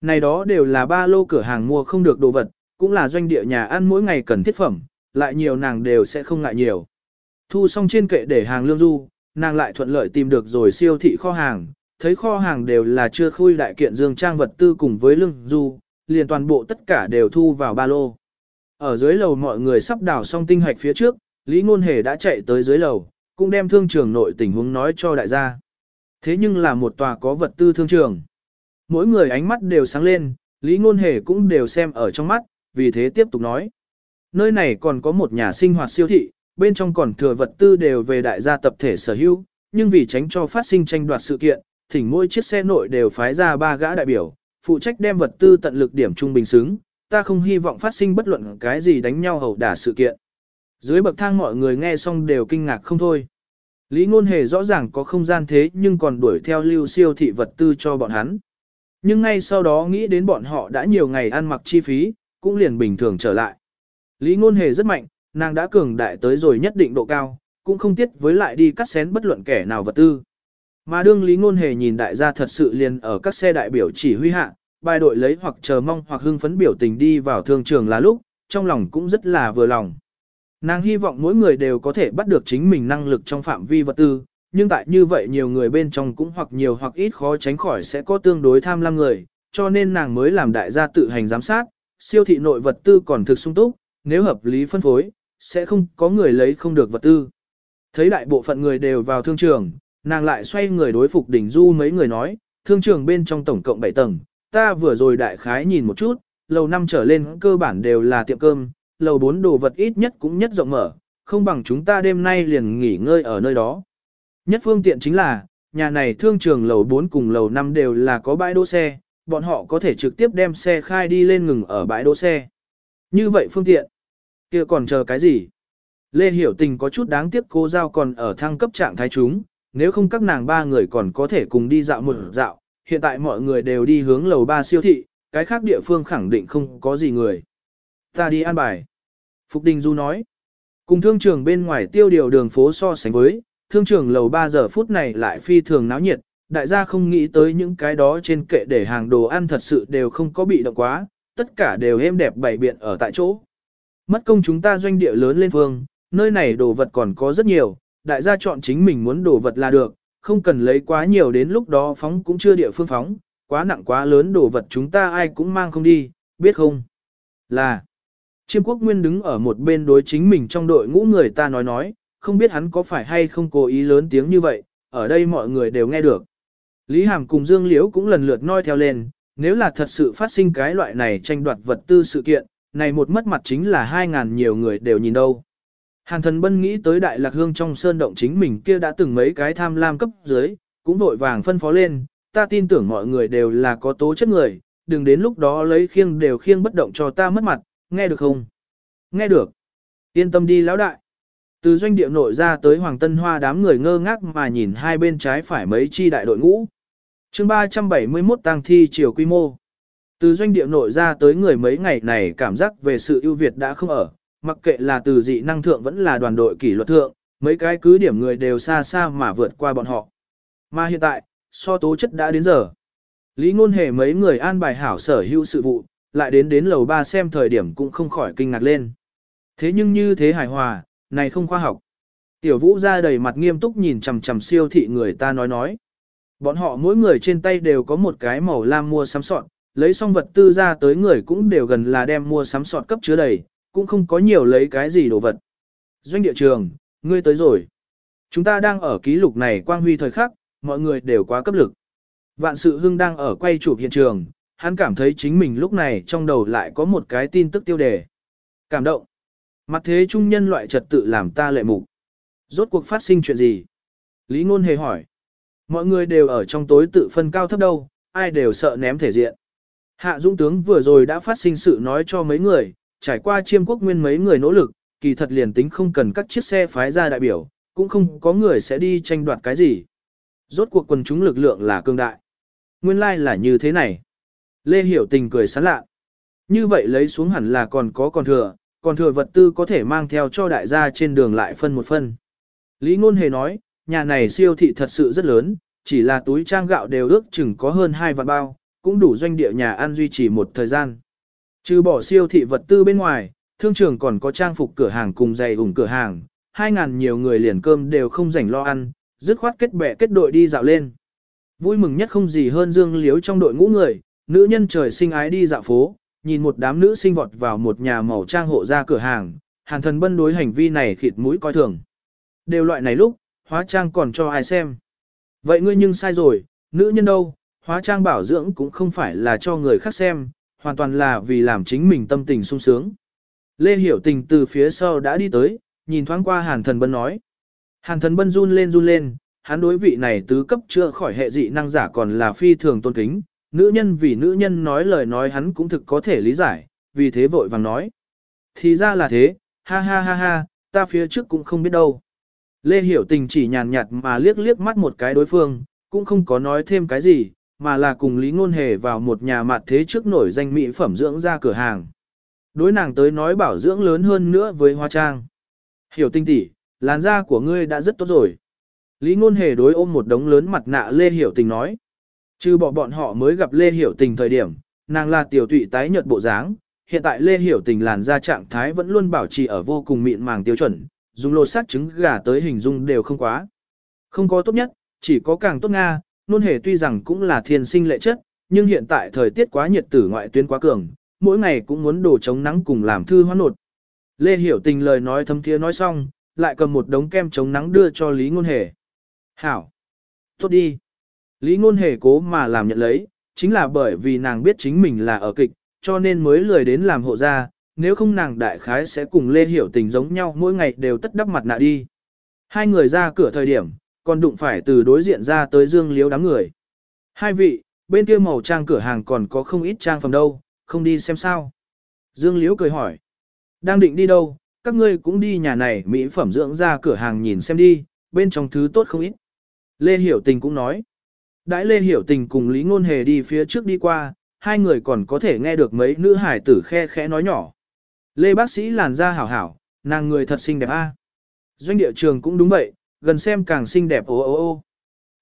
Này đó đều là ba lô cửa hàng mua không được đồ vật, cũng là doanh địa nhà ăn mỗi ngày cần thiết phẩm, lại nhiều nàng đều sẽ không ngại nhiều. Thu xong trên kệ để hàng lương du, nàng lại thuận lợi tìm được rồi siêu thị kho hàng, thấy kho hàng đều là chưa khui đại kiện dương trang vật tư cùng với lương du, liền toàn bộ tất cả đều thu vào ba lô. Ở dưới lầu mọi người sắp đào xong tinh hạch phía trước, Lý Ngôn Hề đã chạy tới dưới lầu, cũng đem thương trường nội tình huống nói cho đại gia. Thế nhưng là một tòa có vật tư thương trường. Mỗi người ánh mắt đều sáng lên, Lý Ngôn Hề cũng đều xem ở trong mắt, vì thế tiếp tục nói. Nơi này còn có một nhà sinh hoạt siêu thị, bên trong còn thừa vật tư đều về đại gia tập thể sở hữu, nhưng vì tránh cho phát sinh tranh đoạt sự kiện, thỉnh mỗi chiếc xe nội đều phái ra ba gã đại biểu, phụ trách đem vật tư tận lực điểm trung bình xứng, ta không hy vọng phát sinh bất luận cái gì đánh nhau hầu đả sự kiện. Dưới bậc thang mọi người nghe xong đều kinh ngạc không thôi. Lý ngôn hề rõ ràng có không gian thế nhưng còn đuổi theo lưu siêu thị vật tư cho bọn hắn. Nhưng ngay sau đó nghĩ đến bọn họ đã nhiều ngày ăn mặc chi phí, cũng liền bình thường trở lại. Lý ngôn hề rất mạnh, nàng đã cường đại tới rồi nhất định độ cao, cũng không tiếc với lại đi cắt xén bất luận kẻ nào vật tư. Mà đương Lý Ngôn Hề nhìn đại gia thật sự liền ở các xe đại biểu chỉ huy hạ, bài đội lấy hoặc chờ mong hoặc hưng phấn biểu tình đi vào thương trường là lúc, trong lòng cũng rất là vừa lòng. Nàng hy vọng mỗi người đều có thể bắt được chính mình năng lực trong phạm vi vật tư, nhưng tại như vậy nhiều người bên trong cũng hoặc nhiều hoặc ít khó tránh khỏi sẽ có tương đối tham lam người, cho nên nàng mới làm đại gia tự hành giám sát, siêu thị nội vật tư còn thực sung túc, nếu hợp lý phân phối, sẽ không có người lấy không được vật tư. Thấy đại bộ phận người đều vào thương trường, nàng lại xoay người đối phục đỉnh du mấy người nói, thương trường bên trong tổng cộng 7 tầng, ta vừa rồi đại khái nhìn một chút, lầu năm trở lên cơ bản đều là tiệm cơm, lầu 4 đồ vật ít nhất cũng nhất rộng mở, không bằng chúng ta đêm nay liền nghỉ ngơi ở nơi đó. Nhất phương tiện chính là, nhà này thương trường lầu 4 cùng lầu 5 đều là có bãi đỗ xe, bọn họ có thể trực tiếp đem xe khai đi lên ngừng ở bãi đỗ xe. Như vậy phương tiện, kia còn chờ cái gì? Lê Hiểu Tình có chút đáng tiếc cô giao còn ở thăng cấp trạng thái chúng, nếu không các nàng ba người còn có thể cùng đi dạo một dạo, hiện tại mọi người đều đi hướng lầu ba siêu thị, cái khác địa phương khẳng định không có gì người. Ta đi an bài. Phục Đình Du nói, cùng thương trường bên ngoài tiêu điều đường phố so sánh với, thương trường lầu 3 giờ phút này lại phi thường náo nhiệt, đại gia không nghĩ tới những cái đó trên kệ để hàng đồ ăn thật sự đều không có bị động quá, tất cả đều êm đẹp bày biện ở tại chỗ. Mất công chúng ta doanh địa lớn lên phương, nơi này đồ vật còn có rất nhiều, đại gia chọn chính mình muốn đồ vật là được, không cần lấy quá nhiều đến lúc đó phóng cũng chưa địa phương phóng, quá nặng quá lớn đồ vật chúng ta ai cũng mang không đi, biết không? Là, chiêm quốc nguyên đứng ở một bên đối chính mình trong đội ngũ người ta nói nói, không biết hắn có phải hay không cố ý lớn tiếng như vậy, ở đây mọi người đều nghe được. Lý Hàm cùng Dương Liễu cũng lần lượt noi theo lên, nếu là thật sự phát sinh cái loại này tranh đoạt vật tư sự kiện, này một mất mặt chính là hai ngàn nhiều người đều nhìn đâu. Hàn thần bân nghĩ tới đại lạc hương trong sơn động chính mình kia đã từng mấy cái tham lam cấp dưới, cũng vội vàng phân phó lên, ta tin tưởng mọi người đều là có tố chất người, đừng đến lúc đó lấy khiêng đều khiêng bất động cho ta mất mặt, nghe được không? Nghe được. Yên tâm đi lão đại. Từ doanh địa nội ra tới Hoàng Tân Hoa đám người ngơ ngác mà nhìn hai bên trái phải mấy chi đại đội ngũ. chương 371 tăng thi chiều quy mô. Từ doanh địa nội ra tới người mấy ngày này cảm giác về sự ưu việt đã không ở, mặc kệ là từ dị năng thượng vẫn là đoàn đội kỷ luật thượng, mấy cái cứ điểm người đều xa xa mà vượt qua bọn họ. Mà hiện tại, so tố chất đã đến giờ. Lý ngôn hề mấy người an bài hảo sở hữu sự vụ, lại đến đến lầu ba xem thời điểm cũng không khỏi kinh ngạc lên. Thế nhưng như thế hài hòa, này không khoa học. Tiểu vũ ra đầy mặt nghiêm túc nhìn chằm chằm siêu thị người ta nói nói. Bọn họ mỗi người trên tay đều có một cái màu lam mua sắm sọt, lấy xong vật tư ra tới người cũng đều gần là đem mua sắm sọt cấp chứa đầy, cũng không có nhiều lấy cái gì đồ vật. Doanh địa trường, ngươi tới rồi. Chúng ta đang ở ký lục này quang huy thời khắc, mọi người đều quá cấp lực. Vạn sự hưng đang ở quay chụp hiện trường, hắn cảm thấy chính mình lúc này trong đầu lại có một cái tin tức tiêu đề. Cảm động. Mặt thế trung nhân loại trật tự làm ta lệ mục. Rốt cuộc phát sinh chuyện gì? Lý ngôn hề hỏi. Mọi người đều ở trong tối tự phân cao thấp đâu, ai đều sợ ném thể diện. Hạ Dũng tướng vừa rồi đã phát sinh sự nói cho mấy người, trải qua chiêm quốc nguyên mấy người nỗ lực, kỳ thật liền tính không cần các chiếc xe phái ra đại biểu, cũng không có người sẽ đi tranh đoạt cái gì. Rốt cuộc quần chúng lực lượng là cương đại. Nguyên lai like là như thế này. Lê Hiểu Tình cười sán lạ. Như vậy lấy xuống hẳn là còn có còn thừa, còn thừa vật tư có thể mang theo cho đại gia trên đường lại phân một phân. Lý Ngôn Hề nói, nhà này siêu thị thật sự rất lớn, chỉ là túi trang gạo đều ước chừng có hơn hai vạn bao, cũng đủ doanh địa nhà ăn duy trì một thời gian. Trừ bỏ siêu thị vật tư bên ngoài, thương trường còn có trang phục cửa hàng cùng giày ủng cửa hàng, 2.000 nhiều người liền cơm đều không rảnh lo ăn, dứt khoát kết bè kết đội đi dạo lên. Vui mừng nhất không gì hơn Dương Liếu trong đội ngũ người, nữ nhân trời sinh ái đi dạo phố, nhìn một đám nữ sinh vọt vào một nhà màu trang hộ ra cửa hàng, hàn thần bân đối hành vi này khịt mũi coi thường. Đều loại này lúc, hóa trang còn cho ai xem. Vậy ngươi nhưng sai rồi, nữ nhân đâu, hóa trang bảo dưỡng cũng không phải là cho người khác xem, hoàn toàn là vì làm chính mình tâm tình sung sướng. Lê Hiểu Tình từ phía sau đã đi tới, nhìn thoáng qua Hàn Thần Bân nói. Hàn Thần Bân run lên run lên, hắn đối vị này tứ cấp chưa khỏi hệ dị năng giả còn là phi thường tôn kính, nữ nhân vì nữ nhân nói lời nói hắn cũng thực có thể lý giải, vì thế vội vàng nói. Thì ra là thế, ha ha ha ha, ta phía trước cũng không biết đâu. Lê Hiểu Tình chỉ nhàn nhạt mà liếc liếc mắt một cái đối phương, cũng không có nói thêm cái gì, mà là cùng Lý Ngôn Hề vào một nhà mặt thế trước nổi danh mỹ phẩm dưỡng ra cửa hàng. Đối nàng tới nói bảo dưỡng lớn hơn nữa với hoa trang. Hiểu tinh tỷ, làn da của ngươi đã rất tốt rồi. Lý Ngôn Hề đối ôm một đống lớn mặt nạ Lê Hiểu Tình nói. Trừ bỏ bọn họ mới gặp Lê Hiểu Tình thời điểm, nàng là tiểu tụy tái nhợt bộ dáng, hiện tại Lê Hiểu Tình làn da trạng thái vẫn luôn bảo trì ở vô cùng mịn màng tiêu chuẩn, dùng lột sát trứng gà tới hình dung đều không quá. Không có tốt nhất, chỉ có càng tốt Nga, nôn hề tuy rằng cũng là thiên sinh lệ chất, nhưng hiện tại thời tiết quá nhiệt tử ngoại tuyến quá cường, mỗi ngày cũng muốn đổ chống nắng cùng làm thư hoán nột. Lê Hiểu Tình lời nói thấm thiế nói xong, lại cầm một đống kem chống nắng đưa cho Lý Ngôn Hề. Hảo! Tốt đi! Lý Ngôn Hề cố mà làm nhận lấy, chính là bởi vì nàng biết chính mình là ở kịch, cho nên mới lười đến làm hộ gia, nếu không nàng đại khái sẽ cùng Lê Hiểu Tình giống nhau mỗi ngày đều tất đắp mặt nạ đi. Hai người ra cửa thời điểm, còn đụng phải từ đối diện ra tới dương liếu đám người. Hai vị, bên kia màu trang cửa hàng còn có không ít trang phẩm đâu, không đi xem sao. Dương liếu cười hỏi. Đang định đi đâu, các ngươi cũng đi nhà này mỹ phẩm dưỡng ra cửa hàng nhìn xem đi, bên trong thứ tốt không ít. Lê Hiểu Tình cũng nói. Đãi Lê Hiểu Tình cùng Lý Ngôn Hề đi phía trước đi qua, hai người còn có thể nghe được mấy nữ hải tử khe khẽ nói nhỏ. Lê bác sĩ làn da hảo hảo, nàng người thật xinh đẹp a. Doanh địa trường cũng đúng vậy, gần xem càng xinh đẹp ô ô ô.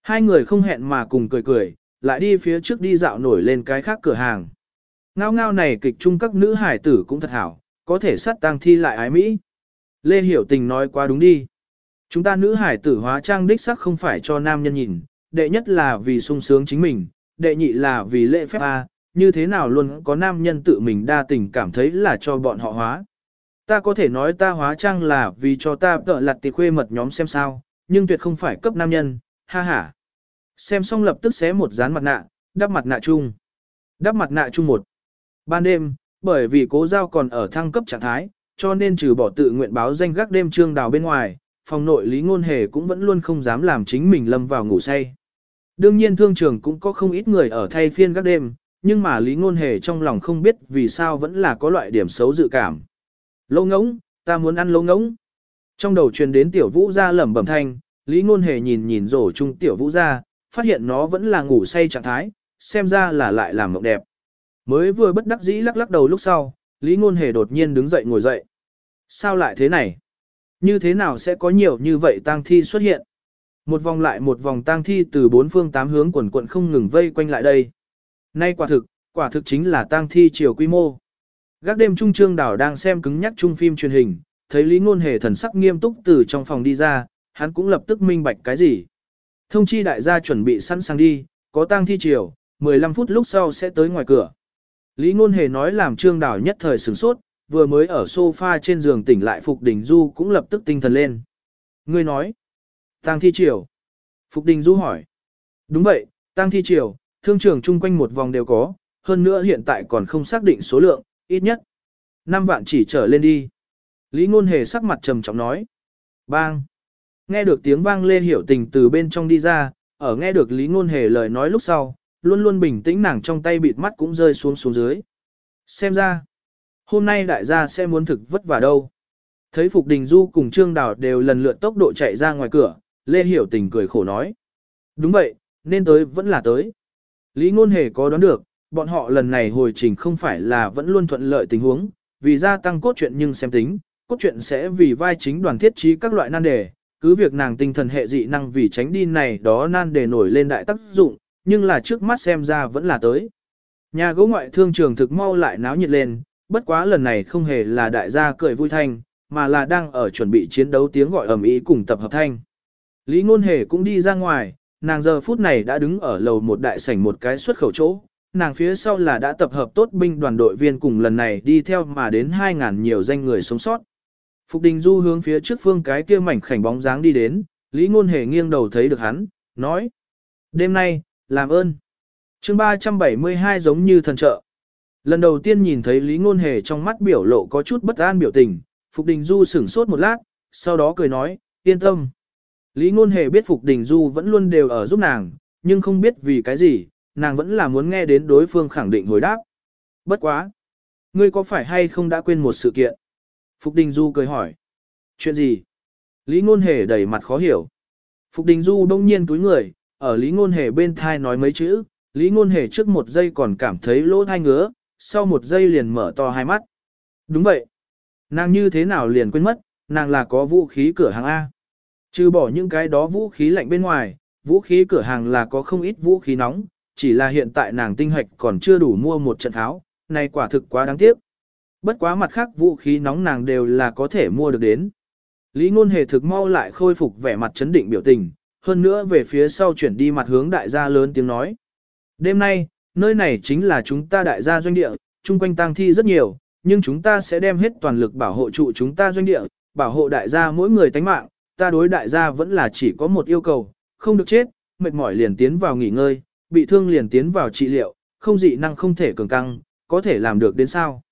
Hai người không hẹn mà cùng cười cười, lại đi phía trước đi dạo nổi lên cái khác cửa hàng. Ngao ngao này kịch chung các nữ hải tử cũng thật hảo, có thể sát tang thi lại ái Mỹ. Lê Hiểu Tình nói quá đúng đi. Chúng ta nữ hải tử hóa trang đích sắc không phải cho nam nhân nhìn, đệ nhất là vì sung sướng chính mình, đệ nhị là vì lễ phép A, như thế nào luôn có nam nhân tự mình đa tình cảm thấy là cho bọn họ hóa. Ta có thể nói ta hóa trang là vì cho ta tợ lặt tì khuê mật nhóm xem sao, nhưng tuyệt không phải cấp nam nhân, ha ha. Xem xong lập tức xé một dán mặt nạ, đắp mặt nạ chung. Đắp mặt nạ chung một. Ban đêm, bởi vì cố giao còn ở thăng cấp trạng thái, cho nên trừ bỏ tự nguyện báo danh gác đêm trương đào bên ngoài, phòng nội lý ngôn hề cũng vẫn luôn không dám làm chính mình lâm vào ngủ say. Đương nhiên thương trường cũng có không ít người ở thay phiên các đêm, nhưng mà lý ngôn hề trong lòng không biết vì sao vẫn là có loại điểm xấu dự cảm. Lâu ngỗng, ta muốn ăn lâu ngỗng. Trong đầu truyền đến tiểu vũ ra lẩm bẩm thanh, lý ngôn hề nhìn nhìn rổ chung tiểu vũ ra, phát hiện nó vẫn là ngủ say trạng thái, xem ra là lại làm mộng đẹp. Mới vừa bất đắc dĩ lắc lắc đầu lúc sau, lý ngôn hề đột nhiên đứng dậy ngồi dậy. Sao lại thế này? Như thế nào sẽ có nhiều như vậy tang thi xuất hiện? Một vòng lại một vòng tang thi từ bốn phương tám hướng quần quận không ngừng vây quanh lại đây. Nay quả thực, quả thực chính là tang thi chiều quy mô. Gác đêm Trung Trương Đảo đang xem cứng nhắc trung phim truyền hình, thấy Lý Ngôn Hề thần sắc nghiêm túc từ trong phòng đi ra, hắn cũng lập tức minh bạch cái gì. Thông chi đại gia chuẩn bị sẵn sàng đi, có tang thi chiều, 15 phút lúc sau sẽ tới ngoài cửa. Lý Ngôn Hề nói làm Trương Đảo nhất thời sửng sốt, vừa mới ở sofa trên giường tỉnh lại Phục Đình Du cũng lập tức tinh thần lên. Ngươi nói. Tăng thi triều. Phục Đình Du hỏi. Đúng vậy, tăng thi triều, thương trường chung quanh một vòng đều có, hơn nữa hiện tại còn không xác định số lượng, ít nhất. 5 vạn chỉ trở lên đi. Lý Ngôn Hề sắc mặt trầm trọng nói. Bang! Nghe được tiếng vang lê hiểu tình từ bên trong đi ra, ở nghe được Lý Ngôn Hề lời nói lúc sau, luôn luôn bình tĩnh nàng trong tay bịt mắt cũng rơi xuống xuống dưới. Xem ra, hôm nay đại gia sẽ muốn thực vất vả đâu. Thấy Phục Đình Du cùng Trương Đào đều lần lượt tốc độ chạy ra ngoài cửa, Lê Hiểu Tình cười khổ nói. Đúng vậy, nên tới vẫn là tới. Lý Ngôn Hề có đoán được, bọn họ lần này hồi trình không phải là vẫn luôn thuận lợi tình huống, vì gia tăng cốt truyện nhưng xem tính, cốt truyện sẽ vì vai chính đoàn thiết trí các loại nan đề, cứ việc nàng tinh thần hệ dị năng vì tránh đi này đó nan đề nổi lên đại tác dụng, nhưng là trước mắt xem ra vẫn là tới. Nhà gỗ ngoại thương trường thực mau lại náo nhiệt lên, bất quá lần này không hề là đại gia cười vui thanh, mà là đang ở chuẩn bị chiến đấu tiếng gọi ầm ĩ cùng tập hợp thanh. Lý Ngôn Hề cũng đi ra ngoài, nàng giờ phút này đã đứng ở lầu một đại sảnh một cái xuất khẩu chỗ, nàng phía sau là đã tập hợp tốt binh đoàn đội viên cùng lần này đi theo mà đến 2.000 nhiều danh người sống sót. Phục Đình Du hướng phía trước phương cái kia mảnh khảnh bóng dáng đi đến, Lý Ngôn Hề nghiêng đầu thấy được hắn, nói. Đêm nay, làm ơn. chương 372 giống như thần trợ. Lần đầu tiên nhìn thấy Lý Ngôn Hề trong mắt biểu lộ có chút bất an biểu tình, Phục Đình Du sửng sốt một lát, sau đó cười nói, yên tâm. Lý Ngôn Hề biết Phục Đình Du vẫn luôn đều ở giúp nàng, nhưng không biết vì cái gì, nàng vẫn là muốn nghe đến đối phương khẳng định hồi đáp. Bất quá. Ngươi có phải hay không đã quên một sự kiện? Phục Đình Du cười hỏi. Chuyện gì? Lý Ngôn Hề đầy mặt khó hiểu. Phục Đình Du đông nhiên túi người, ở Lý Ngôn Hề bên thai nói mấy chữ, Lý Ngôn Hề trước một giây còn cảm thấy lỗ thai ngứa, sau một giây liền mở to hai mắt. Đúng vậy. Nàng như thế nào liền quên mất, nàng là có vũ khí cửa hàng A. Trừ bỏ những cái đó vũ khí lạnh bên ngoài, vũ khí cửa hàng là có không ít vũ khí nóng, chỉ là hiện tại nàng tinh hoạch còn chưa đủ mua một trận tháo, này quả thực quá đáng tiếc. Bất quá mặt khác vũ khí nóng nàng đều là có thể mua được đến. Lý ngôn hề thực mau lại khôi phục vẻ mặt chấn định biểu tình, hơn nữa về phía sau chuyển đi mặt hướng đại gia lớn tiếng nói. Đêm nay, nơi này chính là chúng ta đại gia doanh địa, chung quanh tang thi rất nhiều, nhưng chúng ta sẽ đem hết toàn lực bảo hộ trụ chúng ta doanh địa, bảo hộ đại gia mỗi người tánh mạng, ta đối đại gia vẫn là chỉ có một yêu cầu, không được chết, mệt mỏi liền tiến vào nghỉ ngơi, bị thương liền tiến vào trị liệu, không dị năng không thể cường căng, có thể làm được đến sao.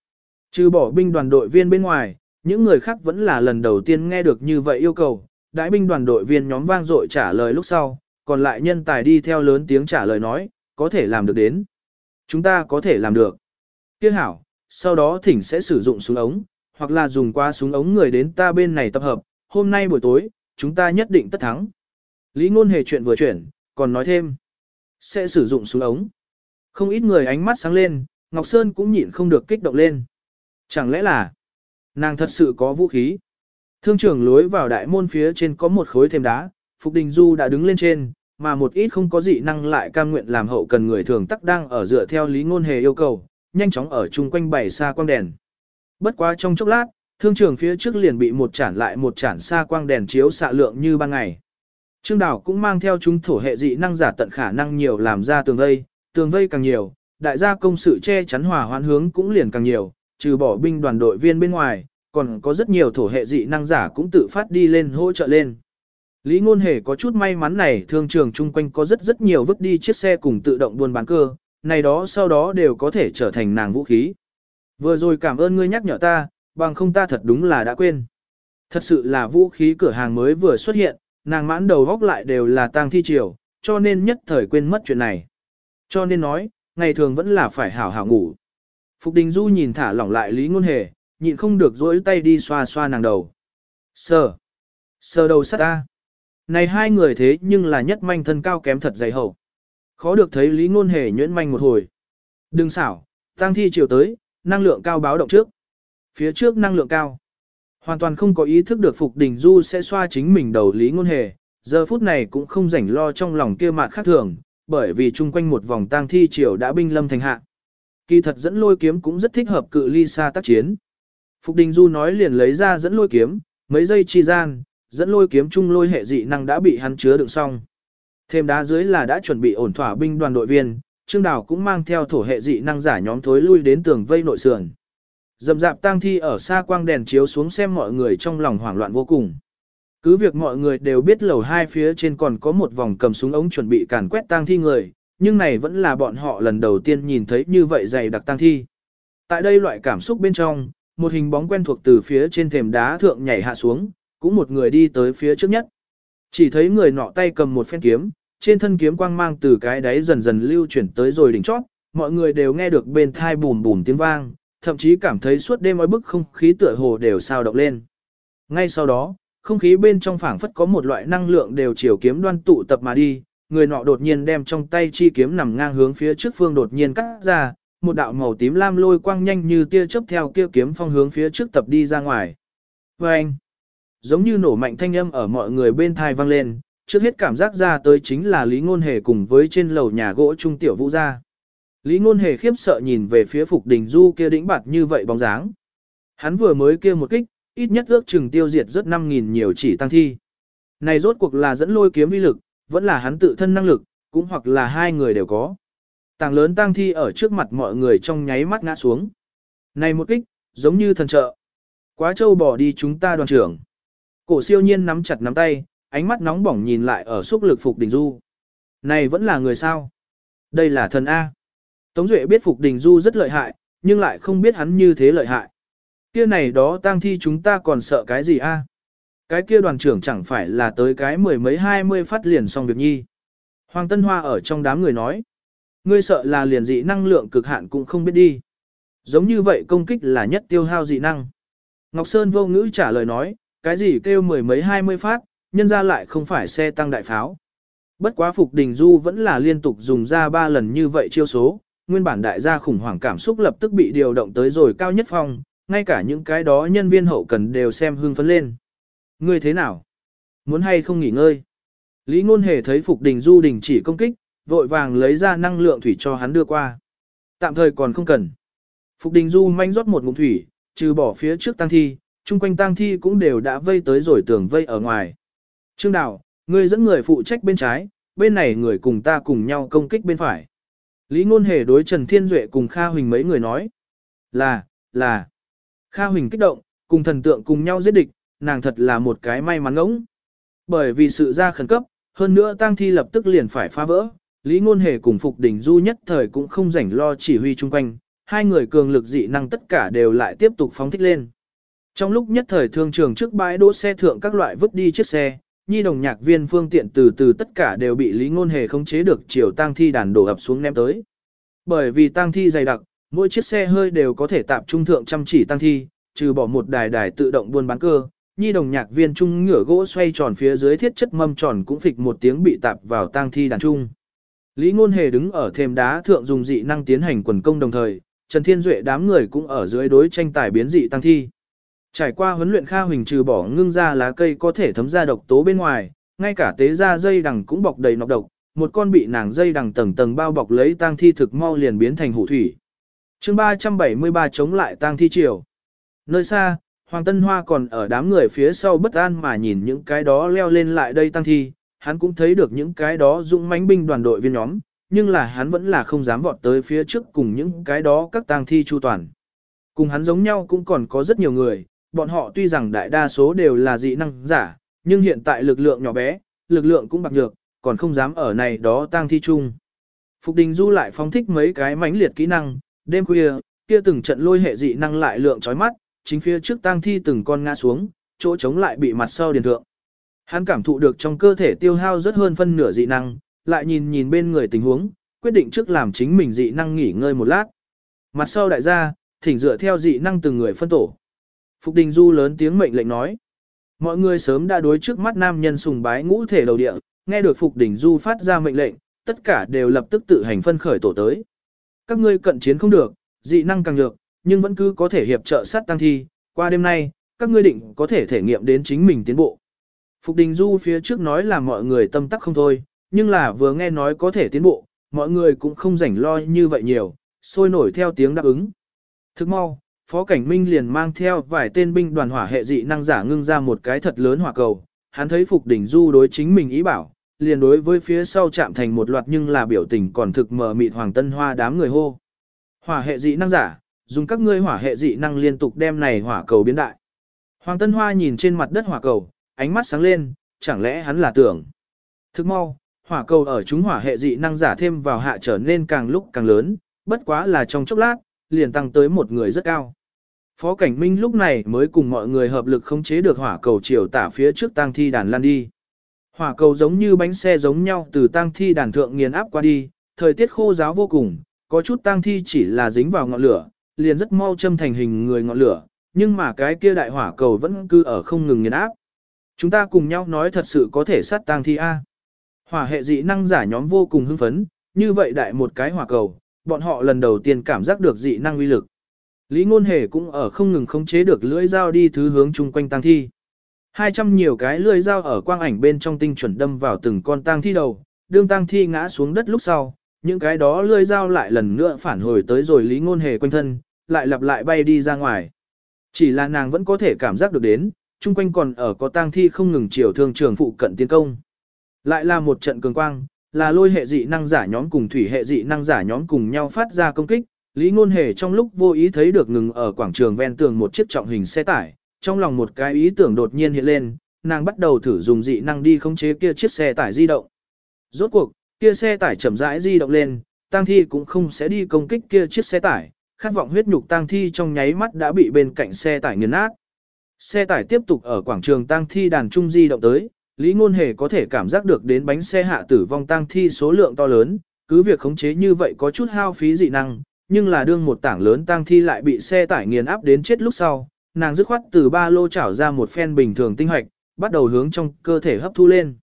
Trừ bỏ binh đoàn đội viên bên ngoài, những người khác vẫn là lần đầu tiên nghe được như vậy yêu cầu, đại binh đoàn đội viên nhóm vang dội trả lời lúc sau, còn lại nhân tài đi theo lớn tiếng trả lời nói, có thể làm được đến. Chúng ta có thể làm được. Tiếc hảo, sau đó thỉnh sẽ sử dụng súng ống, hoặc là dùng qua súng ống người đến ta bên này tập hợp, hôm nay buổi tối, chúng ta nhất định tất thắng. Lý ngôn hề chuyện vừa chuyển, còn nói thêm, sẽ sử dụng súng ống. Không ít người ánh mắt sáng lên, Ngọc Sơn cũng nhịn không được kích động lên. Chẳng lẽ là, nàng thật sự có vũ khí? Thương trưởng lối vào đại môn phía trên có một khối thêm đá, Phục Đình Du đã đứng lên trên, mà một ít không có dị năng lại cam nguyện làm hậu cần người thường tắc đang ở dựa theo lý ngôn hề yêu cầu, nhanh chóng ở chung quanh bảy xa quang đèn. Bất quá trong chốc lát, thương trường phía trước liền bị một chản lại một chản xa quang đèn chiếu xạ lượng như ban ngày. Trương Đào cũng mang theo chúng thổ hệ dị năng giả tận khả năng nhiều làm ra tường vây, tường vây càng nhiều, đại gia công sự che chắn hòa hoãn hướng cũng liền càng nhiều, trừ bỏ binh đoàn đội viên bên ngoài, còn có rất nhiều thổ hệ dị năng giả cũng tự phát đi lên hỗ trợ lên. Lý Ngôn Hề có chút may mắn này thương trường chung quanh có rất rất nhiều vứt đi chiếc xe cùng tự động buôn bán cơ, này đó sau đó đều có thể trở thành nàng vũ khí. Vừa rồi cảm ơn ngươi nhắc nhở ta, bằng không ta thật đúng là đã quên. Thật sự là vũ khí cửa hàng mới vừa xuất hiện, nàng mãn đầu góc lại đều là tang thi triều, cho nên nhất thời quên mất chuyện này. Cho nên nói, ngày thường vẫn là phải hảo hảo ngủ. Phục Đình Du nhìn thả lỏng lại Lý Ngôn Hề, nhịn không được dỗi tay đi xoa xoa nàng đầu. Sờ. Sờ đầu sắt ta. Này hai người thế nhưng là nhất manh thân cao kém thật dày hậu. Khó được thấy Lý Ngôn Hề nhuyễn manh một hồi. Đừng xảo, tăng thi chiều tới, năng lượng cao báo động trước. Phía trước năng lượng cao. Hoàn toàn không có ý thức được Phục Đình Du sẽ xoa chính mình đầu Lý Ngôn Hề, giờ phút này cũng không rảnh lo trong lòng kia mạt khác thường, bởi vì chung quanh một vòng tang thi triều đã binh lâm thành hạ. Kỳ thật dẫn lôi kiếm cũng rất thích hợp cự ly xa tác chiến. Phục Đình Du nói liền lấy ra dẫn lôi kiếm, mấy giây chi gian, dẫn lôi kiếm trung lôi hệ dị năng đã bị hắn chứa đựng xong. Thêm đá dưới là đã chuẩn bị ổn thỏa binh đoàn đội viên, Trương Đào cũng mang theo thổ hệ dị năng giả nhóm thối lui đến tường vây nội sườn. Dầm dạp tang thi ở xa quang đèn chiếu xuống xem mọi người trong lòng hoảng loạn vô cùng. Cứ việc mọi người đều biết lầu hai phía trên còn có một vòng cầm súng ống chuẩn bị càn quét tang thi người, nhưng này vẫn là bọn họ lần đầu tiên nhìn thấy như vậy dày đặc tang thi. Tại đây loại cảm xúc bên trong, một hình bóng quen thuộc từ phía trên thềm đá thượng nhảy hạ xuống, cũng một người đi tới phía trước nhất. Chỉ thấy người nọ tay cầm một phen kiếm, trên thân kiếm quang mang từ cái đáy dần dần lưu chuyển tới rồi đỉnh chót, mọi người đều nghe được bên thai bùm bùm tiếng vang, thậm chí cảm thấy suốt đêm oi bức không khí tựa hồ đều sao động lên. Ngay sau đó, không khí bên trong phảng phất có một loại năng lượng đều chiều kiếm đoan tụ tập mà đi, người nọ đột nhiên đem trong tay chi kiếm nằm ngang hướng phía trước phương đột nhiên cắt ra, một đạo màu tím lam lôi quang nhanh như tia chớp theo kia kiếm phong hướng phía trước tập đi ra ngoài. Và anh, giống như nổ mạnh thanh âm ở mọi người bên thai vang lên, trước hết cảm giác ra tới chính là Lý Ngôn Hề cùng với trên lầu nhà gỗ trung tiểu vũ gia. Lý Ngôn Hề khiếp sợ nhìn về phía Phục Đình Du kia đĩnh bạt như vậy bóng dáng. Hắn vừa mới kia một kích, ít nhất ước chừng tiêu diệt rất 5.000 nhiều chỉ tăng thi. Này rốt cuộc là dẫn lôi kiếm uy lực, vẫn là hắn tự thân năng lực, cũng hoặc là hai người đều có. Tàng lớn tăng thi ở trước mặt mọi người trong nháy mắt ngã xuống. Này một kích, giống như thần trợ. Quá trâu bỏ đi chúng ta đoàn trưởng. Cổ siêu nhiên nắm chặt nắm tay, ánh mắt nóng bỏng nhìn lại ở xúc lực Phục Đình Du. Này vẫn là người sao? Đây là thần A. Tống Duệ biết Phục Đình Du rất lợi hại, nhưng lại không biết hắn như thế lợi hại. Kia này đó tang thi chúng ta còn sợ cái gì a? Cái kia đoàn trưởng chẳng phải là tới cái mười mấy hai mươi phát liền xong việc nhi. Hoàng Tân Hoa ở trong đám người nói. Ngươi sợ là liền dị năng lượng cực hạn cũng không biết đi. Giống như vậy công kích là nhất tiêu hao dị năng. Ngọc Sơn vô ngữ trả lời nói, cái gì kêu mười mấy hai mươi phát, nhân ra lại không phải xe tăng đại pháo. Bất quá Phục Đình Du vẫn là liên tục dùng ra ba lần như vậy chiêu số, nguyên bản đại gia khủng hoảng cảm xúc lập tức bị điều động tới rồi cao nhất phong, ngay cả những cái đó nhân viên hậu cần đều xem hưng phấn lên. Ngươi thế nào? Muốn hay không nghỉ ngơi? Lý Ngôn Hề thấy Phục Đình Du đình chỉ công kích, vội vàng lấy ra năng lượng thủy cho hắn đưa qua. Tạm thời còn không cần. Phục Đình Du manh rót một ngụm thủy, trừ bỏ phía trước tang thi, chung quanh tang thi cũng đều đã vây tới rồi tường vây ở ngoài. Trương Đào, ngươi dẫn người phụ trách bên trái, bên này người cùng ta cùng nhau công kích bên phải. Lý Ngôn Hề đối Trần Thiên Duệ cùng Kha Huỳnh mấy người nói. Là, là. Kha Huỳnh kích động, cùng thần tượng cùng nhau giết địch, nàng thật là một cái may mắn ngỗng. Bởi vì sự ra khẩn cấp, hơn nữa tang thi lập tức liền phải phá vỡ, Lý Ngôn Hề cùng Phục Đình Du nhất thời cũng không rảnh lo chỉ huy chung quanh, hai người cường lực dị năng tất cả đều lại tiếp tục phóng thích lên. Trong lúc nhất thời thương trường trước bãi đỗ xe thượng các loại vứt đi chiếc xe, nhi đồng nhạc viên phương tiện từ từ tất cả đều bị Lý Ngôn Hề khống chế được chiều tang thi đàn đổ ập xuống ném tới. Bởi vì tang thi dày đặc, mỗi chiếc xe hơi đều có thể tạp trung thượng chăm chỉ tang thi, trừ bỏ một đài đài tự động buôn bán cơ, nhi đồng nhạc viên trung ngửa gỗ xoay tròn phía dưới thiết chất mâm tròn cũng phịch một tiếng bị tạp vào tang thi đàn trung. Lý Ngôn Hề đứng ở thềm đá thượng dùng dị năng tiến hành quần công đồng thời, Trần Thiên Duệ đám người cũng ở dưới đối tranh tài biến dị tăng thi. Trải qua huấn luyện Kha Huỳnh trừ bỏ ngưng ra lá cây có thể thấm ra độc tố bên ngoài, ngay cả tế ra dây đằng cũng bọc đầy nọc độc, một con bị nàng dây đằng tầng tầng bao bọc lấy tang thi thực mau liền biến thành hủ thủy. Chương 373 chống lại tang thi triều. Nơi xa, Hoàng Tân Hoa còn ở đám người phía sau bất an mà nhìn những cái đó leo lên lại đây tang thi, hắn cũng thấy được những cái đó dũng mãnh binh đoàn đội viên nhóm, nhưng là hắn vẫn là không dám vọt tới phía trước cùng những cái đó các tang thi chu toàn. Cùng hắn giống nhau cũng còn có rất nhiều người, bọn họ tuy rằng đại đa số đều là dị năng giả, nhưng hiện tại lực lượng nhỏ bé, lực lượng cũng bạc nhược, còn không dám ở này đó tang thi chung. Phục Đình Du lại phóng thích mấy cái mãnh liệt kỹ năng, đêm khuya, kia từng trận lôi hệ dị năng lại lượng chói mắt, chính phía trước tang thi từng con ngã xuống, chỗ chống lại bị mặt sau điền thượng. Hắn cảm thụ được trong cơ thể tiêu hao rất hơn phân nửa dị năng, lại nhìn nhìn bên người tình huống, quyết định trước làm chính mình dị năng nghỉ ngơi một lát. Mặt sau đại gia, thỉnh dựa theo dị năng từng người phân tổ. Phục Đình Du lớn tiếng mệnh lệnh nói. Mọi người sớm đã đối trước mắt nam nhân sùng bái ngũ thể đầu địa, nghe được Phục Đình Du phát ra mệnh lệnh, tất cả đều lập tức tự hành phân khởi tổ tới. Các ngươi cận chiến không được, dị năng càng được, nhưng vẫn cứ có thể hiệp trợ sát tăng thi, qua đêm nay, các ngươi định có thể thể nghiệm đến chính mình tiến bộ. Phục Đình Du phía trước nói là mọi người tâm tắc không thôi, nhưng là vừa nghe nói có thể tiến bộ, mọi người cũng không rảnh lo như vậy nhiều, sôi nổi theo tiếng đáp ứng. Thức mau, Phó Cảnh Minh liền mang theo vài tên binh đoàn hỏa hệ dị năng giả ngưng ra một cái thật lớn hỏa cầu, hắn thấy Phục đỉnh Du đối chính mình ý bảo, liền đối với phía sau chạm thành một loạt nhưng là biểu tình còn thực mờ mịt Hoàng Tân Hoa đám người hô. Hỏa hệ dị năng giả, dùng các ngươi hỏa hệ dị năng liên tục đem này hỏa cầu biến đại. Hoàng Tân Hoa nhìn trên mặt đất hỏa cầu, ánh mắt sáng lên, chẳng lẽ hắn là tưởng. Thức mau, hỏa cầu ở chúng hỏa hệ dị năng giả thêm vào hạ trở nên càng lúc càng lớn, bất quá là trong chốc lát, liền tăng tới một người rất cao. Phó Cảnh Minh lúc này mới cùng mọi người hợp lực khống chế được hỏa cầu chiều tả phía trước tang thi đàn lan đi. Hỏa cầu giống như bánh xe giống nhau từ tang thi đàn thượng nghiền áp qua đi, thời tiết khô giáo vô cùng, có chút tang thi chỉ là dính vào ngọn lửa, liền rất mau châm thành hình người ngọn lửa, nhưng mà cái kia đại hỏa cầu vẫn cứ ở không ngừng nghiền áp. Chúng ta cùng nhau nói thật sự có thể sát tang thi A. Hỏa hệ dị năng giả nhóm vô cùng hưng phấn, như vậy đại một cái hỏa cầu, bọn họ lần đầu tiên cảm giác được dị năng uy lực. Lý Ngôn Hề cũng ở không ngừng khống chế được lưỡi dao đi thứ hướng chung quanh tang thi. 200 nhiều cái lưỡi dao ở quang ảnh bên trong tinh chuẩn đâm vào từng con tang thi đầu, đương tang thi ngã xuống đất lúc sau, những cái đó lưỡi dao lại lần nữa phản hồi tới rồi Lý Ngôn Hề quanh thân, lại lặp lại bay đi ra ngoài. Chỉ là nàng vẫn có thể cảm giác được đến, chung quanh còn ở có tang thi không ngừng chiều thương trường phụ cận tiến công. Lại là một trận cường quang, là lôi hệ dị năng giả nhóm cùng thủy hệ dị năng giả nhóm cùng nhau phát ra công kích, Lý Ngôn Hề trong lúc vô ý thấy được ngừng ở quảng trường ven tường một chiếc trọng hình xe tải, trong lòng một cái ý tưởng đột nhiên hiện lên, nàng bắt đầu thử dùng dị năng đi khống chế kia chiếc xe tải di động. Rốt cuộc, kia xe tải chậm rãi di động lên, tang thi cũng không sẽ đi công kích kia chiếc xe tải, khát vọng huyết nhục tang thi trong nháy mắt đã bị bên cạnh xe tải nghiền nát. Xe tải tiếp tục ở quảng trường tang thi đàn trung di động tới, Lý Ngôn Hề có thể cảm giác được đến bánh xe hạ tử vong tang thi số lượng to lớn, cứ việc khống chế như vậy có chút hao phí dị năng, nhưng là đương một tảng lớn tang thi lại bị xe tải nghiền áp đến chết lúc sau, nàng dứt khoát từ ba lô chảo ra một phen bình thường tinh hoạch, bắt đầu hướng trong cơ thể hấp thu lên.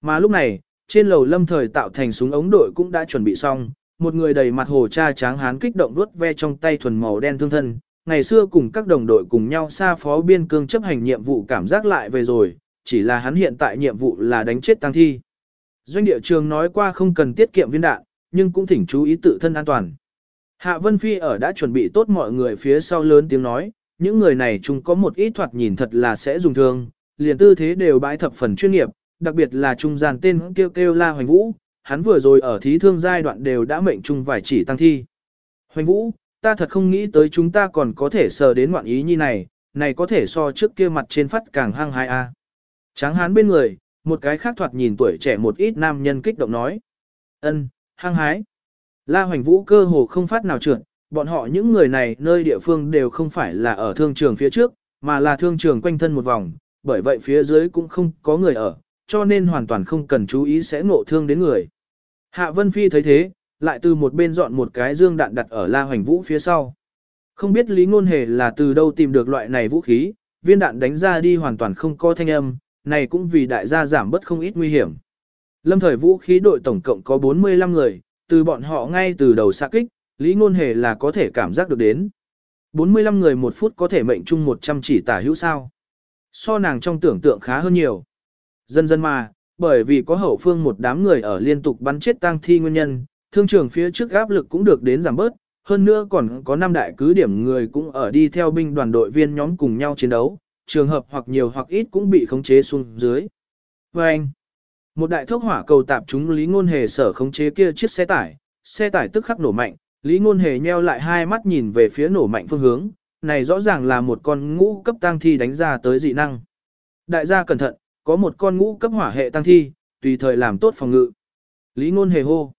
Mà lúc này, trên lầu lâm thời tạo thành súng ống đội cũng đã chuẩn bị xong, một người đầy mặt hồ cha tráng hán kích động đuốt ve trong tay thuần màu đen thương thân. Ngày xưa cùng các đồng đội cùng nhau xa phó biên cương chấp hành nhiệm vụ cảm giác lại về rồi, chỉ là hắn hiện tại nhiệm vụ là đánh chết tăng thi. Doanh địa trường nói qua không cần tiết kiệm viên đạn, nhưng cũng thỉnh chú ý tự thân an toàn. Hạ Vân Phi ở đã chuẩn bị tốt mọi người phía sau lớn tiếng nói, những người này chúng có một ít thoạt nhìn thật là sẽ dùng thương, liền tư thế đều bãi thập phần chuyên nghiệp, đặc biệt là trung gian tên kêu kêu la hoành vũ, hắn vừa rồi ở thí thương giai đoạn đều đã mệnh trung vài chỉ tăng thi. Hoành vũ, ta thật không nghĩ tới chúng ta còn có thể sờ đến ngoạn ý như này, này có thể so trước kia mặt trên phát càng hăng hai a. À. Tráng hán bên người, một cái khác thoạt nhìn tuổi trẻ một ít nam nhân kích động nói. ân, hăng hái. La Hoành Vũ cơ hồ không phát nào trượt, bọn họ những người này nơi địa phương đều không phải là ở thương trường phía trước, mà là thương trường quanh thân một vòng, bởi vậy phía dưới cũng không có người ở, cho nên hoàn toàn không cần chú ý sẽ ngộ thương đến người. Hạ Vân Phi thấy thế, lại từ một bên dọn một cái dương đạn đặt ở La Hoành Vũ phía sau. Không biết Lý Ngôn Hề là từ đâu tìm được loại này vũ khí, viên đạn đánh ra đi hoàn toàn không có thanh âm, này cũng vì đại gia giảm bớt không ít nguy hiểm. Lâm thời vũ khí đội tổng cộng có 45 người, từ bọn họ ngay từ đầu xạ kích, Lý Ngôn Hề là có thể cảm giác được đến. 45 người một phút có thể mệnh chung 100 chỉ tả hữu sao. So nàng trong tưởng tượng khá hơn nhiều. Dần dần mà, bởi vì có hậu phương một đám người ở liên tục bắn chết tang thi nguyên nhân, thương trường phía trước áp lực cũng được đến giảm bớt, hơn nữa còn có năm đại cứ điểm người cũng ở đi theo binh đoàn đội viên nhóm cùng nhau chiến đấu, trường hợp hoặc nhiều hoặc ít cũng bị khống chế xuống dưới. Và anh, một đại thuốc hỏa cầu tạp chúng Lý Ngôn Hề sở khống chế kia chiếc xe tải, xe tải tức khắc nổ mạnh, Lý Ngôn Hề nheo lại hai mắt nhìn về phía nổ mạnh phương hướng, này rõ ràng là một con ngũ cấp tăng thi đánh ra tới dị năng. Đại gia cẩn thận, có một con ngũ cấp hỏa hệ tăng thi, tùy thời làm tốt phòng ngự. Lý Ngôn Hề hô.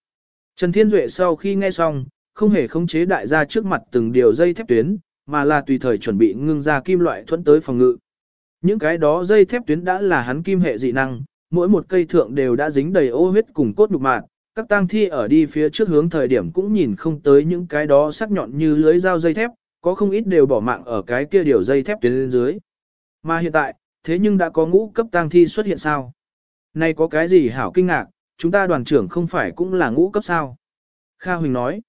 Trần Thiên Duệ sau khi nghe xong, không hề khống chế đại gia trước mặt từng điều dây thép tuyến, mà là tùy thời chuẩn bị ngưng ra kim loại thuẫn tới phòng ngự. Những cái đó dây thép tuyến đã là hắn kim hệ dị năng, mỗi một cây thượng đều đã dính đầy ô huyết cùng cốt nhục mạn, các tang thi ở đi phía trước hướng thời điểm cũng nhìn không tới những cái đó sắc nhọn như lưới dao dây thép, có không ít đều bỏ mạng ở cái kia điều dây thép tuyến lên dưới. Mà hiện tại, thế nhưng đã có ngũ cấp tang thi xuất hiện sao? Này có cái gì hảo kinh ngạc, chúng ta đoàn trưởng không phải cũng là ngũ cấp sao? Kha Huỳnh nói.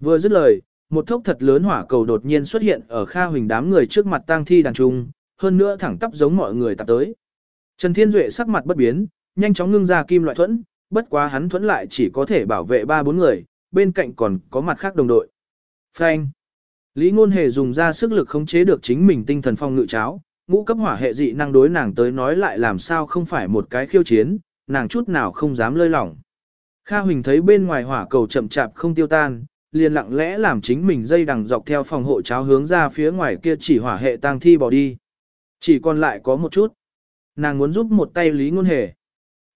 Vừa dứt lời, một thốc thật lớn hỏa cầu đột nhiên xuất hiện ở Kha Huỳnh đám người trước mặt tang thi đàn trung, hơn nữa thẳng tắp giống mọi người tập tới. Trần Thiên Duệ sắc mặt bất biến, nhanh chóng ngưng ra kim loại thuẫn, bất quá hắn thuẫn lại chỉ có thể bảo vệ ba bốn người, bên cạnh còn có mặt khác đồng đội. Phanh. Lý Ngôn Hề dùng ra sức lực khống chế được chính mình tinh thần phong ngự cháo, ngũ cấp hỏa hệ dị năng đối nàng tới nói lại làm sao không phải một cái khiêu chiến, nàng chút nào không dám lơi lỏng. Kha Huỳnh thấy bên ngoài hỏa cầu chậm chạp không tiêu tan, liền lặng lẽ làm chính mình dây đằng dọc theo phòng hộ cháo hướng ra phía ngoài kia chỉ hỏa hệ tang thi bỏ đi. Chỉ còn lại có một chút nàng muốn giúp một tay Lý Ngôn Hề.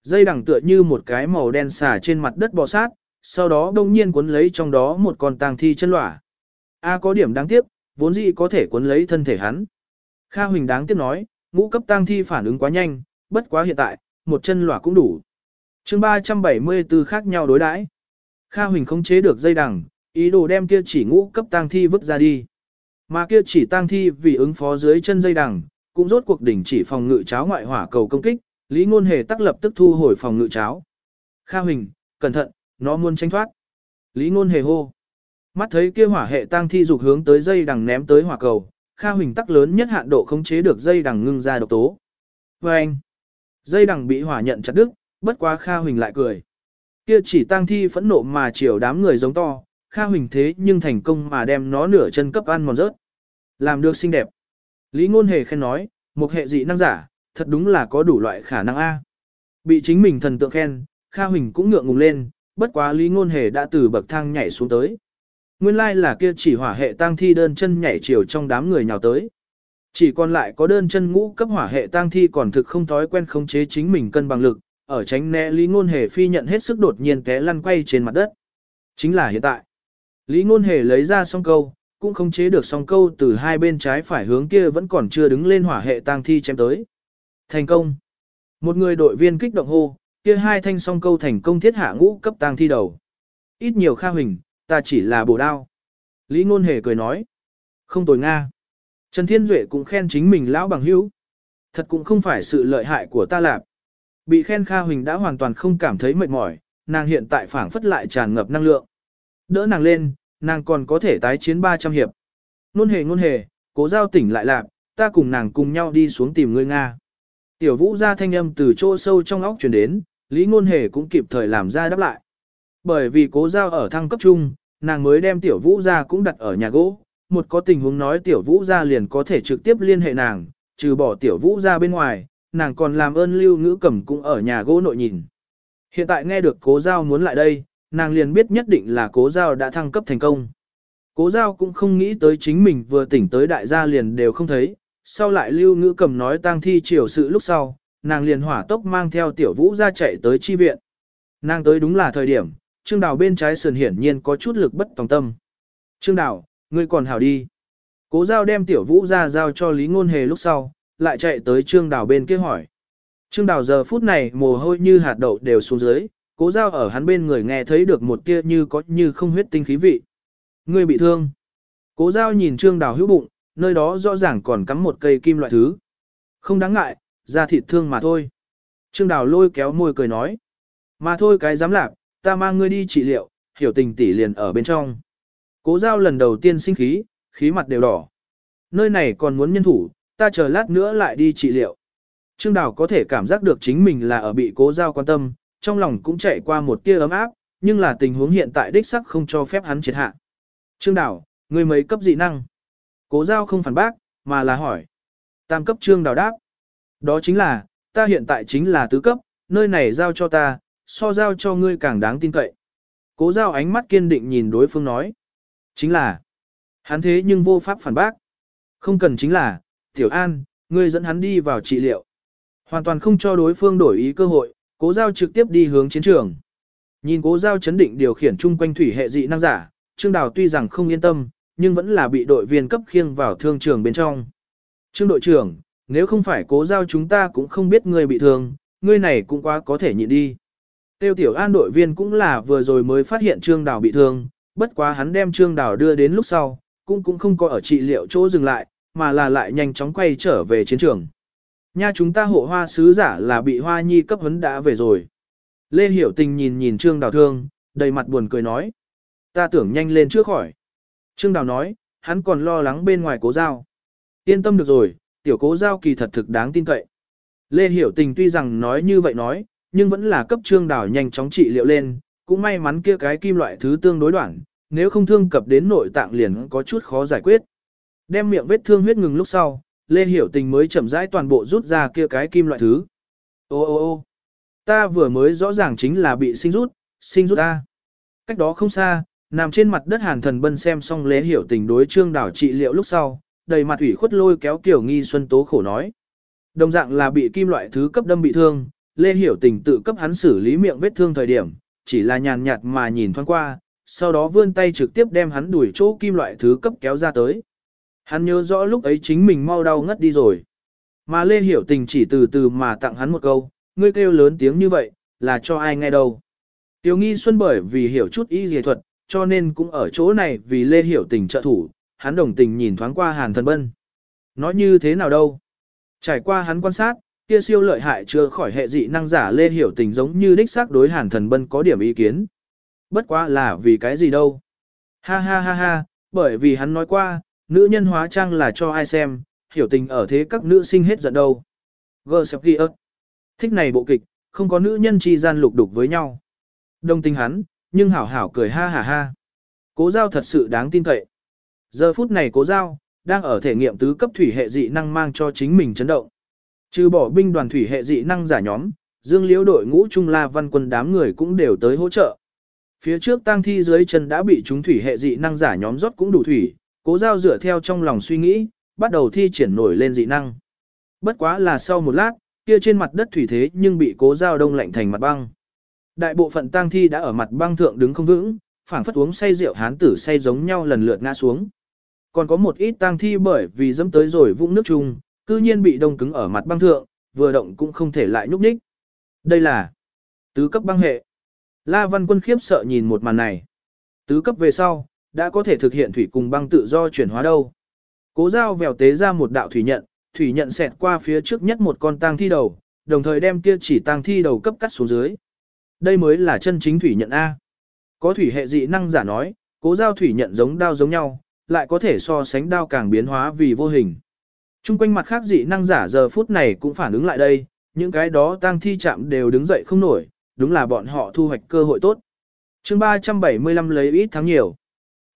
Dây đằng tựa như một cái màu đen xả trên mặt đất bò sát, sau đó đông nhiên cuốn lấy trong đó một con tang thi chân lỏa. A có điểm đáng tiếc, vốn dĩ có thể cuốn lấy thân thể hắn. Kha Huỳnh đáng tiếc nói, ngũ cấp tang thi phản ứng quá nhanh, bất quá hiện tại, một chân lỏa cũng đủ. chương 374 khác nhau đối đãi Kha Huỳnh không chế được dây đằng, ý đồ đem kia chỉ ngũ cấp tang thi vứt ra đi. Mà kia chỉ tang thi vì ứng phó dưới chân dây đằng, cũng rốt cuộc đỉnh chỉ phòng ngự cháo ngoại hỏa cầu công kích, Lý Ngôn Hề tắc lập tức thu hồi phòng ngự cháo. Kha Huỳnh, cẩn thận, nó muốn tranh thoát. Lý Ngôn Hề hô. Mắt thấy kia hỏa hệ tang thi dục hướng tới dây đằng ném tới hỏa cầu, Kha Huỳnh tắc lớn nhất hạn độ khống chế được dây đằng ngưng ra độc tố. Và anh, dây đằng bị hỏa nhận chặt đứt, bất quá Kha Huỳnh lại cười. Kia chỉ tang thi phẫn nộ mà chiều đám người giống to, Kha Huỳnh thế nhưng thành công mà đem nó nửa chân cấp ăn mòn rớt. Làm được xinh đẹp. Lý Ngôn Hề khen nói, một hệ dị năng giả, thật đúng là có đủ loại khả năng A. Bị chính mình thần tượng khen, Kha Huỳnh cũng ngượng ngùng lên, bất quá Lý Ngôn Hề đã từ bậc thang nhảy xuống tới. Nguyên lai like là kia chỉ hỏa hệ tang thi đơn chân nhảy chiều trong đám người nhào tới. Chỉ còn lại có đơn chân ngũ cấp hỏa hệ tang thi còn thực không thói quen khống chế chính mình cân bằng lực, ở tránh né Lý Ngôn Hề phi nhận hết sức đột nhiên té lăn quay trên mặt đất. Chính là hiện tại. Lý Ngôn Hề lấy ra song câu, cũng không chế được song câu từ hai bên trái phải hướng kia vẫn còn chưa đứng lên hỏa hệ tang thi chém tới. Thành công. Một người đội viên kích động hô, kia hai thanh song câu thành công thiết hạ ngũ cấp tang thi đầu. Ít nhiều kha huỳnh, ta chỉ là bổ đao. Lý Ngôn Hề cười nói. Không tồi Nga. Trần Thiên Duệ cũng khen chính mình lão bằng hữu. Thật cũng không phải sự lợi hại của ta lạp. Bị khen Kha Huỳnh đã hoàn toàn không cảm thấy mệt mỏi, nàng hiện tại phảng phất lại tràn ngập năng lượng. Đỡ nàng lên, nàng còn có thể tái chiến 300 hiệp. Nôn hề nôn hề, cố giao tỉnh lại lạp, ta cùng nàng cùng nhau đi xuống tìm ngươi Nga. Tiểu vũ ra thanh âm từ chỗ sâu trong óc truyền đến, Lý Ngôn Hề cũng kịp thời làm ra đáp lại. Bởi vì cố giao ở thăng cấp trung, nàng mới đem tiểu vũ ra cũng đặt ở nhà gỗ, một có tình huống nói tiểu vũ ra liền có thể trực tiếp liên hệ nàng, trừ bỏ tiểu vũ ra bên ngoài, nàng còn làm ơn lưu ngữ cầm cũng ở nhà gỗ nội nhìn. Hiện tại nghe được cố giao muốn lại đây, nàng liền biết nhất định là cố giao đã thăng cấp thành công. Cố giao cũng không nghĩ tới chính mình vừa tỉnh tới đại gia liền đều không thấy, sau lại lưu ngữ cầm nói tang thi chiều sự lúc sau, nàng liền hỏa tốc mang theo tiểu vũ ra chạy tới chi viện. Nàng tới đúng là thời điểm, trương đào bên trái sườn hiển nhiên có chút lực bất tòng tâm. Trương đào, ngươi còn hảo đi. Cố giao đem tiểu vũ ra giao cho Lý Ngôn Hề lúc sau, lại chạy tới trương đào bên kia hỏi. Trương đào giờ phút này mồ hôi như hạt đậu đều xuống dưới, cố giao ở hắn bên người nghe thấy được một tia như có như không huyết tinh khí vị. Ngươi bị thương. Cố giao nhìn trương đào hữu bụng, nơi đó rõ ràng còn cắm một cây kim loại thứ. Không đáng ngại, da thịt thương mà thôi. Trương đào lôi kéo môi cười nói. Mà thôi cái dám lạc, ta mang ngươi đi trị liệu, hiểu tình tỷ liền ở bên trong. Cố giao lần đầu tiên sinh khí, khí mặt đều đỏ. Nơi này còn muốn nhân thủ, ta chờ lát nữa lại đi trị liệu. Trương Đào có thể cảm giác được chính mình là ở bị cố giao quan tâm, trong lòng cũng chạy qua một tia ấm áp, nhưng là tình huống hiện tại đích sắc không cho phép hắn triệt hạ. Trương Đào, người mấy cấp dị năng? Cố giao không phản bác, mà là hỏi. Tam cấp Trương Đào đáp. Đó chính là, ta hiện tại chính là tứ cấp, nơi này giao cho ta, so giao cho ngươi càng đáng tin cậy. Cố giao ánh mắt kiên định nhìn đối phương nói. Chính là, hắn thế nhưng vô pháp phản bác. Không cần chính là, Tiểu An, ngươi dẫn hắn đi vào trị liệu. Hoàn toàn không cho đối phương đổi ý cơ hội, cố giao trực tiếp đi hướng chiến trường. Nhìn cố giao chấn định điều khiển chung quanh thủy hệ dị năng giả, Trương Đào tuy rằng không yên tâm, nhưng vẫn là bị đội viên cấp khiêng vào thương trường bên trong. Trương đội trưởng, nếu không phải cố giao chúng ta cũng không biết ngươi bị thương, ngươi này cũng quá có thể nhịn đi. Tiêu tiểu an đội viên cũng là vừa rồi mới phát hiện Trương Đào bị thương, bất quá hắn đem Trương Đào đưa đến lúc sau, cũng cũng không có ở trị liệu chỗ dừng lại, mà là lại nhanh chóng quay trở về chiến trường. Nha chúng ta hộ hoa sứ giả là bị hoa nhi cấp vấn đã về rồi. Lê Hiểu Tình nhìn nhìn Trương Đào thương, đầy mặt buồn cười nói. Ta tưởng nhanh lên trước khỏi. Trương Đào nói, hắn còn lo lắng bên ngoài cố giao. Yên tâm được rồi, tiểu cố giao kỳ thật thực đáng tin cậy. Lê Hiểu Tình tuy rằng nói như vậy nói, nhưng vẫn là cấp Trương Đào nhanh chóng trị liệu lên, cũng may mắn kia cái kim loại thứ tương đối đoạn, nếu không thương cập đến nội tạng liền có chút khó giải quyết. Đem miệng vết thương huyết ngừng lúc sau, Lê Hiểu Tình mới chậm rãi toàn bộ rút ra kia cái kim loại thứ. Ô ô ô ta vừa mới rõ ràng chính là bị sinh rút, sinh rút ta. Cách đó không xa, nằm trên mặt đất hàn thần bân xem xong Lê Hiểu Tình đối trương đảo trị liệu lúc sau, đầy mặt ủy khuất lôi kéo kiểu nghi xuân tố khổ nói. Đồng dạng là bị kim loại thứ cấp đâm bị thương, Lê Hiểu Tình tự cấp hắn xử lý miệng vết thương thời điểm, chỉ là nhàn nhạt mà nhìn thoáng qua, sau đó vươn tay trực tiếp đem hắn đuổi chỗ kim loại thứ cấp kéo ra tới. Hắn nhớ rõ lúc ấy chính mình mau đau ngất đi rồi. Mà Lê Hiểu Tình chỉ từ từ mà tặng hắn một câu, ngươi kêu lớn tiếng như vậy, là cho ai nghe đâu. Tiểu nghi xuân bởi vì hiểu chút y dề thuật, cho nên cũng ở chỗ này vì Lê Hiểu Tình trợ thủ, hắn đồng tình nhìn thoáng qua Hàn Thần Bân. Nói như thế nào đâu? Trải qua hắn quan sát, kia siêu lợi hại chưa khỏi hệ dị năng giả Lê Hiểu Tình giống như đích xác đối Hàn Thần Bân có điểm ý kiến. Bất quá là vì cái gì đâu? Ha ha ha ha, bởi vì hắn nói qua, nữ nhân hóa trang là cho ai xem, hiểu tình ở thế các nữ sinh hết giận đâu. Gơ sẹp ghi ớt. Thích này bộ kịch, không có nữ nhân chi gian lục đục với nhau. Đông tình hắn, nhưng hảo hảo cười ha ha ha. Cố giao thật sự đáng tin cậy. Giờ phút này cố giao, đang ở thể nghiệm tứ cấp thủy hệ dị năng mang cho chính mình chấn động. Trừ bỏ binh đoàn thủy hệ dị năng giả nhóm, dương liễu đội ngũ trung la văn quân đám người cũng đều tới hỗ trợ. Phía trước tang thi dưới chân đã bị chúng thủy hệ dị năng giả nhóm rót cũng đủ thủy, cố giao dựa theo trong lòng suy nghĩ, bắt đầu thi triển nổi lên dị năng. Bất quá là sau một lát, kia trên mặt đất thủy thế nhưng bị cố giao đông lạnh thành mặt băng. Đại bộ phận tang thi đã ở mặt băng thượng đứng không vững, phảng phất uống say rượu hán tử say giống nhau lần lượt ngã xuống. Còn có một ít tang thi bởi vì dẫm tới rồi vũng nước chung, cư nhiên bị đông cứng ở mặt băng thượng, vừa động cũng không thể lại nhúc nhích. Đây là tứ cấp băng hệ. La Văn Quân khiếp sợ nhìn một màn này. Tứ cấp về sau, đã có thể thực hiện thủy cùng băng tự do chuyển hóa đâu. Cố giao vèo tế ra một đạo thủy nhận, thủy nhận xẹt qua phía trước nhất một con tang thi đầu, đồng thời đem kia chỉ tang thi đầu cấp cắt xuống dưới. Đây mới là chân chính thủy nhận A. Có thủy hệ dị năng giả nói, cố giao thủy nhận giống đao giống nhau, lại có thể so sánh đao càng biến hóa vì vô hình. Trung quanh mặt khác dị năng giả giờ phút này cũng phản ứng lại đây, những cái đó tang thi chạm đều đứng dậy không nổi, đúng là bọn họ thu hoạch cơ hội tốt. chương 375 lấy ít thắng nhiều.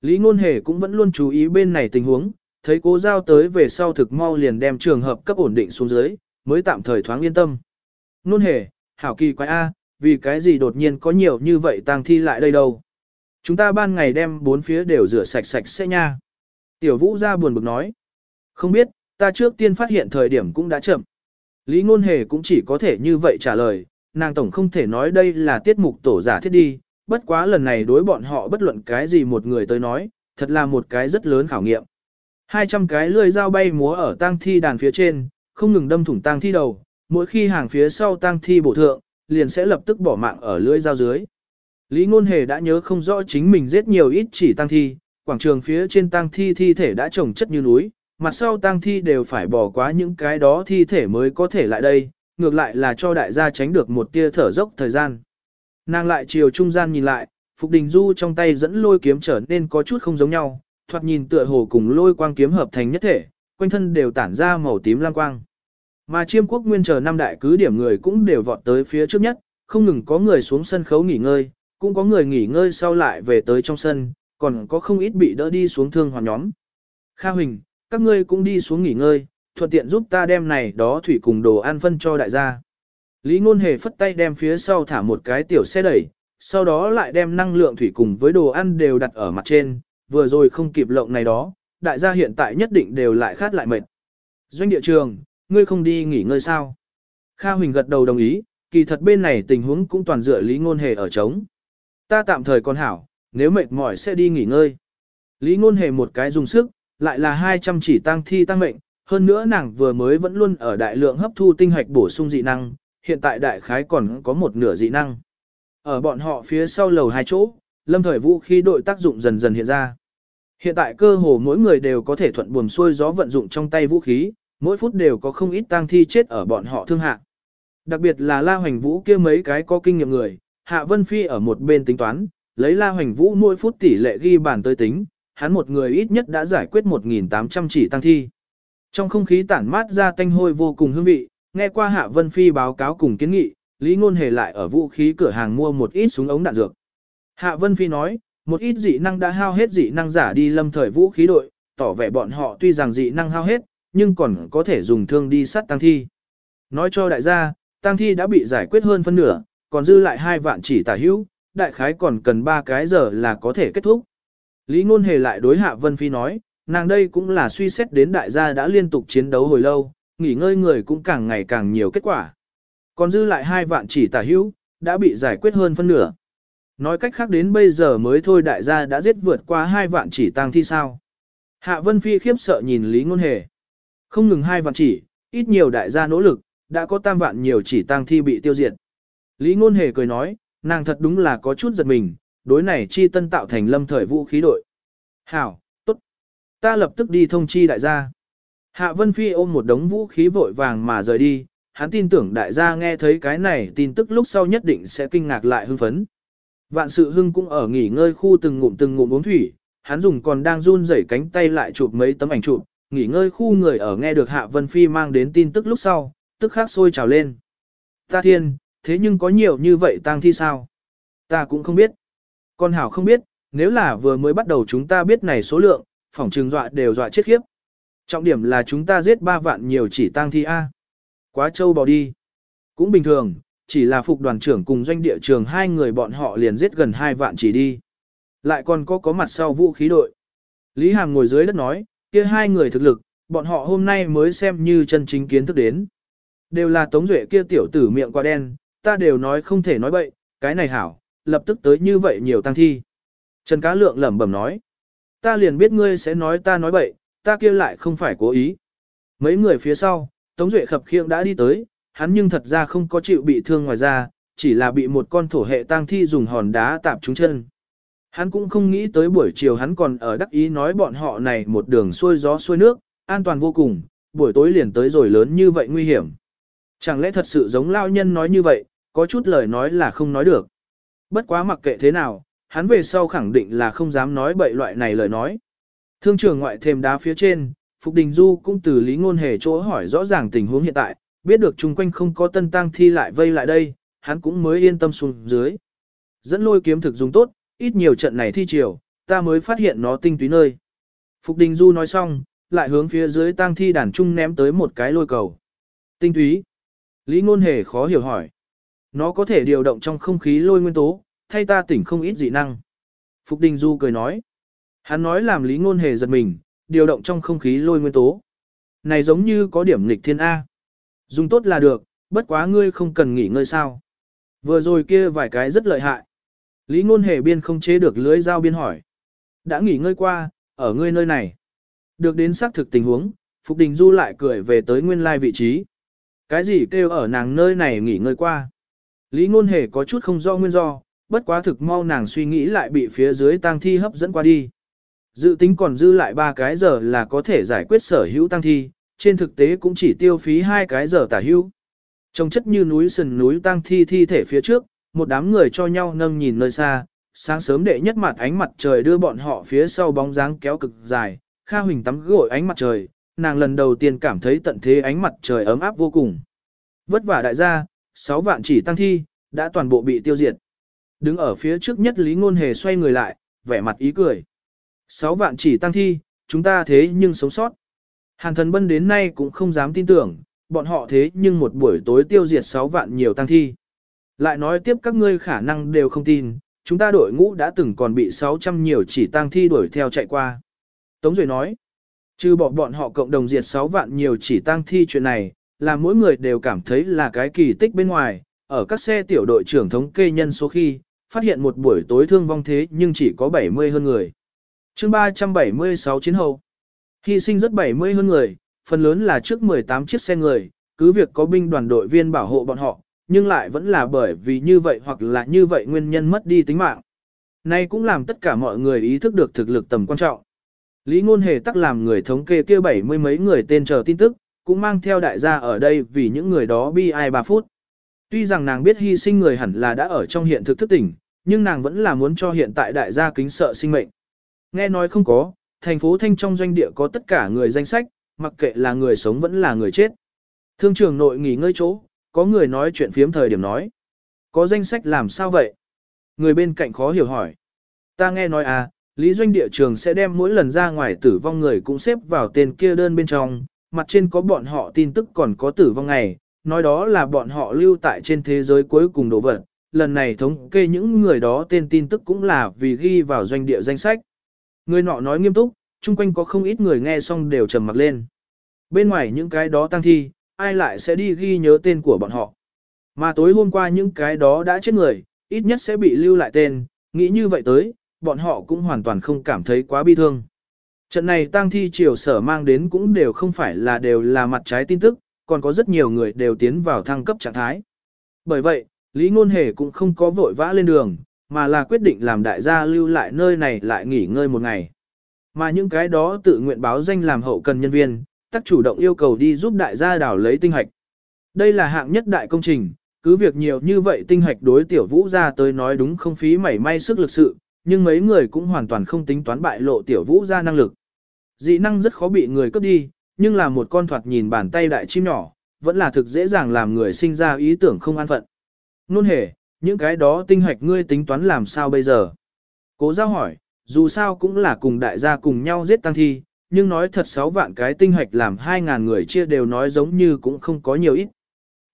Lý Ngôn Hề cũng vẫn luôn chú ý bên này tình huống, thấy cố giao tới về sau thực mau liền đem trường hợp cấp ổn định xuống dưới, mới tạm thời thoáng yên tâm. Ngôn Hề, hảo kỳ quái A, vì cái gì đột nhiên có nhiều như vậy tang thi lại đây đâu. Chúng ta ban ngày đem bốn phía đều rửa sạch sạch sẽ nha. Tiểu vũ ra buồn bực nói. Không biết, ta trước tiên phát hiện thời điểm cũng đã chậm. Lý Ngôn Hề cũng chỉ có thể như vậy trả lời, nàng tổng không thể nói đây là tiết mục tổ giả thiết đi, bất quá lần này đối bọn họ bất luận cái gì một người tới nói, thật là một cái rất lớn khảo nghiệm. 200 cái lưỡi dao bay múa ở tang thi đàn phía trên, không ngừng đâm thủng tang thi đầu, mỗi khi hàng phía sau tang thi bổ thượng, liền sẽ lập tức bỏ mạng ở lưỡi dao dưới. Lý Ngôn Hề đã nhớ không rõ chính mình giết nhiều ít chỉ tang thi, quảng trường phía trên tang thi thi thể đã chồng chất như núi, mặt sau tang thi đều phải bỏ qua những cái đó thi thể mới có thể lại đây, ngược lại là cho đại gia tránh được một tia thở dốc thời gian. Nàng lại chiều trung gian nhìn lại, Phục Đình Du trong tay dẫn lôi kiếm trở nên có chút không giống nhau, thoạt nhìn tựa hồ cùng lôi quang kiếm hợp thành nhất thể, quanh thân đều tản ra màu tím lam quang. Mà chiêm quốc nguyên chờ năm đại cứ điểm người cũng đều vọt tới phía trước nhất, không ngừng có người xuống sân khấu nghỉ ngơi, cũng có người nghỉ ngơi sau lại về tới trong sân, còn có không ít bị đỡ đi xuống thương hoàn nhóm. Kha Huỳnh, các ngươi cũng đi xuống nghỉ ngơi, thuận tiện giúp ta đem này đó thủy cùng đồ ăn phân cho đại gia. Lý Ngôn Hề phất tay đem phía sau thả một cái tiểu xe đẩy, sau đó lại đem năng lượng thủy cùng với đồ ăn đều đặt ở mặt trên, vừa rồi không kịp lộng này đó, đại gia hiện tại nhất định đều lại khát lại mệt. Doanh địa trường, ngươi không đi nghỉ ngơi sao? Kha Huỳnh gật đầu đồng ý, kỳ thật bên này tình huống cũng toàn dựa Lý Ngôn Hề ở trống. Ta tạm thời còn hảo, nếu mệt mỏi sẽ đi nghỉ ngơi. Lý Ngôn Hề một cái dùng sức, lại là 200 chỉ tăng thi tăng mệnh, hơn nữa nàng vừa mới vẫn luôn ở đại lượng hấp thu tinh hạch bổ sung dị năng, hiện tại đại khái còn có một nửa dị năng. Ở bọn họ phía sau lầu hai chỗ, lâm thời vũ khí đội tác dụng dần dần hiện ra. Hiện tại cơ hồ mỗi người đều có thể thuận buồm xuôi gió vận dụng trong tay vũ khí, mỗi phút đều có không ít tang thi chết ở bọn họ thương hạ. Đặc biệt là La Hoành Vũ kia mấy cái có kinh nghiệm người, Hạ Vân Phi ở một bên tính toán, lấy La Hoành Vũ mỗi phút tỷ lệ ghi bàn tới tính, hắn một người ít nhất đã giải quyết 1.800 chỉ tăng thi. Trong không khí tản mát ra tanh hôi vô cùng hương vị, nghe qua Hạ Vân Phi báo cáo cùng kiến nghị, Lý Ngôn Hề lại ở vũ khí cửa hàng mua một ít súng ống đạn dược. Hạ Vân Phi nói, một ít dị năng đã hao hết dị năng giả đi lâm thời vũ khí đội, tỏ vẻ bọn họ tuy rằng dị năng hao hết, nhưng còn có thể dùng thương đi sát tăng thi. Nói cho đại gia, tăng thi đã bị giải quyết hơn phân nửa, còn dư lại hai vạn chỉ tả hữu, đại khái còn cần ba cái giờ là có thể kết thúc. Lý Ngôn Hề lại đối Hạ Vân Phi nói, nàng đây cũng là suy xét đến đại gia đã liên tục chiến đấu hồi lâu, nghỉ ngơi người cũng càng ngày càng nhiều kết quả. Còn dư lại hai vạn chỉ tả hữu, đã bị giải quyết hơn phân nửa. Nói cách khác đến bây giờ mới thôi đại gia đã giết vượt qua hai vạn chỉ tang thi sao. Hạ Vân Phi khiếp sợ nhìn Lý Ngôn Hề. Không ngừng hai vạn chỉ, ít nhiều đại gia nỗ lực, đã có tam vạn nhiều chỉ tang thi bị tiêu diệt. Lý Ngôn Hề cười nói, nàng thật đúng là có chút giật mình, đối này chi tân tạo thành lâm thời vũ khí đội. Hảo, tốt. Ta lập tức đi thông chi đại gia. Hạ Vân Phi ôm một đống vũ khí vội vàng mà rời đi, hắn tin tưởng đại gia nghe thấy cái này tin tức lúc sau nhất định sẽ kinh ngạc lại hưng phấn. Vạn sự hưng cũng ở nghỉ ngơi khu từng ngụm từng ngụm uống thủy, hắn dùng còn đang run rẩy cánh tay lại chụp mấy tấm ảnh chụp, nghỉ ngơi khu người ở nghe được Hạ Vân Phi mang đến tin tức lúc sau, tức khắc sôi trào lên. Ta thiên, thế nhưng có nhiều như vậy tang thi sao? Ta cũng không biết. Con Hảo không biết, nếu là vừa mới bắt đầu chúng ta biết này số lượng, phỏng trừng dọa đều dọa chết khiếp. Trọng điểm là chúng ta giết 3 vạn nhiều chỉ tang thi A. Quá trâu bò đi. Cũng bình thường, chỉ là phục đoàn trưởng cùng doanh địa trường hai người bọn họ liền giết gần 2 vạn chỉ đi. Lại còn có có mặt sau vũ khí đội. Lý Hàm ngồi dưới đất nói, kia hai người thực lực, bọn họ hôm nay mới xem như chân chính kiến thức đến. Đều là tống duệ kia tiểu tử miệng qua đen, ta đều nói không thể nói bậy, cái này hảo, lập tức tới như vậy nhiều tăng thi. Trần Cá Lượng lẩm bẩm nói, ta liền biết ngươi sẽ nói ta nói bậy, ta kia lại không phải cố ý. Mấy người phía sau, Tống Duệ khập khiễng đã đi tới, hắn nhưng thật ra không có chịu bị thương ngoài ra, chỉ là bị một con thổ hệ tang thi dùng hòn đá tạp trúng chân. Hắn cũng không nghĩ tới buổi chiều hắn còn ở đắc ý nói bọn họ này một đường xuôi gió xuôi nước, an toàn vô cùng, buổi tối liền tới rồi lớn như vậy nguy hiểm. Chẳng lẽ thật sự giống lao nhân nói như vậy, có chút lời nói là không nói được. Bất quá mặc kệ thế nào, hắn về sau khẳng định là không dám nói bậy loại này lời nói. Thương trường ngoại thêm đá phía trên, Phục Đình Du cũng từ lý ngôn hề chỗ hỏi rõ ràng tình huống hiện tại, biết được chung quanh không có tân tăng thi lại vây lại đây, hắn cũng mới yên tâm xuống dưới. Dẫn lôi kiếm thực dùng tốt, ít nhiều trận này thi chiều, ta mới phát hiện nó tinh túy nơi. Phục Đình Du nói xong, lại hướng phía dưới tang thi đàn trung ném tới một cái lôi cầu. Tinh túy. Lý ngôn hề khó hiểu hỏi. Nó có thể điều động trong không khí lôi nguyên tố, thay ta tỉnh không ít dị năng. Phục Đình Du cười nói. Hắn nói làm lý ngôn hề giật mình, điều động trong không khí lôi nguyên tố. Này giống như có điểm nghịch thiên A. Dùng tốt là được, bất quá ngươi không cần nghỉ ngơi sao. Vừa rồi kia vài cái rất lợi hại. Lý ngôn hề biên không chế được lưới dao biên hỏi. Đã nghỉ ngơi qua, ở ngươi nơi này. Được đến xác thực tình huống, Phục Đình Du lại cười về tới nguyên lai vị trí. Cái gì kêu ở nàng nơi này nghỉ ngơi qua. Lý ngôn hề có chút không do nguyên do, bất quá thực mau nàng suy nghĩ lại bị phía dưới tang thi hấp dẫn qua đi. Dự tính còn dư lại ba cái giờ là có thể giải quyết sở hữu tăng thi, trên thực tế cũng chỉ tiêu phí hai cái giờ tả hữu. Trông chất như núi sườn núi tăng thi thi thể phía trước, một đám người cho nhau nâng nhìn nơi xa, sáng sớm đệ nhất mặt ánh mặt trời đưa bọn họ phía sau bóng dáng kéo cực dài, Kha Huỳnh tắm gội ánh mặt trời, nàng lần đầu tiên cảm thấy tận thế ánh mặt trời ấm áp vô cùng. Vất vả đại gia, sáu vạn chỉ tăng thi, đã toàn bộ bị tiêu diệt. Đứng ở phía trước nhất Lý Ngôn Hề xoay người lại, vẻ mặt ý cười. Sáu vạn chỉ tăng thi, chúng ta thế nhưng sống sót. Hàn thần bân đến nay cũng không dám tin tưởng, bọn họ thế nhưng một buổi tối tiêu diệt sáu vạn nhiều tăng thi. Lại nói tiếp các ngươi khả năng đều không tin, chúng ta đội ngũ đã từng còn bị 600 nhiều chỉ tăng thi đuổi theo chạy qua. Tống Duệ nói, trừ bỏ bọn họ cộng đồng diệt 6 vạn nhiều chỉ tăng thi chuyện này, là mỗi người đều cảm thấy là cái kỳ tích bên ngoài, ở các xe tiểu đội trưởng thống kê nhân số khi, phát hiện một buổi tối thương vong thế nhưng chỉ có 70 hơn người chương 376 chiến hậu, hy sinh rất 70 hơn người, phần lớn là trước 18 chiếc xe người, cứ việc có binh đoàn đội viên bảo hộ bọn họ, nhưng lại vẫn là bởi vì như vậy hoặc là như vậy nguyên nhân mất đi tính mạng. Nay cũng làm tất cả mọi người ý thức được thực lực tầm quan trọng. Lý Ngôn Hề tắc làm người thống kê kia bảy mươi mấy người tên chờ tin tức, cũng mang theo đại gia ở đây vì những người đó bi ai 3 phút. Tuy rằng nàng biết hy sinh người hẳn là đã ở trong hiện thực thức tỉnh, nhưng nàng vẫn là muốn cho hiện tại đại gia kính sợ sinh mệnh. Nghe nói không có, thành phố Thanh trong doanh địa có tất cả người danh sách, mặc kệ là người sống vẫn là người chết. Thương trường nội nghỉ ngơi chỗ, có người nói chuyện phiếm thời điểm nói. Có danh sách làm sao vậy? Người bên cạnh khó hiểu hỏi. Ta nghe nói à, Lý Doanh địa trường sẽ đem mỗi lần ra ngoài tử vong người cũng xếp vào tên kia đơn bên trong, mặt trên có bọn họ tin tức còn có tử vong ngày, nói đó là bọn họ lưu tại trên thế giới cuối cùng đồ vật. Lần này thống kê những người đó tên tin tức cũng là vì ghi vào doanh địa danh sách. Người nọ nói nghiêm túc, chung quanh có không ít người nghe xong đều trầm mặt lên. Bên ngoài những cái đó tăng thi, ai lại sẽ đi ghi nhớ tên của bọn họ. Mà tối hôm qua những cái đó đã chết người, ít nhất sẽ bị lưu lại tên, nghĩ như vậy tới, bọn họ cũng hoàn toàn không cảm thấy quá bi thương. Trận này tăng thi triều sở mang đến cũng đều không phải là đều là mặt trái tin tức, còn có rất nhiều người đều tiến vào thăng cấp trạng thái. Bởi vậy, Lý Ngôn Hề cũng không có vội vã lên đường, mà là quyết định làm đại gia lưu lại nơi này lại nghỉ ngơi một ngày. Mà những cái đó tự nguyện báo danh làm hậu cần nhân viên, tắc chủ động yêu cầu đi giúp đại gia đảo lấy tinh hạch. Đây là hạng nhất đại công trình, cứ việc nhiều như vậy tinh hạch đối tiểu vũ ra tới nói đúng không phí mảy may sức lực sự, nhưng mấy người cũng hoàn toàn không tính toán bại lộ tiểu vũ ra năng lực. Dị năng rất khó bị người cướp đi, nhưng là một con thoạt nhìn bàn tay đại chim nhỏ, vẫn là thực dễ dàng làm người sinh ra ý tưởng không an phận. Nôn hề, những cái đó tinh hạch ngươi tính toán làm sao bây giờ? Cố giao hỏi, dù sao cũng là cùng đại gia cùng nhau giết tăng thi, nhưng nói thật sáu vạn cái tinh hạch làm hai ngàn người chia đều nói giống như cũng không có nhiều ít.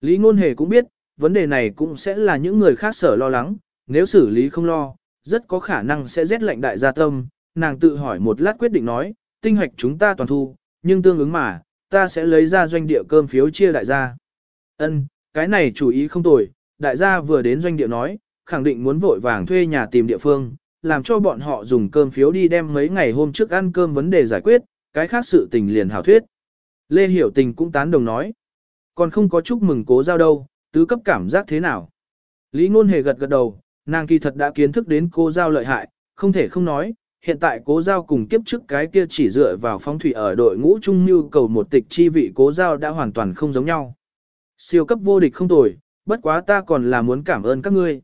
Lý ngôn hề cũng biết, vấn đề này cũng sẽ là những người khác sở lo lắng, nếu xử lý không lo, rất có khả năng sẽ rét lệnh đại gia tâm, nàng tự hỏi một lát quyết định nói, tinh hạch chúng ta toàn thu, nhưng tương ứng mà, ta sẽ lấy ra doanh địa cơm phiếu chia đại gia. Ân, cái này chủ ý không tồi, đại gia vừa đến doanh địa nói, khẳng định muốn vội vàng thuê nhà tìm địa phương, làm cho bọn họ dùng cơm phiếu đi đem mấy ngày hôm trước ăn cơm vấn đề giải quyết, cái khác sự tình liền hảo thuyết. Lê Hiểu Tình cũng tán đồng nói, còn không có chúc mừng cố giao đâu, tứ cấp cảm giác thế nào. Lý Ngôn Hề gật gật đầu, nàng kỳ thật đã kiến thức đến cố giao lợi hại, không thể không nói, hiện tại cố giao cùng kiếp trước cái kia chỉ dựa vào phong thủy ở đội ngũ trung như cầu một tịch chi vị cố giao đã hoàn toàn không giống nhau. Siêu cấp vô địch không tồi, bất quá ta còn là muốn cảm ơn các ngươi.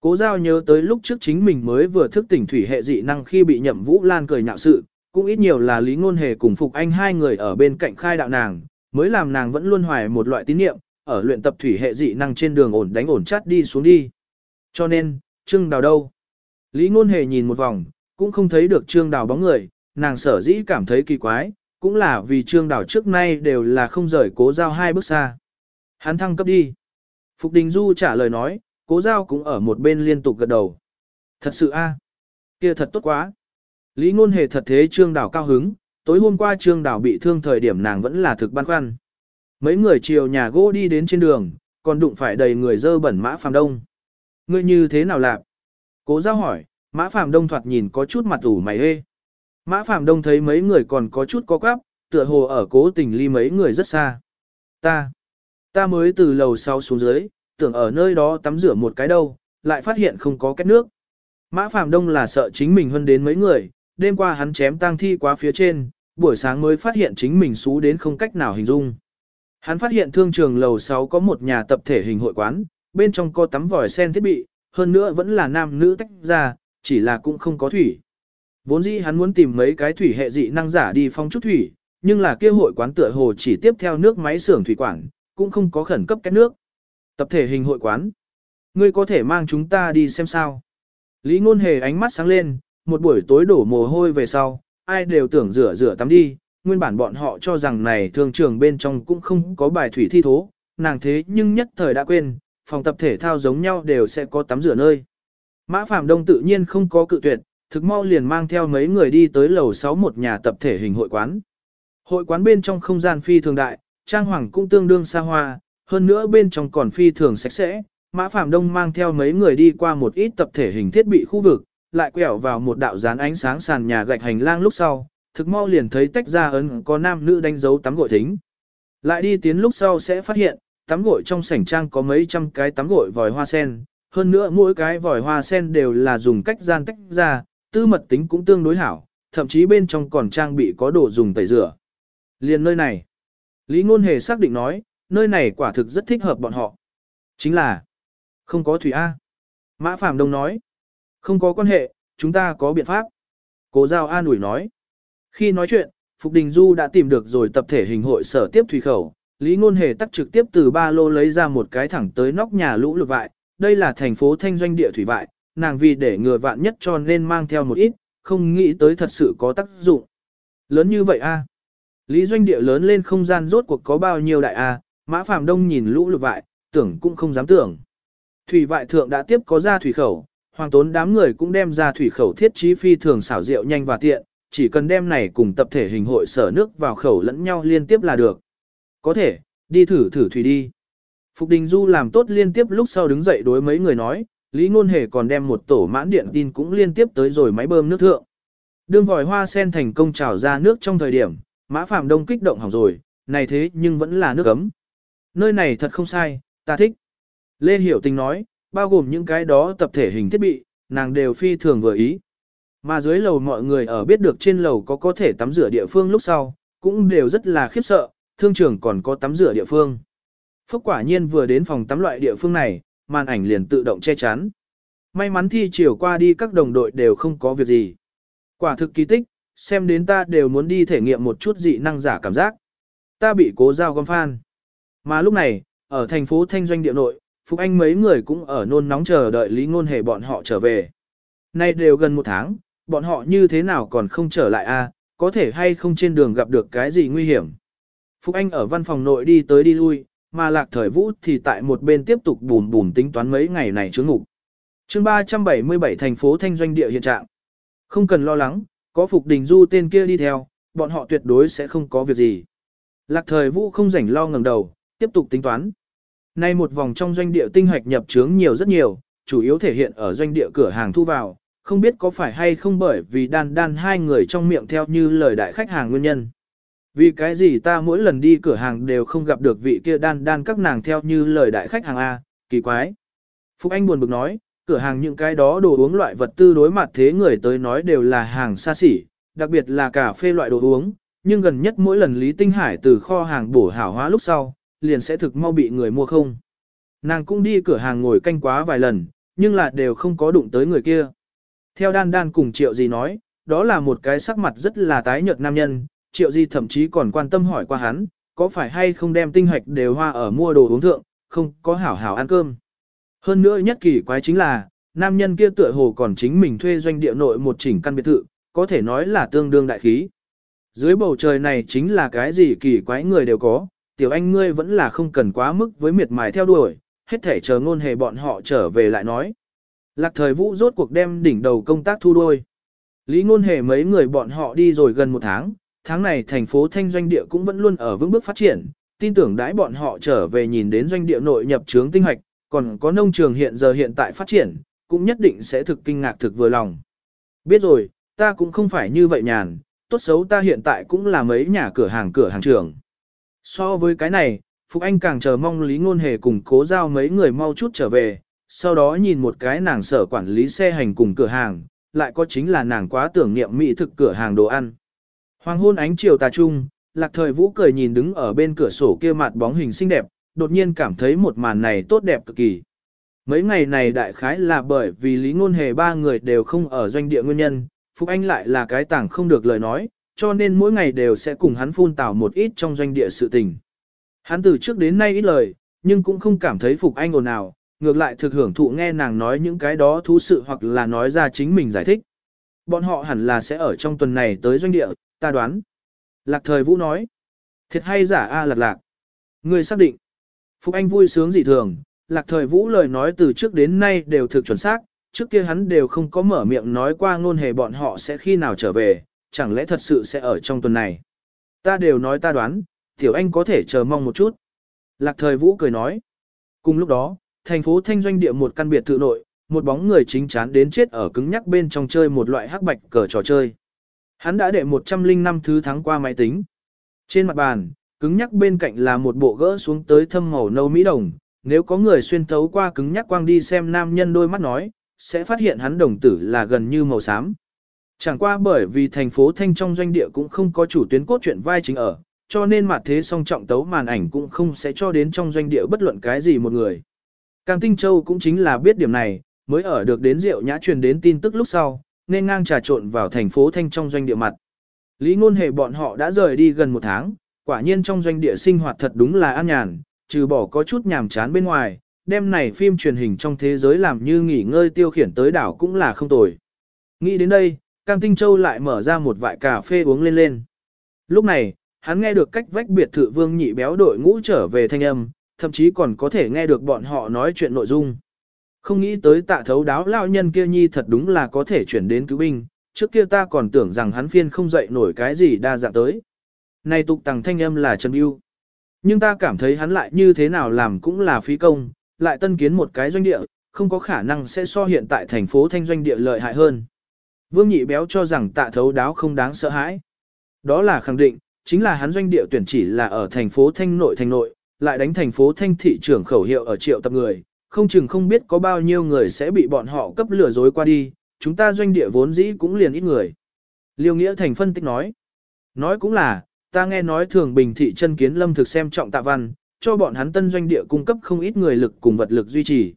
Cố giao nhớ tới lúc trước chính mình mới vừa thức tỉnh thủy hệ dị năng khi bị nhậm vũ lan cười nhạo sự, cũng ít nhiều là lý ngôn hề cùng phục anh hai người ở bên cạnh khai đạo nàng, mới làm nàng vẫn luôn hoài một loại tín niệm, ở luyện tập thủy hệ dị năng trên đường ổn đánh ổn chát đi xuống đi. Cho nên, Trương Đào đâu? Lý ngôn hề nhìn một vòng, cũng không thấy được Trương Đào bóng người, nàng sở dĩ cảm thấy kỳ quái, cũng là vì Trương Đào trước nay đều là không rời cố giao hai bước xa. Hắn thăng cấp đi. Phục Đình Du trả lời nói, cố giao cũng ở một bên liên tục gật đầu. Thật sự a, kia thật tốt quá. Lý ngôn hề thật thế Trương Đảo cao hứng, tối hôm qua Trương Đảo bị thương thời điểm nàng vẫn là thực băn khoăn. Mấy người chiều nhà gỗ đi đến trên đường, còn đụng phải đầy người dơ bẩn mã phàm đông. Ngươi như thế nào lạc? Cố giao hỏi, mã phàm đông thoạt nhìn có chút mặt ủ mày hê. Mã phàm đông thấy mấy người còn có chút có quáp, tựa hồ ở cố tình ly mấy người rất xa. Ta, ta mới từ lầu sau xuống dưới, tưởng ở nơi đó tắm rửa một cái đâu, lại phát hiện không có két nước. Mã Phạm đông là sợ chính mình hơn đến mấy người, đêm qua hắn chém tang thi quá phía trên, buổi sáng mới phát hiện chính mình xú đến không cách nào hình dung. Hắn phát hiện thương trường lầu 6 có một nhà tập thể hình hội quán, bên trong có tắm vòi sen thiết bị, hơn nữa vẫn là nam nữ tách ra, chỉ là cũng không có thủy. Vốn dĩ hắn muốn tìm mấy cái thủy hệ dị năng giả đi phong chút thủy, nhưng là kia hội quán tựa hồ chỉ tiếp theo nước máy xưởng thủy quản, cũng không có khẩn cấp cái nước. Tập thể hình hội quán. Ngươi có thể mang chúng ta đi xem sao. Lý ngôn hề ánh mắt sáng lên, một buổi tối đổ mồ hôi về sau, ai đều tưởng rửa rửa tắm đi, nguyên bản bọn họ cho rằng này thường trường bên trong cũng không có bài thủy thi thố, nàng thế nhưng nhất thời đã quên, phòng tập thể thao giống nhau đều sẽ có tắm rửa nơi. Mã Phạm Đông tự nhiên không có cự tuyệt, thực mau liền mang theo mấy người đi tới lầu 6 một nhà tập thể hình hội quán. Hội quán bên trong không gian phi thường đại, trang hoàng cũng tương đương xa hoa, hơn nữa bên trong còn phi thường sạch sẽ. Mã Phạm Đông mang theo mấy người đi qua một ít tập thể hình thiết bị khu vực, lại quẹo vào một đạo dán ánh sáng sàn nhà gạch hành lang lúc sau, thực mau liền thấy tách ra ấn có nam nữ đánh dấu tắm gội thính. Lại đi tiến lúc sau sẽ phát hiện, tắm gội trong sảnh trang có mấy trăm cái tắm gội vòi hoa sen, hơn nữa mỗi cái vòi hoa sen đều là dùng cách gian tách ra, tư mật tính cũng tương đối hảo, thậm chí bên trong còn trang bị có đồ dùng tẩy rửa. Liền nơi này, Lý Ngôn Hề xác định nói, nơi này quả thực rất thích hợp bọn họ. Chính là, không có thủy A. Mã Phạm Đông nói, không có quan hệ, chúng ta có biện pháp. Cố Giao an ủi nói, khi nói chuyện, Phục Đình Du đã tìm được rồi tập thể hình hội sở tiếp thủy khẩu, Lý Ngôn Hề tắt trực tiếp từ ba lô lấy ra một cái thẳng tới nóc nhà lũ lụt vại, đây là thành phố thanh doanh địa thủy vại, nàng vì để ngừa vạn nhất cho nên mang theo một ít, không nghĩ tới thật sự có tác dụng. Lớn như vậy a Lý doanh địa lớn lên không gian rốt cuộc có bao nhiêu đại a Mã Phạm Đông nhìn lũ lụt vại, tưởng cũng không dám tưởng. Thủy vại thượng đã tiếp có ra thủy khẩu, hoàng tốn đám người cũng đem ra thủy khẩu thiết trí phi thường xảo diệu nhanh và tiện, chỉ cần đem này cùng tập thể hình hội sở nước vào khẩu lẫn nhau liên tiếp là được. Có thể, đi thử thử thủy đi. Phục Đình Du làm tốt liên tiếp lúc sau đứng dậy đối mấy người nói, Lý Ngôn Hề còn đem một tổ mãn điện tin cũng liên tiếp tới rồi máy bơm nước thượng. Đương vòi hoa sen thành công trào ra nước trong thời điểm, Mã Phạm Đông kích động hỏng rồi, này thế nhưng vẫn là nước ấm. Nơi này thật không sai, ta thích. Lê Hiểu Tình nói, bao gồm những cái đó tập thể hình thiết bị, nàng đều phi thường vừa ý. Mà dưới lầu mọi người ở biết được trên lầu có có thể tắm rửa địa phương lúc sau, cũng đều rất là khiếp sợ, thương trường còn có tắm rửa địa phương. Phúc quả nhiên vừa đến phòng tắm loại địa phương này, màn ảnh liền tự động che chắn. May mắn thi chiều qua đi các đồng đội đều không có việc gì. Quả thực kỳ tích, xem đến ta đều muốn đi thể nghiệm một chút dị năng giả cảm giác. Ta bị cố giao gom phan. Mà lúc này, ở thành phố Thanh Doanh địa nội, Phục Anh mấy người cũng ở nôn nóng chờ đợi Lý Ngôn Hề bọn họ trở về. Nay đều gần một tháng, bọn họ như thế nào còn không trở lại a? có thể hay không trên đường gặp được cái gì nguy hiểm. Phục Anh ở văn phòng nội đi tới đi lui, mà lạc thời vũ thì tại một bên tiếp tục bùn bùn tính toán mấy ngày này chướng ngục. chương 377 thành phố Thanh Doanh địa hiện trạng. Không cần lo lắng, có Phục Đình Du tên kia đi theo, bọn họ tuyệt đối sẽ không có việc gì. Lạc thời vũ không rảnh lo ngẩng đầu, tiếp tục tính toán. Nay một vòng trong doanh địa tinh hoạch nhập trướng nhiều rất nhiều, chủ yếu thể hiện ở doanh địa cửa hàng thu vào, không biết có phải hay không bởi vì đan đan hai người trong miệng theo như lời đại khách hàng nguyên nhân. Vì cái gì ta mỗi lần đi cửa hàng đều không gặp được vị kia đan đan các nàng theo như lời đại khách hàng A, kỳ quái. Phúc Anh buồn bực nói, cửa hàng những cái đó đồ uống loại vật tư đối mặt thế người tới nói đều là hàng xa xỉ, đặc biệt là cà phê loại đồ uống, nhưng gần nhất mỗi lần Lý Tinh Hải từ kho hàng bổ hảo hóa lúc sau, liền sẽ thực mau bị người mua không. Nàng cũng đi cửa hàng ngồi canh quá vài lần, nhưng là đều không có đụng tới người kia. Theo đan đan cùng triệu gì nói, đó là một cái sắc mặt rất là tái nhợt nam nhân, triệu gì thậm chí còn quan tâm hỏi qua hắn, có phải hay không đem tinh hoạch đều hoa ở mua đồ uống thượng, không có hảo hảo ăn cơm. Hơn nữa nhất kỳ quái chính là, nam nhân kia tựa hồ còn chính mình thuê doanh địa nội một chỉnh căn biệt thự, có thể nói là tương đương đại khí. Dưới bầu trời này chính là cái gì kỳ quái người đều có, tiểu anh ngươi vẫn là không cần quá mức với miệt mài theo đuổi, hết thể chờ ngôn hề bọn họ trở về lại nói. Lạc thời vũ rốt cuộc đem đỉnh đầu công tác thu đôi. Lý ngôn hề mấy người bọn họ đi rồi gần một tháng, tháng này thành phố thanh doanh địa cũng vẫn luôn ở vững bước phát triển, tin tưởng đãi bọn họ trở về nhìn đến doanh địa nội nhập trướng tinh hoạch, còn có nông trường hiện giờ hiện tại phát triển, cũng nhất định sẽ thực kinh ngạc thực vừa lòng. Biết rồi, ta cũng không phải như vậy nhàn, tốt xấu ta hiện tại cũng là mấy nhà cửa hàng cửa hàng trưởng. So với cái này, Phục Anh càng chờ mong Lý Ngôn Hề cùng cố giao mấy người mau chút trở về, sau đó nhìn một cái nàng sở quản lý xe hành cùng cửa hàng, lại có chính là nàng quá tưởng niệm mỹ thực cửa hàng đồ ăn. Hoàng hôn ánh chiều tà trung, lạc thời vũ cười nhìn đứng ở bên cửa sổ kia mặt bóng hình xinh đẹp, đột nhiên cảm thấy một màn này tốt đẹp cực kỳ. Mấy ngày này đại khái là bởi vì Lý Ngôn Hề ba người đều không ở doanh địa nguyên nhân, Phục Anh lại là cái tảng không được lời nói, cho nên mỗi ngày đều sẽ cùng hắn phun tảo một ít trong doanh địa sự tình. Hắn từ trước đến nay ít lời, nhưng cũng không cảm thấy Phục Anh ồn nào, ngược lại thực hưởng thụ nghe nàng nói những cái đó thú sự hoặc là nói ra chính mình giải thích. Bọn họ hẳn là sẽ ở trong tuần này tới doanh địa, ta đoán. Lạc thời vũ nói. Thiệt hay giả a lạc lạc. Người xác định. Phục Anh vui sướng dị thường, lạc thời vũ lời nói từ trước đến nay đều thực chuẩn xác, trước kia hắn đều không có mở miệng nói qua ngôn hề bọn họ sẽ khi nào trở về, chẳng lẽ thật sự sẽ ở trong tuần này. Ta đều nói ta đoán, tiểu anh có thể chờ mong một chút. Lạc thời vũ cười nói. Cùng lúc đó, thành phố thanh doanh địa một căn biệt thự nội, một bóng người chính chán đến chết ở cứng nhắc bên trong chơi một loại hắc bạch cờ trò chơi. Hắn đã để 105 thứ thắng qua máy tính. Trên mặt bàn, cứng nhắc bên cạnh là một bộ gỡ xuống tới thâm màu nâu mỹ đồng. Nếu có người xuyên thấu qua cứng nhắc quang đi xem nam nhân đôi mắt nói, sẽ phát hiện hắn đồng tử là gần như màu xám. Chẳng qua bởi vì thành phố Thanh trong doanh địa cũng không có chủ tuyến cốt truyện vai chính ở, cho nên mặt thế song trọng tấu màn ảnh cũng không sẽ cho đến trong doanh địa bất luận cái gì một người. Cam Tinh Châu cũng chính là biết điểm này, mới ở được đến rượu nhã truyền đến tin tức lúc sau, nên ngang trà trộn vào thành phố Thanh trong doanh địa mặt. Lý ngôn hề bọn họ đã rời đi gần một tháng, quả nhiên trong doanh địa sinh hoạt thật đúng là an nhàn, trừ bỏ có chút nhàm chán bên ngoài, đêm này phim truyền hình trong thế giới làm như nghỉ ngơi tiêu khiển tới đảo cũng là không tồi. Nghĩ đến đây, Cam Tinh Châu lại mở ra một vại cà phê uống lên lên. Lúc này, hắn nghe được cách vách biệt thự vương nhị béo đội ngũ trở về thanh âm, thậm chí còn có thể nghe được bọn họ nói chuyện nội dung. Không nghĩ tới tạ thấu đáo lao nhân kia nhi thật đúng là có thể chuyển đến cứu binh, trước kia ta còn tưởng rằng hắn phiên không dậy nổi cái gì đa dạng tới. Này tục tằng thanh âm là Trần Biêu. Nhưng ta cảm thấy hắn lại như thế nào làm cũng là phí công, lại tân kiến một cái doanh địa, không có khả năng sẽ so hiện tại thành phố thanh doanh địa lợi hại hơn. Vương Nhị Béo cho rằng tạ thấu đáo không đáng sợ hãi. Đó là khẳng định, chính là hắn doanh địa tuyển chỉ là ở thành phố thanh nội thành nội, lại đánh thành phố thanh thị trưởng khẩu hiệu ở triệu tập người, không chừng không biết có bao nhiêu người sẽ bị bọn họ cấp lừa dối qua đi, chúng ta doanh địa vốn dĩ cũng liền ít người. Liêu Nghĩa Thành phân tích nói, nói cũng là, ta nghe nói thường bình thị chân kiến lâm thực xem trọng tạ văn, cho bọn hắn tân doanh địa cung cấp không ít người lực cùng vật lực duy trì.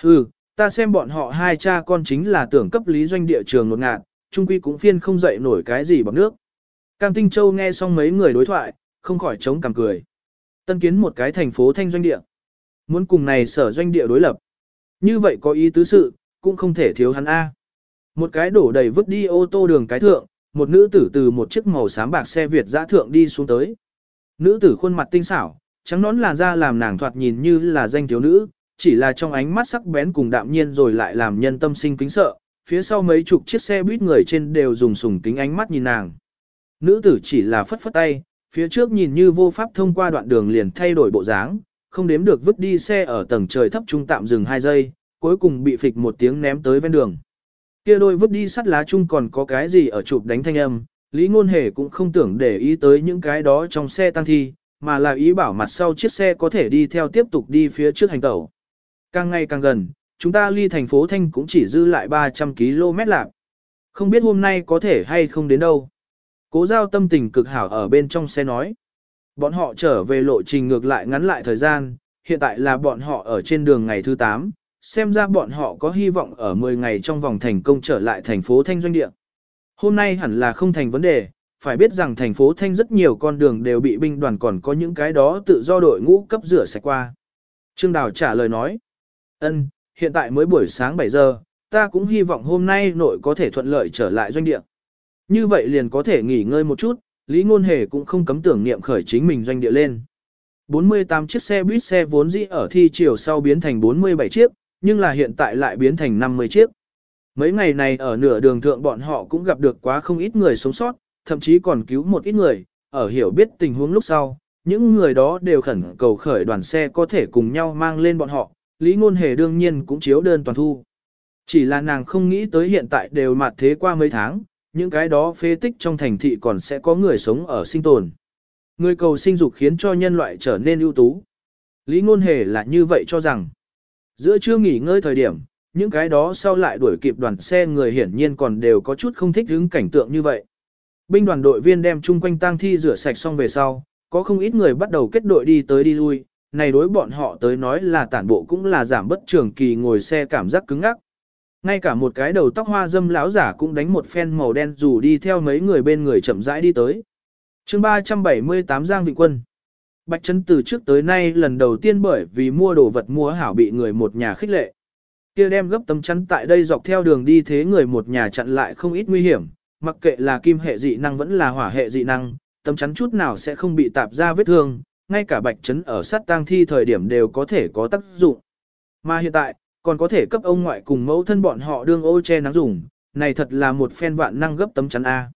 Hừ, ta xem bọn họ hai cha con chính là tưởng cấp lý doanh địa trường nột ngạt, trung quy cũng phiên không dậy nổi cái gì bằng nước. Cam Tinh Châu nghe xong mấy người đối thoại, không khỏi chống cằm cười. Tân kiến một cái thành phố thanh doanh địa. Muốn cùng này sở doanh địa đối lập. Như vậy có ý tứ sự, cũng không thể thiếu hắn A. Một cái đổ đầy vứt đi ô tô đường cái thượng, một nữ tử từ một chiếc màu xám bạc xe Việt dã thượng đi xuống tới. Nữ tử khuôn mặt tinh xảo, trắng nón làn da làm nàng thoạt nhìn như là danh thiếu nữ, chỉ là trong ánh mắt sắc bén cùng đạm nhiên rồi lại làm nhân tâm sinh kính sợ, phía sau mấy chục chiếc xe buýt người trên đều dùng sùng kính ánh mắt nhìn nàng. Nữ tử chỉ là phất phất tay, phía trước nhìn như vô pháp thông qua đoạn đường liền thay đổi bộ dáng, không đếm được vứt đi xe ở tầng trời thấp trung tạm dừng 2 giây, cuối cùng bị phịch một tiếng ném tới ven đường. Kia đôi vứt đi sắt lá chung còn có cái gì ở chụp đánh thanh âm, Lý Ngôn Hề cũng không tưởng để ý tới những cái đó trong xe tăng thi, mà là ý bảo mặt sau chiếc xe có thể đi theo tiếp tục đi phía trước hành tẩu. Càng ngày càng gần, chúng ta ly thành phố Thanh cũng chỉ dư lại 300 km lạc. Không biết hôm nay có thể hay không đến đâu. Cố giao tâm tình cực hảo ở bên trong xe nói. Bọn họ trở về lộ trình ngược lại ngắn lại thời gian, hiện tại là bọn họ ở trên đường ngày thứ 8, xem ra bọn họ có hy vọng ở 10 ngày trong vòng thành công trở lại thành phố Thanh Doanh Địa. Hôm nay hẳn là không thành vấn đề, phải biết rằng thành phố Thanh rất nhiều con đường đều bị binh đoàn còn có những cái đó tự do đội ngũ cấp rửa sạch qua. Trương Đào trả lời nói, ân, hiện tại mới buổi sáng 7 giờ, ta cũng hy vọng hôm nay nội có thể thuận lợi trở lại doanh địa. Như vậy liền có thể nghỉ ngơi một chút, Lý Ngôn Hề cũng không cấm tưởng niệm khởi chính mình doanh địa lên. 48 chiếc xe buýt xe vốn dĩ ở thi chiều sau biến thành 47 chiếc, nhưng là hiện tại lại biến thành 50 chiếc. Mấy ngày này ở nửa đường thượng bọn họ cũng gặp được quá không ít người sống sót, thậm chí còn cứu một ít người, ở hiểu biết tình huống lúc sau, những người đó đều khẩn cầu khởi đoàn xe có thể cùng nhau mang lên bọn họ, Lý Ngôn Hề đương nhiên cũng chiếu đơn toàn thu. Chỉ là nàng không nghĩ tới hiện tại đều mặt thế qua mấy tháng, những cái đó phế tích trong thành thị còn sẽ có người sống ở sinh tồn. Người cầu sinh dục khiến cho nhân loại trở nên ưu tú. Lý Ngôn Hề là như vậy cho rằng, giữa trưa nghỉ ngơi thời điểm, những cái đó sau lại đuổi kịp đoàn xe người hiển nhiên còn đều có chút không thích hứng cảnh tượng như vậy. Binh đoàn đội viên đem chung quanh tang thi rửa sạch xong về sau, có không ít người bắt đầu kết đội đi tới đi lui, này đối bọn họ tới nói là tản bộ cũng là giảm bất trường kỳ ngồi xe cảm giác cứng ngắc. Ngay cả một cái đầu tóc hoa dâm lão giả cũng đánh một phen màu đen dù đi theo mấy người bên người chậm rãi đi tới. chương 378 Giang Vịnh Quân Bạch Trấn từ trước tới nay lần đầu tiên bởi vì mua đồ vật mua hảo bị người một nhà khích lệ. kia đem gấp tấm chắn tại đây dọc theo đường đi thế người một nhà chặn lại không ít nguy hiểm, mặc kệ là kim hệ dị năng vẫn là hỏa hệ dị năng, tấm chắn chút nào sẽ không bị tạp ra vết thương, ngay cả bạch Trấn ở sát tang thi thời điểm đều có thể có tác dụng. Mà hiện tại, còn có thể cấp ông ngoại cùng mẫu thân bọn họ đương ô che nắng dùng, này thật là một phen vạn năng gấp tấm chắn A.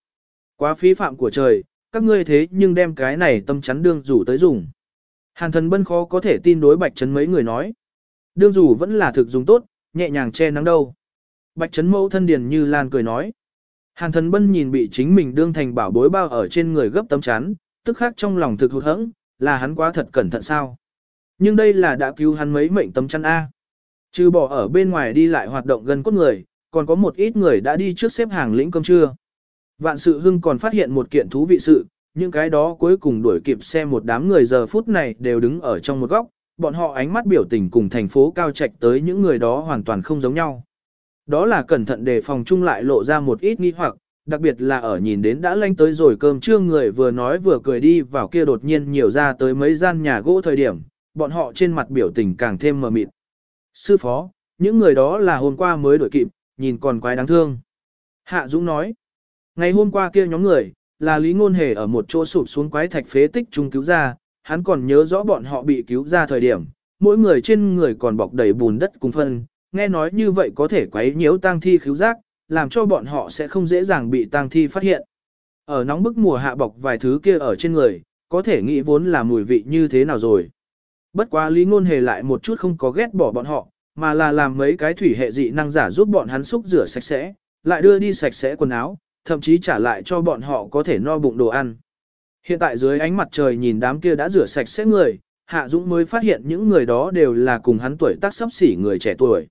Quá phí phạm của trời, các ngươi thế nhưng đem cái này tâm chắn đương rủ tới dùng. Hàn thần bân khó có thể tin đối bạch chấn mấy người nói. Đương rủ vẫn là thực dùng tốt, nhẹ nhàng che nắng đâu. Bạch chấn mẫu thân điền như lan cười nói. Hàn thần bân nhìn bị chính mình đương thành bảo bối bao ở trên người gấp tấm chắn, tức khác trong lòng thực hụt hẫng, là hắn quá thật cẩn thận sao. Nhưng đây là đã cứu hắn mấy mệnh tấm chắn A. Trừ bỏ ở bên ngoài đi lại hoạt động gần cốt người, còn có một ít người đã đi trước xếp hàng lĩnh cơm trưa. Vạn sự hưng còn phát hiện một kiện thú vị sự, những cái đó cuối cùng đuổi kịp xe một đám người giờ phút này đều đứng ở trong một góc, bọn họ ánh mắt biểu tình cùng thành phố cao trạch tới những người đó hoàn toàn không giống nhau. Đó là cẩn thận để phòng chung lại lộ ra một ít nghi hoặc, đặc biệt là ở nhìn đến đã lanh tới rồi cơm trưa người vừa nói vừa cười đi vào kia đột nhiên nhiều ra tới mấy gian nhà gỗ thời điểm, bọn họ trên mặt biểu tình càng thêm mờ mịt. Sư phó, những người đó là hôm qua mới đổi kịp, nhìn còn quái đáng thương. Hạ Dũng nói, ngày hôm qua kia nhóm người, là Lý Ngôn Hề ở một chỗ sụp xuống quái thạch phế tích trung cứu ra, hắn còn nhớ rõ bọn họ bị cứu ra thời điểm, mỗi người trên người còn bọc đầy bùn đất cùng phân, nghe nói như vậy có thể quấy nhiễu tang thi cứu giác, làm cho bọn họ sẽ không dễ dàng bị tang thi phát hiện. Ở nóng bức mùa hạ bọc vài thứ kia ở trên người, có thể nghĩ vốn là mùi vị như thế nào rồi. Bất quá Lý Ngôn Hề lại một chút không có ghét bỏ bọn họ, mà là làm mấy cái thủy hệ dị năng giả giúp bọn hắn xúc rửa sạch sẽ, lại đưa đi sạch sẽ quần áo, thậm chí trả lại cho bọn họ có thể no bụng đồ ăn. Hiện tại dưới ánh mặt trời nhìn đám kia đã rửa sạch sẽ người, Hạ Dũng mới phát hiện những người đó đều là cùng hắn tuổi tác sắp xỉ người trẻ tuổi.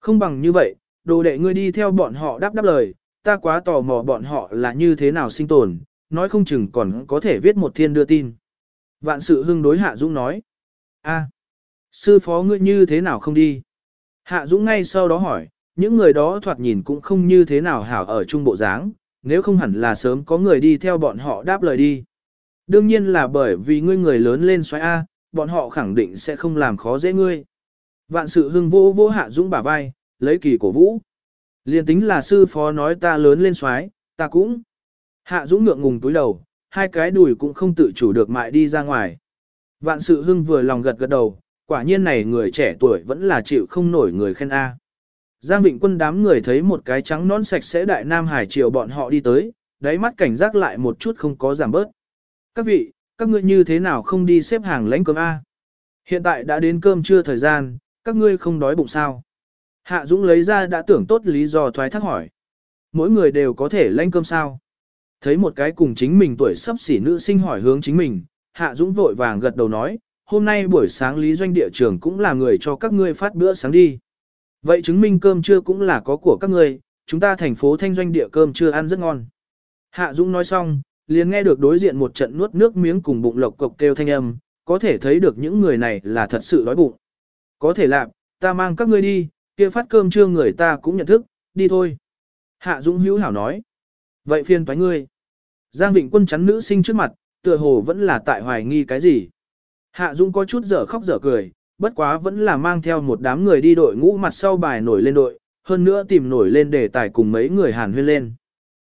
Không bằng như vậy, đồ đệ ngươi đi theo bọn họ đáp đáp lời, ta quá tò mò bọn họ là như thế nào sinh tồn, nói không chừng còn có thể viết một thiên đưa tin. Vạn sự hưng đối Hạ Dũng nói. a sư phó ngươi như thế nào không đi? Hạ Dũng ngay sau đó hỏi, những người đó thoạt nhìn cũng không như thế nào hảo ở trung bộ dáng, nếu không hẳn là sớm có người đi theo bọn họ đáp lời đi. Đương nhiên là bởi vì ngươi người lớn lên xoáy A, bọn họ khẳng định sẽ không làm khó dễ ngươi. Vạn sự hưng vô vô Hạ Dũng bả vai, lấy kỳ cổ vũ. Liên tính là sư phó nói ta lớn lên xoáy ta cũng. Hạ Dũng ngượng ngùng túi đầu, hai cái đùi cũng không tự chủ được mại đi ra ngoài. Vạn sự hưng vừa lòng gật gật đầu, quả nhiên này người trẻ tuổi vẫn là chịu không nổi người khen A. Giang Vịnh quân đám người thấy một cái trắng nón sạch sẽ đại nam hải triều bọn họ đi tới, đáy mắt cảnh giác lại một chút không có giảm bớt. Các vị, các ngươi như thế nào không đi xếp hàng lãnh cơm A? Hiện tại đã đến cơm trưa thời gian, các ngươi không đói bụng sao? Hạ Dũng lấy ra đã tưởng tốt lý do thoái thác hỏi. Mỗi người đều có thể lãnh cơm sao? Thấy một cái cùng chính mình tuổi sắp xỉ nữ sinh hỏi hướng chính mình, Hạ Dũng vội vàng gật đầu nói, hôm nay buổi sáng lý doanh địa trường cũng là người cho các ngươi phát bữa sáng đi. Vậy chứng minh cơm trưa cũng là có của các ngươi, chúng ta thành phố thanh doanh địa cơm trưa ăn rất ngon. Hạ Dũng nói xong, liền nghe được đối diện một trận nuốt nước miếng cùng bụng lộc cộc kêu thanh âm, có thể thấy được những người này là thật sự đói bụng. Có thể làm, ta mang các ngươi đi, kia phát cơm trưa người ta cũng nhận thức, đi thôi. Hạ Dũng hữu hảo nói. Vậy phiên toái ngươi. Giang Vịnh quân chắn nữ sinh trước mặt, tựa hồ vẫn là tại hoài nghi cái gì. Hạ Dũng có chút dở khóc dở cười, bất quá vẫn là mang theo một đám người đi đội ngũ mặt sau bài nổi lên đội, hơn nữa tìm nổi lên để tài cùng mấy người hàn huyên lên.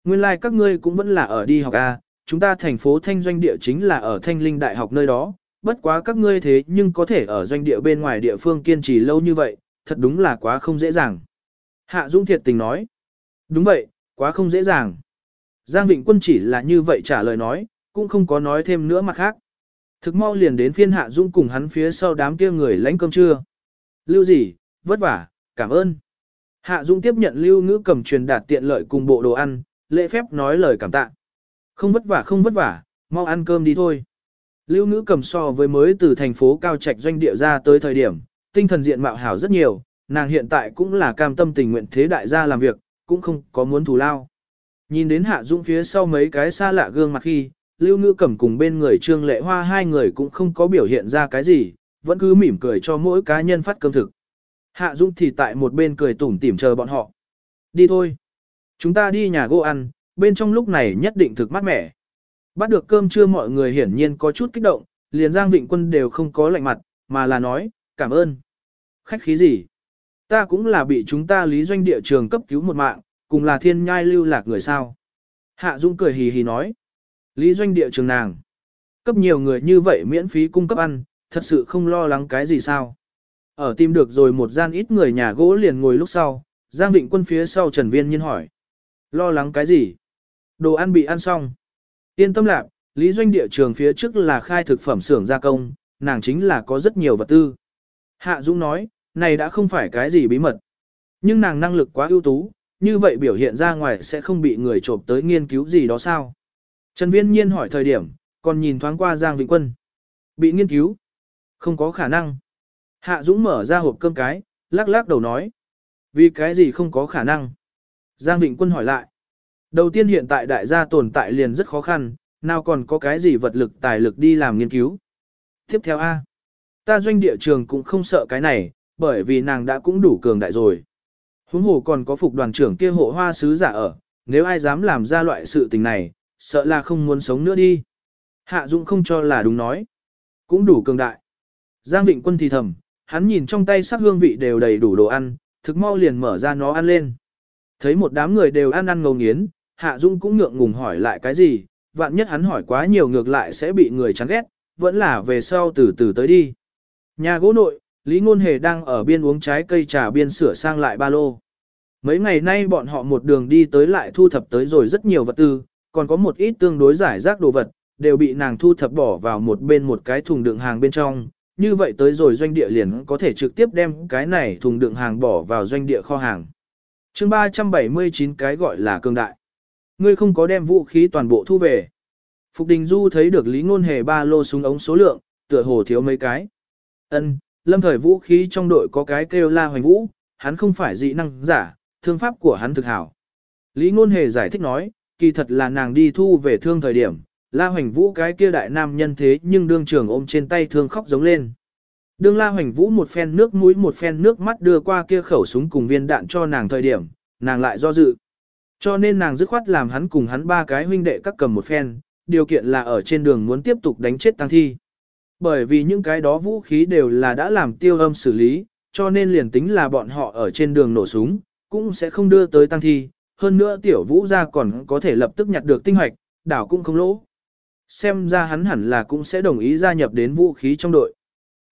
Nguyên lai like các ngươi cũng vẫn là ở đi học A, chúng ta thành phố Thanh doanh địa chính là ở Thanh Linh Đại học nơi đó, bất quá các ngươi thế nhưng có thể ở doanh địa bên ngoài địa phương kiên trì lâu như vậy, thật đúng là quá không dễ dàng. Hạ Dũng thiệt tình nói, đúng vậy, quá không dễ dàng. Giang Vịnh Quân chỉ là như vậy trả lời nói, cũng không có nói thêm nữa mặt khác. Thực mau liền đến phiên Hạ Dung cùng hắn phía sau đám kia người lãnh cơm trưa. Lưu gì, vất vả, cảm ơn. Hạ Dung tiếp nhận lưu ngữ cầm truyền đạt tiện lợi cùng bộ đồ ăn, lễ phép nói lời cảm tạ. Không vất vả không vất vả, mau ăn cơm đi thôi. Lưu ngữ cầm so với mới từ thành phố cao trạch doanh địa ra tới thời điểm, tinh thần diện mạo hảo rất nhiều, nàng hiện tại cũng là cam tâm tình nguyện thế đại gia làm việc, cũng không có muốn thù lao. Nhìn đến Hạ Dung phía sau mấy cái xa lạ gương mặt khi, Lưu Ngư Cẩm cùng bên người Trương Lệ Hoa hai người cũng không có biểu hiện ra cái gì, vẫn cứ mỉm cười cho mỗi cá nhân phát cơm thực. Hạ Dung thì tại một bên cười tủm tỉm chờ bọn họ. Đi thôi. Chúng ta đi nhà gỗ ăn, bên trong lúc này nhất định thực mát mẻ. Bắt được cơm trưa mọi người hiển nhiên có chút kích động, liền Giang Vịnh Quân đều không có lạnh mặt, mà là nói, cảm ơn. Khách khí gì? Ta cũng là bị chúng ta lý doanh địa trường cấp cứu một mạng, cùng là thiên nhai lưu lạc người sao. Hạ Dung cười hì hì nói. Lý doanh địa trường nàng. Cấp nhiều người như vậy miễn phí cung cấp ăn, thật sự không lo lắng cái gì sao. Ở tìm được rồi một gian ít người nhà gỗ liền ngồi lúc sau, Giang Vịnh quân phía sau Trần Viên nhiên hỏi. Lo lắng cái gì? Đồ ăn bị ăn xong. Yên tâm lạc, Lý doanh địa trường phía trước là khai thực phẩm xưởng gia công, nàng chính là có rất nhiều vật tư. Hạ Dung nói, này đã không phải cái gì bí mật. Nhưng nàng năng lực quá ưu tú, như vậy biểu hiện ra ngoài sẽ không bị người trộm tới nghiên cứu gì đó sao. Trần Viên Nhiên hỏi thời điểm, còn nhìn thoáng qua Giang Vĩnh Quân. Bị nghiên cứu? Không có khả năng. Hạ Dũng mở ra hộp cơm cái, lắc lắc đầu nói. Vì cái gì không có khả năng? Giang Vĩnh Quân hỏi lại. Đầu tiên hiện tại đại gia tồn tại liền rất khó khăn, nào còn có cái gì vật lực tài lực đi làm nghiên cứu. Tiếp theo A. Ta doanh địa trường cũng không sợ cái này, bởi vì nàng đã cũng đủ cường đại rồi. Huống hồ còn có phục đoàn trưởng kia hộ hoa sứ giả ở, nếu ai dám làm ra loại sự tình này, sợ là không muốn sống nữa đi. Hạ Dũng không cho là đúng nói. Cũng đủ cường đại. Giang Vịnh Quân thì thầm, hắn nhìn trong tay sắc hương vị đều đầy đủ đồ ăn, thực mau liền mở ra nó ăn lên. Thấy một đám người đều ăn ăn ngầu nghiến, Hạ Dung cũng ngượng ngùng hỏi lại cái gì, vạn nhất hắn hỏi quá nhiều ngược lại sẽ bị người chán ghét, vẫn là về sau từ từ tới đi. Nhà gỗ nội, Lý Ngôn Hề đang ở biên uống trái cây trà biên sửa sang lại ba lô. Mấy ngày nay bọn họ một đường đi tới lại thu thập tới rồi rất nhiều vật tư, còn có một ít tương đối giải rác đồ vật, đều bị nàng thu thập bỏ vào một bên một cái thùng đựng hàng bên trong. Như vậy tới rồi doanh địa liền có thể trực tiếp đem cái này thùng đựng hàng bỏ vào doanh địa kho hàng. chương 379 cái gọi là cương đại. Ngươi không có đem vũ khí toàn bộ thu về. Phục Đình Du thấy được Lý Ngôn Hề ba lô súng ống số lượng, tựa hồ thiếu mấy cái. Ân, lâm thời vũ khí trong đội có cái kêu la hoành vũ, hắn không phải dị năng giả, thương pháp của hắn thực hảo. Lý Ngôn Hề giải thích nói, kỳ thật là nàng đi thu về thương thời điểm, la hoành vũ cái kia đại nam nhân thế nhưng đương trường ôm trên tay thương khóc giống lên. Đương la hoành vũ một phen nước mũi một phen nước mắt đưa qua kia khẩu súng cùng viên đạn cho nàng thời điểm, nàng lại do dự. Cho nên nàng dứt khoát làm hắn cùng hắn ba cái huynh đệ các cầm một phen, điều kiện là ở trên đường muốn tiếp tục đánh chết tăng thi. Bởi vì những cái đó vũ khí đều là đã làm tiêu âm xử lý, cho nên liền tính là bọn họ ở trên đường nổ súng, cũng sẽ không đưa tới tăng thi. Hơn nữa tiểu vũ gia còn có thể lập tức nhặt được tinh hoạch, đảo cũng không lỗ. Xem ra hắn hẳn là cũng sẽ đồng ý gia nhập đến vũ khí trong đội.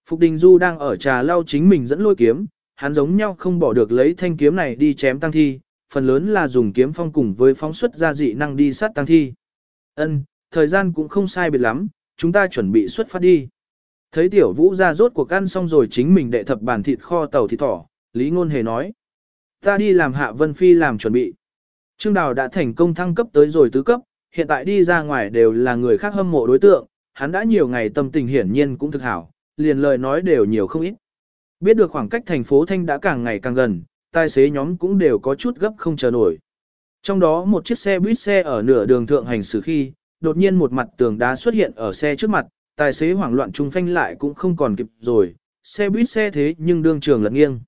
Phục Đình Du đang ở trà lau chính mình dẫn lôi kiếm, hắn giống nhau không bỏ được lấy thanh kiếm này đi chém tăng thi, phần lớn là dùng kiếm phong cùng với phóng xuất ra dị năng đi sát tăng thi. Ân, thời gian cũng không sai biệt lắm, chúng ta chuẩn bị xuất phát đi. Thấy tiểu vũ ra rốt cuộc ăn xong rồi chính mình đệ thập bản thịt kho tàu thịt thỏ, Lý Ngôn Hề nói. Ta đi làm hạ Vân Phi làm chuẩn bị. Trương Đào đã thành công thăng cấp tới rồi tứ cấp, hiện tại đi ra ngoài đều là người khác hâm mộ đối tượng, hắn đã nhiều ngày tâm tình hiển nhiên cũng thực hảo, liền lời nói đều nhiều không ít. Biết được khoảng cách thành phố Thanh đã càng ngày càng gần, tài xế nhóm cũng đều có chút gấp không chờ nổi. Trong đó một chiếc xe buýt xe ở nửa đường thượng hành xử khi, đột nhiên một mặt tường đá xuất hiện ở xe trước mặt, tài xế hoảng loạn trung phanh lại cũng không còn kịp rồi, xe buýt xe thế nhưng đương trường lật nghiêng.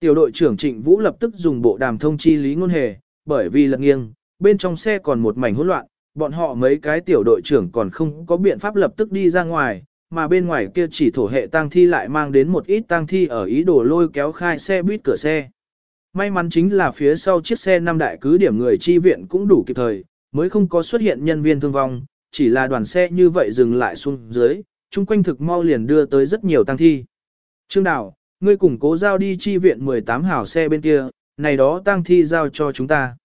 Tiểu đội trưởng Trịnh Vũ lập tức dùng bộ đàm thông chi Lý Ngôn Hề, bởi vì lật nghiêng, bên trong xe còn một mảnh hỗn loạn, bọn họ mấy cái tiểu đội trưởng còn không có biện pháp lập tức đi ra ngoài, mà bên ngoài kia chỉ thổ hệ tang thi lại mang đến một ít tang thi ở ý đồ lôi kéo khai xe buýt cửa xe. May mắn chính là phía sau chiếc xe năm đại cứ điểm người chi viện cũng đủ kịp thời, mới không có xuất hiện nhân viên thương vong, chỉ là đoàn xe như vậy dừng lại xuống dưới, chung quanh thực mau liền đưa tới rất nhiều tang thi. Trương Đào, ngươi cùng cố giao đi chi viện 18 hảo xe bên kia, này đó tăng thi giao cho chúng ta.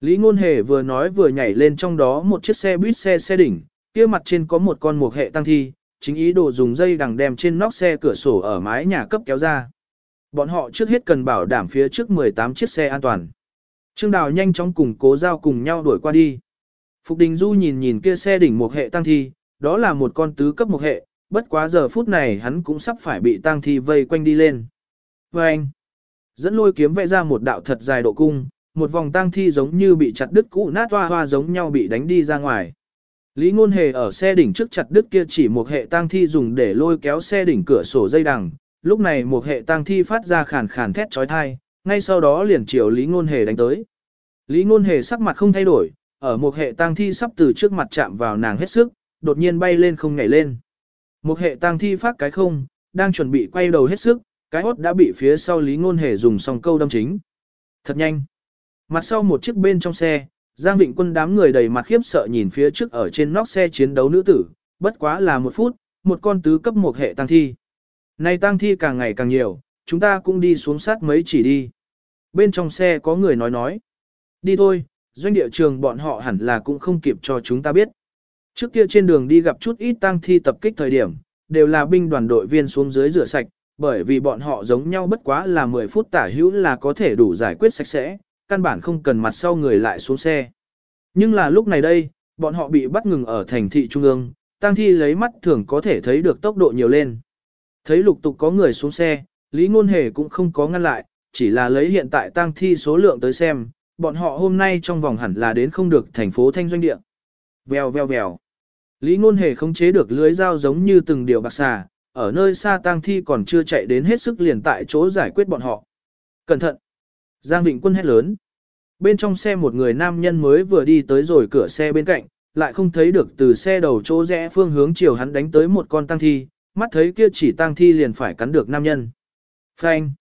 Lý Ngôn Hề vừa nói vừa nhảy lên trong đó một chiếc xe buýt xe xe đỉnh, kia mặt trên có một con mục hệ tăng thi, chính ý đồ dùng dây đằng đem trên nóc xe cửa sổ ở mái nhà cấp kéo ra. Bọn họ trước hết cần bảo đảm phía trước 18 chiếc xe an toàn. Trương Đào nhanh chóng cùng cố giao cùng nhau đuổi qua đi. Phục Đình Du nhìn nhìn kia xe đỉnh mục hệ tăng thi, đó là một con tứ cấp mục hệ, bất quá giờ phút này hắn cũng sắp phải bị tăng thi vây quanh đi lên. Và anh, dẫn lôi kiếm vẽ ra một đạo thật dài độ cung, một vòng tang thi giống như bị chặt đứt cũ nát hoa hoa giống nhau bị đánh đi ra ngoài. Lý Ngôn Hề ở xe đỉnh trước chặt đứt kia chỉ một hệ tang thi dùng để lôi kéo xe đỉnh cửa sổ dây đằng, lúc này một hệ tang thi phát ra khàn khàn thét chói tai, ngay sau đó liền chiều Lý Ngôn Hề đánh tới. Lý Ngôn Hề sắc mặt không thay đổi, ở một hệ tang thi sắp từ trước mặt chạm vào nàng hết sức, đột nhiên bay lên không nhảy lên. Một hệ tang thi phát cái không, đang chuẩn bị quay đầu hết sức, cái hốt đã bị phía sau Lý Ngôn Hề dùng song câu đâm chính. Thật nhanh. Mặt sau một chiếc bên trong xe, Giang Vịnh Quân đám người đầy mặt khiếp sợ nhìn phía trước ở trên nóc xe chiến đấu nữ tử, bất quá là một phút, một con tứ cấp một hệ tăng thi. Này tăng thi càng ngày càng nhiều, chúng ta cũng đi xuống sát mấy chỉ đi. Bên trong xe có người nói nói. Đi thôi, doanh địa trường bọn họ hẳn là cũng không kịp cho chúng ta biết. Trước kia trên đường đi gặp chút ít tăng thi tập kích thời điểm, đều là binh đoàn đội viên xuống dưới rửa sạch, bởi vì bọn họ giống nhau bất quá là 10 phút tả hữu là có thể đủ giải quyết sạch sẽ, căn bản không cần mặt sau người lại xuống xe. Nhưng là lúc này đây, bọn họ bị bắt ngừng ở thành thị trung ương, tăng thi lấy mắt thường có thể thấy được tốc độ nhiều lên. Thấy lục tục có người xuống xe, Lý Ngôn Hề cũng không có ngăn lại, chỉ là lấy hiện tại tăng thi số lượng tới xem, bọn họ hôm nay trong vòng hẳn là đến không được thành phố thanh doanh địa. Vèo vèo vèo. Lý ngôn hề không chế được lưới dao giống như từng điều bạc xà, ở nơi xa tang thi còn chưa chạy đến hết sức liền tại chỗ giải quyết bọn họ. Cẩn thận! Giang Vịnh Quân hét lớn. Bên trong xe một người nam nhân mới vừa đi tới rồi cửa xe bên cạnh, lại không thấy được từ xe đầu chỗ rẽ phương hướng chiều hắn đánh tới một con tang thi, mắt thấy kia chỉ tang thi liền phải cắn được nam nhân. Phanh!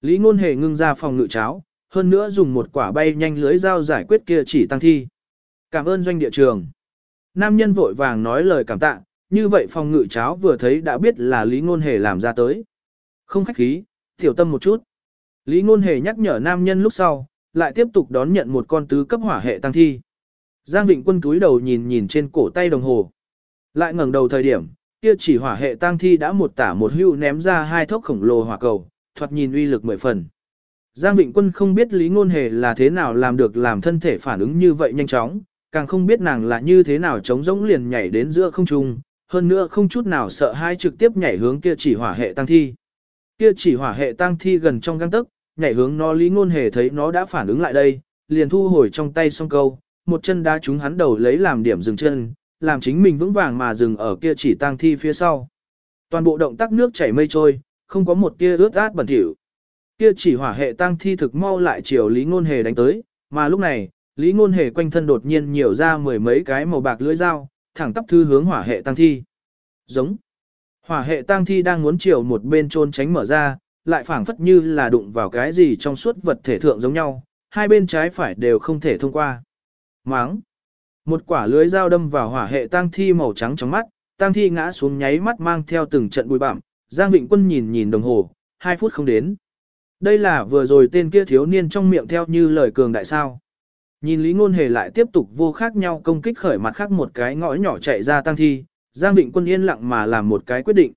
Lý ngôn hề ngưng ra phòng ngự cháo, hơn nữa dùng một quả bay nhanh lưới dao giải quyết kia chỉ tăng thi. Cảm ơn doanh địa trường. Nam nhân vội vàng nói lời cảm tạ, như vậy phòng ngự cháo vừa thấy đã biết là Lý Ngôn Hề làm ra tới. Không khách khí, tiểu tâm một chút. Lý Ngôn Hề nhắc nhở nam nhân lúc sau, lại tiếp tục đón nhận một con tứ cấp hỏa hệ tăng thi. Giang Vịnh Quân cúi đầu nhìn nhìn trên cổ tay đồng hồ. Lại ngẩng đầu thời điểm, kia chỉ hỏa hệ tăng thi đã một tả một hưu ném ra hai thốc khổng lồ hỏa cầu, thoạt nhìn uy lực mười phần. Giang Vịnh Quân không biết Lý Ngôn Hề là thế nào làm được làm thân thể phản ứng như vậy nhanh chóng, càng không biết nàng là như thế nào chống rỗng liền nhảy đến giữa không trung, hơn nữa không chút nào sợ hai trực tiếp nhảy hướng kia chỉ hỏa hệ tăng thi. Kia chỉ hỏa hệ tăng thi gần trong găng tức, nhảy hướng nó Lý Ngôn Hề thấy nó đã phản ứng lại đây, liền thu hồi trong tay song câu, một chân đá trúng hắn đầu lấy làm điểm dừng chân, làm chính mình vững vàng mà dừng ở kia chỉ tăng thi phía sau. Toàn bộ động tác nước chảy mây trôi, không có một tia ướt át bẩn thỉu. Kia chỉ hỏa hệ tăng thi thực mau lại chiều Lý Ngôn Hề đánh tới, mà lúc này, Lý Ngôn Hề quanh thân đột nhiên nhiều ra mười mấy cái màu bạc lưỡi dao, thẳng tắp thư hướng hỏa hệ tăng thi. Giống. Hỏa hệ tăng thi đang muốn chiều một bên trôn tránh mở ra, lại phảng phất như là đụng vào cái gì trong suốt vật thể thượng giống nhau, hai bên trái phải đều không thể thông qua. Máng. Một quả lưới dao đâm vào hỏa hệ tăng thi màu trắng trong mắt, tăng thi ngã xuống nháy mắt mang theo từng trận bụi bặm, Giang Vịnh Quân nhìn nhìn đồng hồ, hai phút không đến. Đây là vừa rồi tên kia thiếu niên trong miệng theo như lời cường đại sao. Nhìn Lý Ngôn Hề lại tiếp tục vô khác nhau công kích khởi mặt khác một cái ngõ nhỏ chạy ra tăng thi, Giang Vịnh Quân yên lặng mà làm một cái quyết định.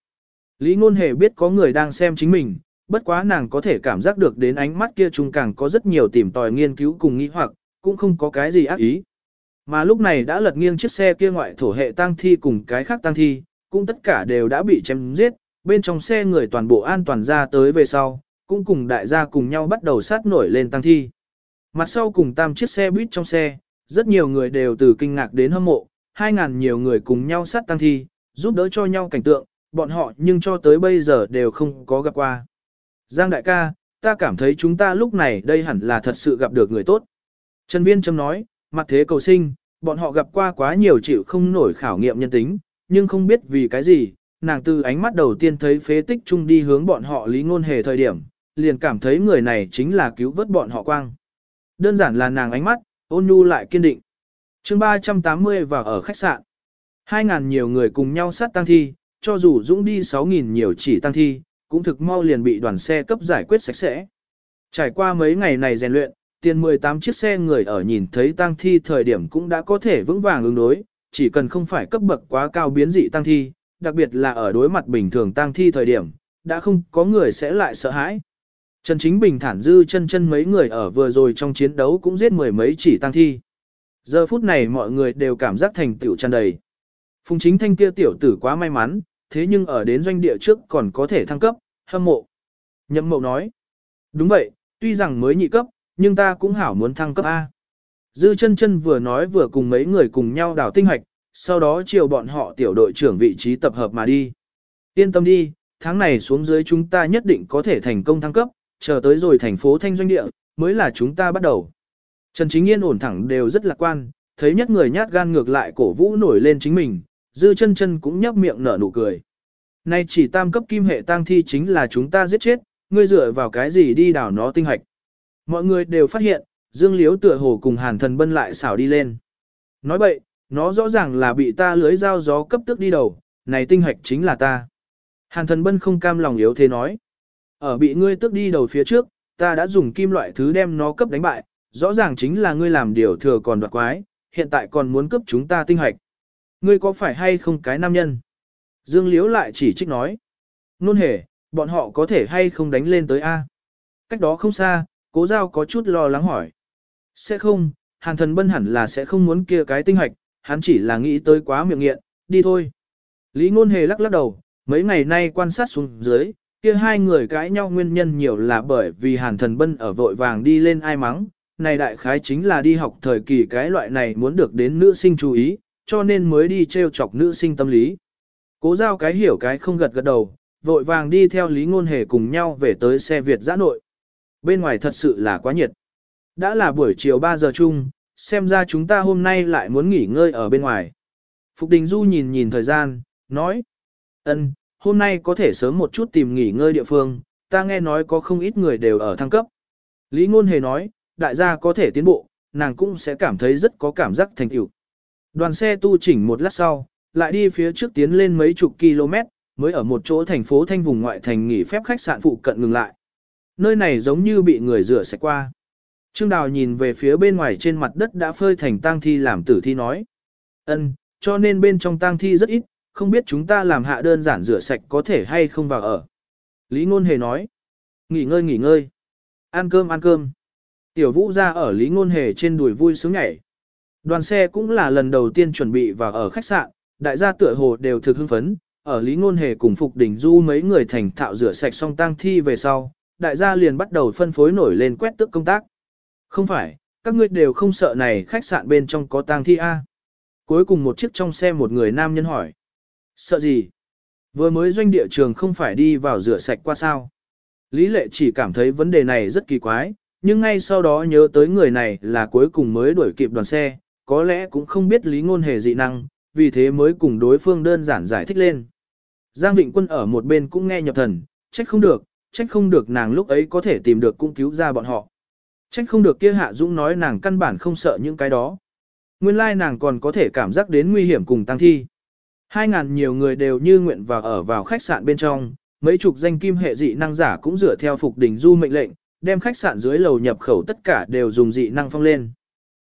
Lý Ngôn Hề biết có người đang xem chính mình, bất quá nàng có thể cảm giác được đến ánh mắt kia chung càng có rất nhiều tìm tòi nghiên cứu cùng nghĩ hoặc, cũng không có cái gì ác ý. Mà lúc này đã lật nghiêng chiếc xe kia ngoại thổ hệ tăng thi cùng cái khác tăng thi, cũng tất cả đều đã bị chém giết, bên trong xe người toàn bộ an toàn ra tới về sau, cũng cùng đại gia cùng nhau bắt đầu sát nổi lên tăng thi. Mặt sau cùng tam chiếc xe buýt trong xe, rất nhiều người đều từ kinh ngạc đến hâm mộ, hai ngàn nhiều người cùng nhau sát tăng thi, giúp đỡ cho nhau cảnh tượng, bọn họ nhưng cho tới bây giờ đều không có gặp qua. Giang đại ca, ta cảm thấy chúng ta lúc này đây hẳn là thật sự gặp được người tốt. Trần Viên Trâm nói, mặt thế cầu sinh, bọn họ gặp qua quá nhiều chịu không nổi khảo nghiệm nhân tính, nhưng không biết vì cái gì, nàng từ ánh mắt đầu tiên thấy phế tích chung đi hướng bọn họ lý ngôn hề thời điểm, liền cảm thấy người này chính là cứu vớt bọn họ quang. Đơn giản là nàng ánh mắt, ôn nhu lại kiên định. chương 380 vào ở khách sạn. 2.000 nhiều người cùng nhau sát tăng thi, cho dù dũng đi 6.000 nhiều chỉ tăng thi, cũng thực mau liền bị đoàn xe cấp giải quyết sạch sẽ. Trải qua mấy ngày này rèn luyện, tiền 18 chiếc xe người ở nhìn thấy tăng thi thời điểm cũng đã có thể vững vàng ứng đối, chỉ cần không phải cấp bậc quá cao biến dị tăng thi, đặc biệt là ở đối mặt bình thường tăng thi thời điểm, đã không có người sẽ lại sợ hãi. Trần Chính Bình thản dư chân chân mấy người ở vừa rồi trong chiến đấu cũng giết mười mấy chỉ tăng thi. Giờ phút này mọi người đều cảm giác thành tựu tràn đầy. Phùng chính thanh kia tiểu tử quá may mắn, thế nhưng ở đến doanh địa trước còn có thể thăng cấp, hâm mộ. Nhậm mộ nói. Đúng vậy, tuy rằng mới nhị cấp, nhưng ta cũng hảo muốn thăng cấp A. Dư chân chân vừa nói vừa cùng mấy người cùng nhau đào tinh hoạch, sau đó chiều bọn họ tiểu đội trưởng vị trí tập hợp mà đi. Yên tâm đi, tháng này xuống dưới chúng ta nhất định có thể thành công thăng cấp, chờ tới rồi thành phố thanh doanh địa, mới là chúng ta bắt đầu. Trần Chính Yên ổn thẳng đều rất lạc quan, thấy nhất người nhát gan ngược lại cổ vũ nổi lên chính mình, dư chân chân cũng nhấp miệng nở nụ cười. Nay chỉ tam cấp kim hệ tang thi chính là chúng ta giết chết, ngươi dựa vào cái gì đi đảo nó tinh hạch. Mọi người đều phát hiện, Dương Liếu tựa hồ cùng Hàn Thần Bân lại xảo đi lên. Nói bậy, nó rõ ràng là bị ta lưới dao gió cấp tức đi đầu, này tinh hạch chính là ta. Hàn Thần Bân không cam lòng yếu thế nói. Ở bị ngươi tước đi đầu phía trước, ta đã dùng kim loại thứ đem nó cấp đánh bại, rõ ràng chính là ngươi làm điều thừa còn đoạt quái, hiện tại còn muốn cấp chúng ta tinh hạch. Ngươi có phải hay không cái nam nhân? Dương Liễu lại chỉ trích nói. Nôn hề, bọn họ có thể hay không đánh lên tới A. Cách đó không xa, cố giao có chút lo lắng hỏi. Sẽ không, hàn thần bân hẳn là sẽ không muốn kia cái tinh hạch, hắn chỉ là nghĩ tới quá miệng nghiện, đi thôi. Lý ngôn hề lắc lắc đầu, mấy ngày nay quan sát xuống dưới, kia hai người cãi nhau nguyên nhân nhiều là bởi vì hàn thần bân ở vội vàng đi lên ai mắng, này đại khái chính là đi học thời kỳ cái loại này muốn được đến nữ sinh chú ý, cho nên mới đi treo chọc nữ sinh tâm lý. Cố giao cái hiểu cái không gật gật đầu, vội vàng đi theo Lý Ngôn Hề cùng nhau về tới xe Việt giã nội. Bên ngoài thật sự là quá nhiệt. Đã là buổi chiều 3 giờ chung, xem ra chúng ta hôm nay lại muốn nghỉ ngơi ở bên ngoài. Phục Đình Du nhìn nhìn thời gian, nói. ân, hôm nay có thể sớm một chút tìm nghỉ ngơi địa phương, ta nghe nói có không ít người đều ở thăng cấp. Lý Ngôn Hề nói, đại gia có thể tiến bộ, nàng cũng sẽ cảm thấy rất có cảm giác thành tựu. Đoàn xe tu chỉnh một lát sau, lại đi phía trước tiến lên mấy chục km, mới ở một chỗ thành phố thanh vùng ngoại thành nghỉ phép khách sạn phụ cận ngừng lại. Nơi này giống như bị người rửa sạch qua. Trương Đào nhìn về phía bên ngoài trên mặt đất đã phơi thành tang thi làm tử thi nói. ân, cho nên bên trong tang thi rất ít, không biết chúng ta làm hạ đơn giản rửa sạch có thể hay không vào ở. Lý Ngôn Hề nói. Nghỉ ngơi nghỉ ngơi. Ăn cơm ăn cơm. Tiểu Vũ ra ở Lý Ngôn Hề trên đùi vui sướng nhảy. Đoàn xe cũng là lần đầu tiên chuẩn bị vào ở khách sạn, đại gia tựa hồ đều thực hưng phấn, ở Lý Ngôn Hề cùng Phục Đỉnh Du mấy người thành thạo rửa sạch xong tang thi về sau, đại gia liền bắt đầu phân phối nổi lên quét tước công tác. Không phải, các ngươi đều không sợ này khách sạn bên trong có tang thi a? Cuối cùng một chiếc trong xe một người nam nhân hỏi. Sợ gì? Vừa mới doanh địa trường không phải đi vào rửa sạch qua sao? Lý lệ chỉ cảm thấy vấn đề này rất kỳ quái, nhưng ngay sau đó nhớ tới người này là cuối cùng mới đuổi kịp đoàn xe, có lẽ cũng không biết lý ngôn hề dị năng, vì thế mới cùng đối phương đơn giản giải thích lên. Giang Vịnh Quân ở một bên cũng nghe nhập thần, trách không được, trách không được nàng lúc ấy có thể tìm được cũng cứu ra bọn họ. Trách không được kia Hạ Dũng nói nàng căn bản không sợ những cái đó. Nguyên lai nàng còn có thể cảm giác đến nguy hiểm cùng tăng thi. Hai ngàn nhiều người đều như nguyện vào ở vào khách sạn bên trong, mấy chục danh kim hệ dị năng giả cũng dựa theo phục đỉnh du mệnh lệnh, đem khách sạn dưới lầu nhập khẩu tất cả đều dùng dị năng phong lên.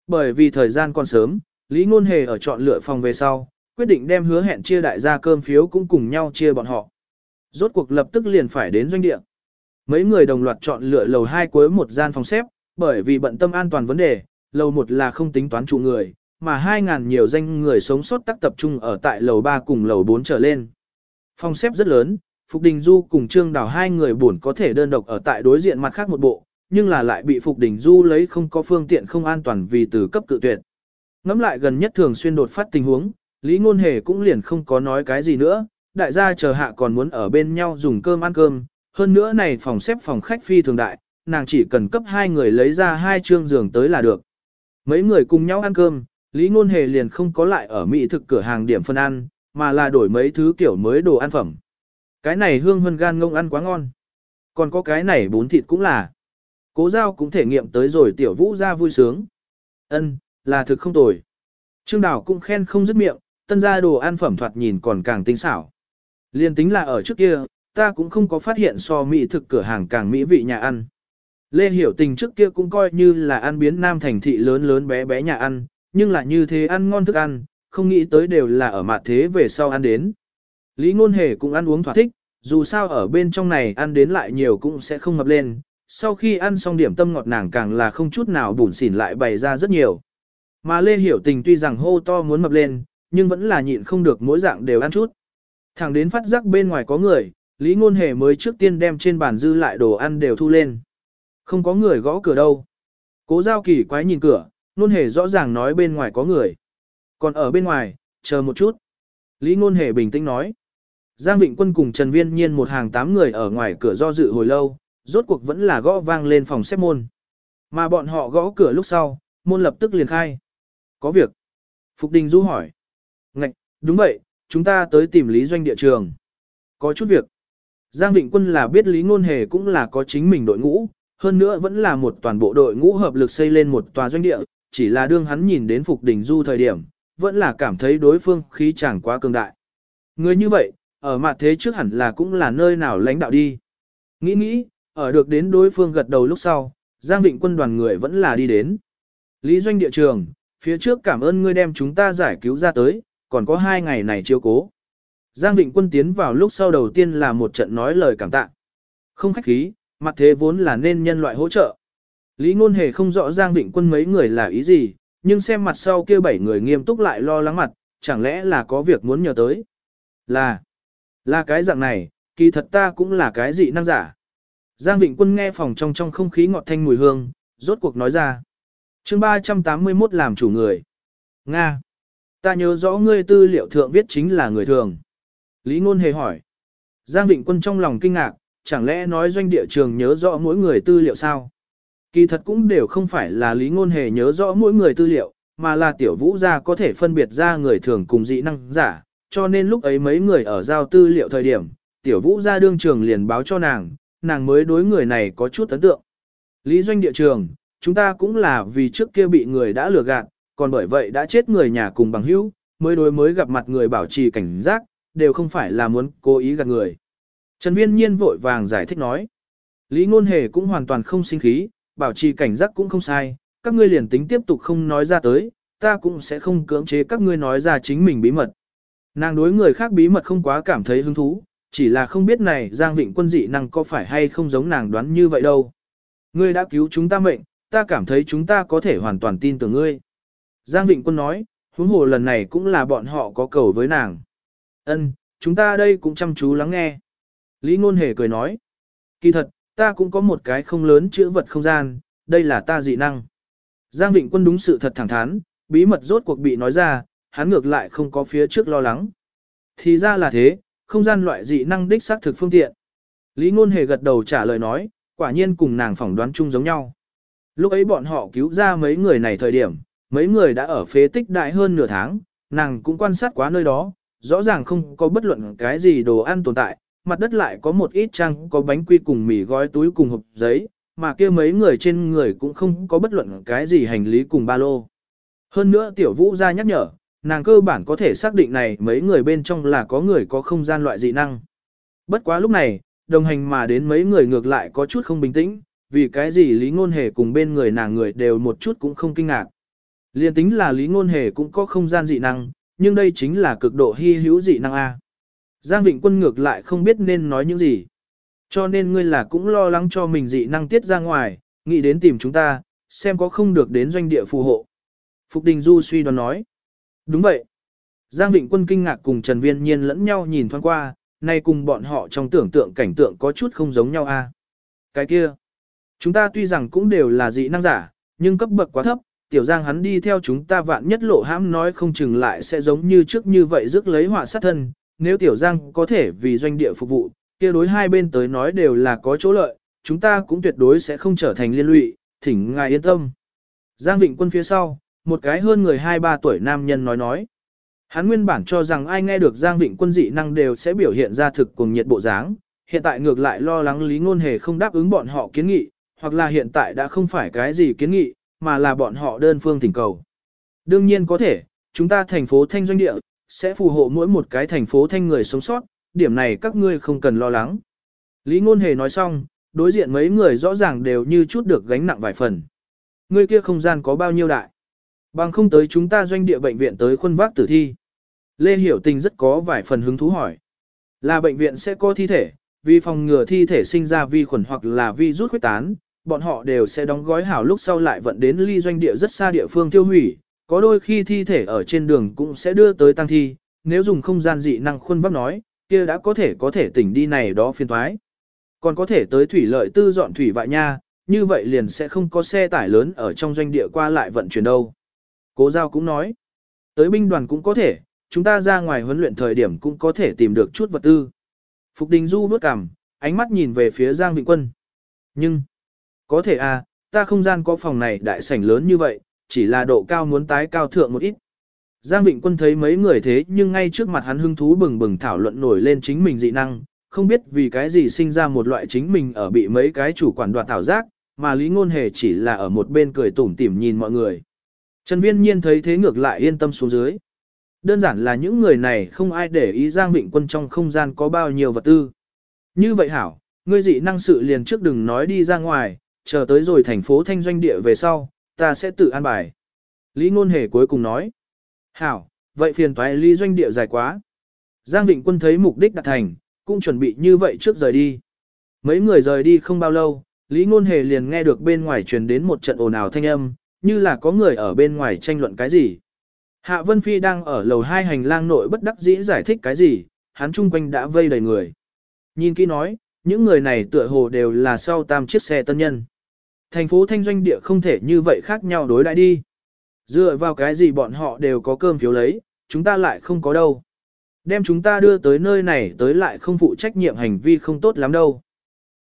Bởi vì thời gian còn sớm, Lý Ngôn Hề ở chọn lựa phòng về sau, quyết định đem hứa hẹn chia đại gia cơm phiếu cũng cùng nhau chia bọn họ. Rốt cuộc lập tức liền phải đến doanh địa. Mấy người đồng loạt chọn lựa lầu 2 cuối một gian phòng xếp, bởi vì bận tâm an toàn vấn đề, lầu 1 là không tính toán trụ người, mà 2.000 nhiều danh người sống sót tác tập trung ở tại lầu 3 cùng lầu 4 trở lên. Phòng xếp rất lớn, Phục Đình Du cùng Trương Đào hai người buồn có thể đơn độc ở tại đối diện mặt khác một bộ, nhưng là lại bị Phục Đình Du lấy không có phương tiện không an toàn vì từ cấp cự tuyệt. Ngắm lại gần nhất thường xuyên đột phát tình huống, Lý Ngôn Hề cũng liền không có nói cái gì nữa, đại gia chờ hạ còn muốn ở bên nhau dùng cơm ăn cơm, hơn nữa này phòng xếp phòng khách phi thường đại, nàng chỉ cần cấp hai người lấy ra hai trương giường tới là được. Mấy người cùng nhau ăn cơm, Lý Ngôn Hề liền không có lại ở mỹ thực cửa hàng điểm phân ăn, mà là đổi mấy thứ kiểu mới đồ ăn phẩm. Cái này hương hân gan ngông ăn quá ngon. Còn có cái này bún thịt cũng là. Cố giao cũng thể nghiệm tới rồi tiểu vũ ra vui sướng. Ân, là thực không tồi. Trương Đào cũng khen không dứt miệng, tân gia đồ ăn phẩm thoạt nhìn còn càng tinh xảo. Liên tính là ở trước kia, ta cũng không có phát hiện so mỹ thực cửa hàng càng mỹ vị nhà ăn. Lê Hiểu Tình trước kia cũng coi như là ăn biến nam thành thị lớn lớn bé bé nhà ăn, nhưng là như thế ăn ngon thức ăn, không nghĩ tới đều là ở mặt thế về sau ăn đến. Lý Ngôn Hề cũng ăn uống thỏa thích, dù sao ở bên trong này ăn đến lại nhiều cũng sẽ không ngập lên, sau khi ăn xong điểm tâm ngọt nàng càng là không chút nào bùn xỉn lại bày ra rất nhiều. Mà Lê Hiểu Tình tuy rằng hô to muốn mập lên, nhưng vẫn là nhịn không được mỗi dạng đều ăn chút. Thẳng đến phát giác bên ngoài có người, Lý Ngôn Hề mới trước tiên đem trên bàn dư lại đồ ăn đều thu lên. Không có người gõ cửa đâu. Cố giao kỳ quái nhìn cửa, Nôn Hề rõ ràng nói bên ngoài có người. Còn ở bên ngoài, chờ một chút. Lý Ngôn Hề bình tĩnh nói. Giang Vịnh Quân cùng Trần Viên Nhiên một hàng tám người ở ngoài cửa do dự hồi lâu, rốt cuộc vẫn là gõ vang lên phòng xếp môn. Mà bọn họ gõ cửa lúc sau, môn lập tức liền khai. Có việc. Phục Đình Du hỏi. Ngạch, đúng vậy, chúng ta tới tìm Lý Doanh địa trường. Có chút việc. Giang Vịnh Quân là biết Lý Ngôn Hề cũng là có chính mình đội ngũ, hơn nữa vẫn là một toàn bộ đội ngũ hợp lực xây lên một tòa doanh địa, chỉ là đương hắn nhìn đến Phục Đình Du thời điểm, vẫn là cảm thấy đối phương khí chẳng quá cường đại. Người như vậy, ở mặt thế trước hẳn là cũng là nơi nào lãnh đạo đi. Nghĩ nghĩ, ở được đến đối phương gật đầu lúc sau, Giang Vịnh quân đoàn người vẫn là đi đến. Lý doanh địa trường, phía trước cảm ơn ngươi đem chúng ta giải cứu ra tới, còn có hai ngày này chiếu cố. Giang Vịnh quân tiến vào lúc sau đầu tiên là một trận nói lời cảm tạ. Không khách khí, mặt thế vốn là nên nhân loại hỗ trợ. Lý ngôn hề không rõ Giang Vịnh quân mấy người là ý gì, nhưng xem mặt sau kia bảy người nghiêm túc lại lo lắng mặt, chẳng lẽ là có việc muốn nhờ tới. Là, là cái dạng này, kỳ thật ta cũng là cái dị năng giả. Giang Vịnh Quân nghe phòng trong trong không khí ngọt thanh mùi hương, rốt cuộc nói ra. chương 381 làm chủ người. Nga. Ta nhớ rõ ngươi tư liệu thượng viết chính là người thường. Lý Ngôn hề hỏi. Giang Vịnh Quân trong lòng kinh ngạc, chẳng lẽ nói doanh địa trường nhớ rõ mỗi người tư liệu sao? Kỳ thật cũng đều không phải là Lý Ngôn hề nhớ rõ mỗi người tư liệu, mà là tiểu vũ gia có thể phân biệt ra người thường cùng dị năng giả, cho nên lúc ấy mấy người ở giao tư liệu thời điểm, tiểu vũ gia đương trường liền báo cho nàng, nàng mới đối người này có chút ấn tượng. Lý doanh địa trường, chúng ta cũng là vì trước kia bị người đã lừa gạt, còn bởi vậy đã chết người nhà cùng bằng hữu, mới đối mới gặp mặt người bảo trì cảnh giác, đều không phải là muốn cố ý gạt người. Trần Viên Nhiên vội vàng giải thích nói. Lý Ngôn Hề cũng hoàn toàn không sinh khí, bảo trì cảnh giác cũng không sai, các ngươi liền tính tiếp tục không nói ra tới, ta cũng sẽ không cưỡng chế các ngươi nói ra chính mình bí mật. Nàng đối người khác bí mật không quá cảm thấy hứng thú, chỉ là không biết này Giang Vịnh quân dị năng có phải hay không giống nàng đoán như vậy đâu. Ngươi đã cứu chúng ta mệnh, ta cảm thấy chúng ta có thể hoàn toàn tin tưởng ngươi. Giang Vịnh quân nói, huống hồ lần này cũng là bọn họ có cầu với nàng. Ân, chúng ta đây cũng chăm chú lắng nghe. Lý Ngôn Hề cười nói, kỳ thật, ta cũng có một cái không lớn chữa vật không gian, đây là ta dị năng. Giang Vịnh quân đúng sự thật thẳng thắn, bí mật rốt cuộc bị nói ra, hắn ngược lại không có phía trước lo lắng. Thì ra là thế, không gian loại dị năng đích xác thực phương tiện. Lý Ngôn Hề gật đầu trả lời nói, quả nhiên cùng nàng phỏng đoán chung giống nhau. Lúc ấy bọn họ cứu ra mấy người này thời điểm, mấy người đã ở phế tích đại hơn nửa tháng, nàng cũng quan sát quá nơi đó, rõ ràng không có bất luận cái gì đồ ăn tồn tại, mặt đất lại có một ít trang có bánh quy cùng mì gói túi cùng hộp giấy, mà kia mấy người trên người cũng không có bất luận cái gì hành lý cùng ba lô. Hơn nữa tiểu vũ ra nhắc nhở, nàng cơ bản có thể xác định này mấy người bên trong là có người có không gian loại dị năng. Bất quá lúc này, đồng hành mà đến mấy người ngược lại có chút không bình tĩnh, vì cái gì Lý Ngôn Hề cùng bên người nàng người đều một chút cũng không kinh ngạc. Liên tính là Lý Ngôn Hề cũng có không gian dị năng, nhưng đây chính là cực độ hy hữu dị năng A. Giang Vịnh Quân ngược lại không biết nên nói những gì. Cho nên ngươi là cũng lo lắng cho mình dị năng tiết ra ngoài, nghĩ đến tìm chúng ta, xem có không được đến doanh địa phù hộ. Phục Đình Du suy đoán nói. Đúng vậy. Giang Vịnh Quân kinh ngạc cùng Trần Viên Nhiên lẫn nhau nhìn thoáng qua, nay cùng bọn họ trong tưởng tượng cảnh tượng có chút không giống nhau a. Cái kia, chúng ta tuy rằng cũng đều là dị năng giả, nhưng cấp bậc quá thấp, tiểu Giang hắn đi theo chúng ta vạn nhất lộ hãm nói không chừng lại sẽ giống như trước như vậy rước lấy họa sát thân, nếu tiểu Giang có thể vì doanh địa phục vụ, kia đối hai bên tới nói đều là có chỗ lợi, chúng ta cũng tuyệt đối sẽ không trở thành liên lụy, thỉnh ngài yên tâm. Giang Vịnh Quân phía sau, một cái hơn người 2-3 tuổi nam nhân nói nói. Hắn nguyên bản cho rằng ai nghe được Giang Vịnh quân dị năng đều sẽ biểu hiện ra thực cùng nhiệt bộ dáng, hiện tại ngược lại lo lắng Lý Ngôn Hề không đáp ứng bọn họ kiến nghị, hoặc là hiện tại đã không phải cái gì kiến nghị, mà là bọn họ đơn phương thỉnh cầu. Đương nhiên có thể, chúng ta thành phố thanh doanh địa, sẽ phù hộ mỗi một cái thành phố thanh người sống sót, điểm này các ngươi không cần lo lắng. Lý Ngôn Hề nói xong, đối diện mấy người rõ ràng đều như chút được gánh nặng vài phần. Ngươi kia không gian có bao nhiêu đại? Bằng không tới chúng ta doanh địa bệnh viện tới khuôn vác tử thi. Lê Hiểu Tình rất có vài phần hứng thú hỏi. Là bệnh viện sẽ có thi thể, vì phòng ngừa thi thể sinh ra vi khuẩn hoặc là vi rút khuếch tán, bọn họ đều sẽ đóng gói hảo lúc sau lại vận đến ly doanh địa rất xa địa phương tiêu hủy, có đôi khi thi thể ở trên đường cũng sẽ đưa tới tăng thi, nếu dùng không gian dị năng khuôn vác nói, kia đã có thể có thể tỉnh đi này đó phiên thoái. Còn có thể tới thủy lợi tư dọn thủy vại nha, như vậy liền sẽ không có xe tải lớn ở trong doanh địa qua lại vận chuyển đâu. Cố giao cũng nói, tới binh đoàn cũng có thể, chúng ta ra ngoài huấn luyện thời điểm cũng có thể tìm được chút vật tư. Phục Đình Du vớt cằm, ánh mắt nhìn về phía Giang Vịnh Quân. Nhưng, có thể à, ta không gian có phòng này đại sảnh lớn như vậy, chỉ là độ cao muốn tái cao thượng một ít. Giang Vịnh Quân thấy mấy người thế nhưng ngay trước mặt hắn hưng thú bừng bừng thảo luận nổi lên chính mình dị năng, không biết vì cái gì sinh ra một loại chính mình ở bị mấy cái chủ quản đoạt thảo giác, mà Lý Ngôn Hề chỉ là ở một bên cười tủm tỉm nhìn mọi người. Trần Viên Nhiên thấy thế ngược lại yên tâm xuống dưới. Đơn giản là những người này không ai để ý Giang Vịnh Quân trong không gian có bao nhiêu vật tư. Như vậy hảo, ngươi dị năng sự liền trước đừng nói đi ra ngoài, chờ tới rồi thành phố thanh doanh địa về sau, ta sẽ tự an bài. Lý Ngôn Hề cuối cùng nói. Hảo, vậy phiền toái Lý doanh địa dài quá. Giang Vịnh Quân thấy mục đích đạt thành, cũng chuẩn bị như vậy trước rời đi. Mấy người rời đi không bao lâu, Lý Ngôn Hề liền nghe được bên ngoài truyền đến một trận ồn ào thanh âm, như là có người ở bên ngoài tranh luận cái gì. Hạ Vân Phi đang ở lầu hai hành lang nội bất đắc dĩ giải thích cái gì, hắn chung quanh đã vây đầy người. Nhìn kỹ nói, những người này tựa hồ đều là sau tam chiếc xe tân nhân. Thành phố thanh doanh địa không thể như vậy khác nhau đối đãi đi. Dựa vào cái gì bọn họ đều có cơm phiếu lấy, chúng ta lại không có đâu. Đem chúng ta đưa tới nơi này tới lại không phụ trách nhiệm hành vi không tốt lắm đâu.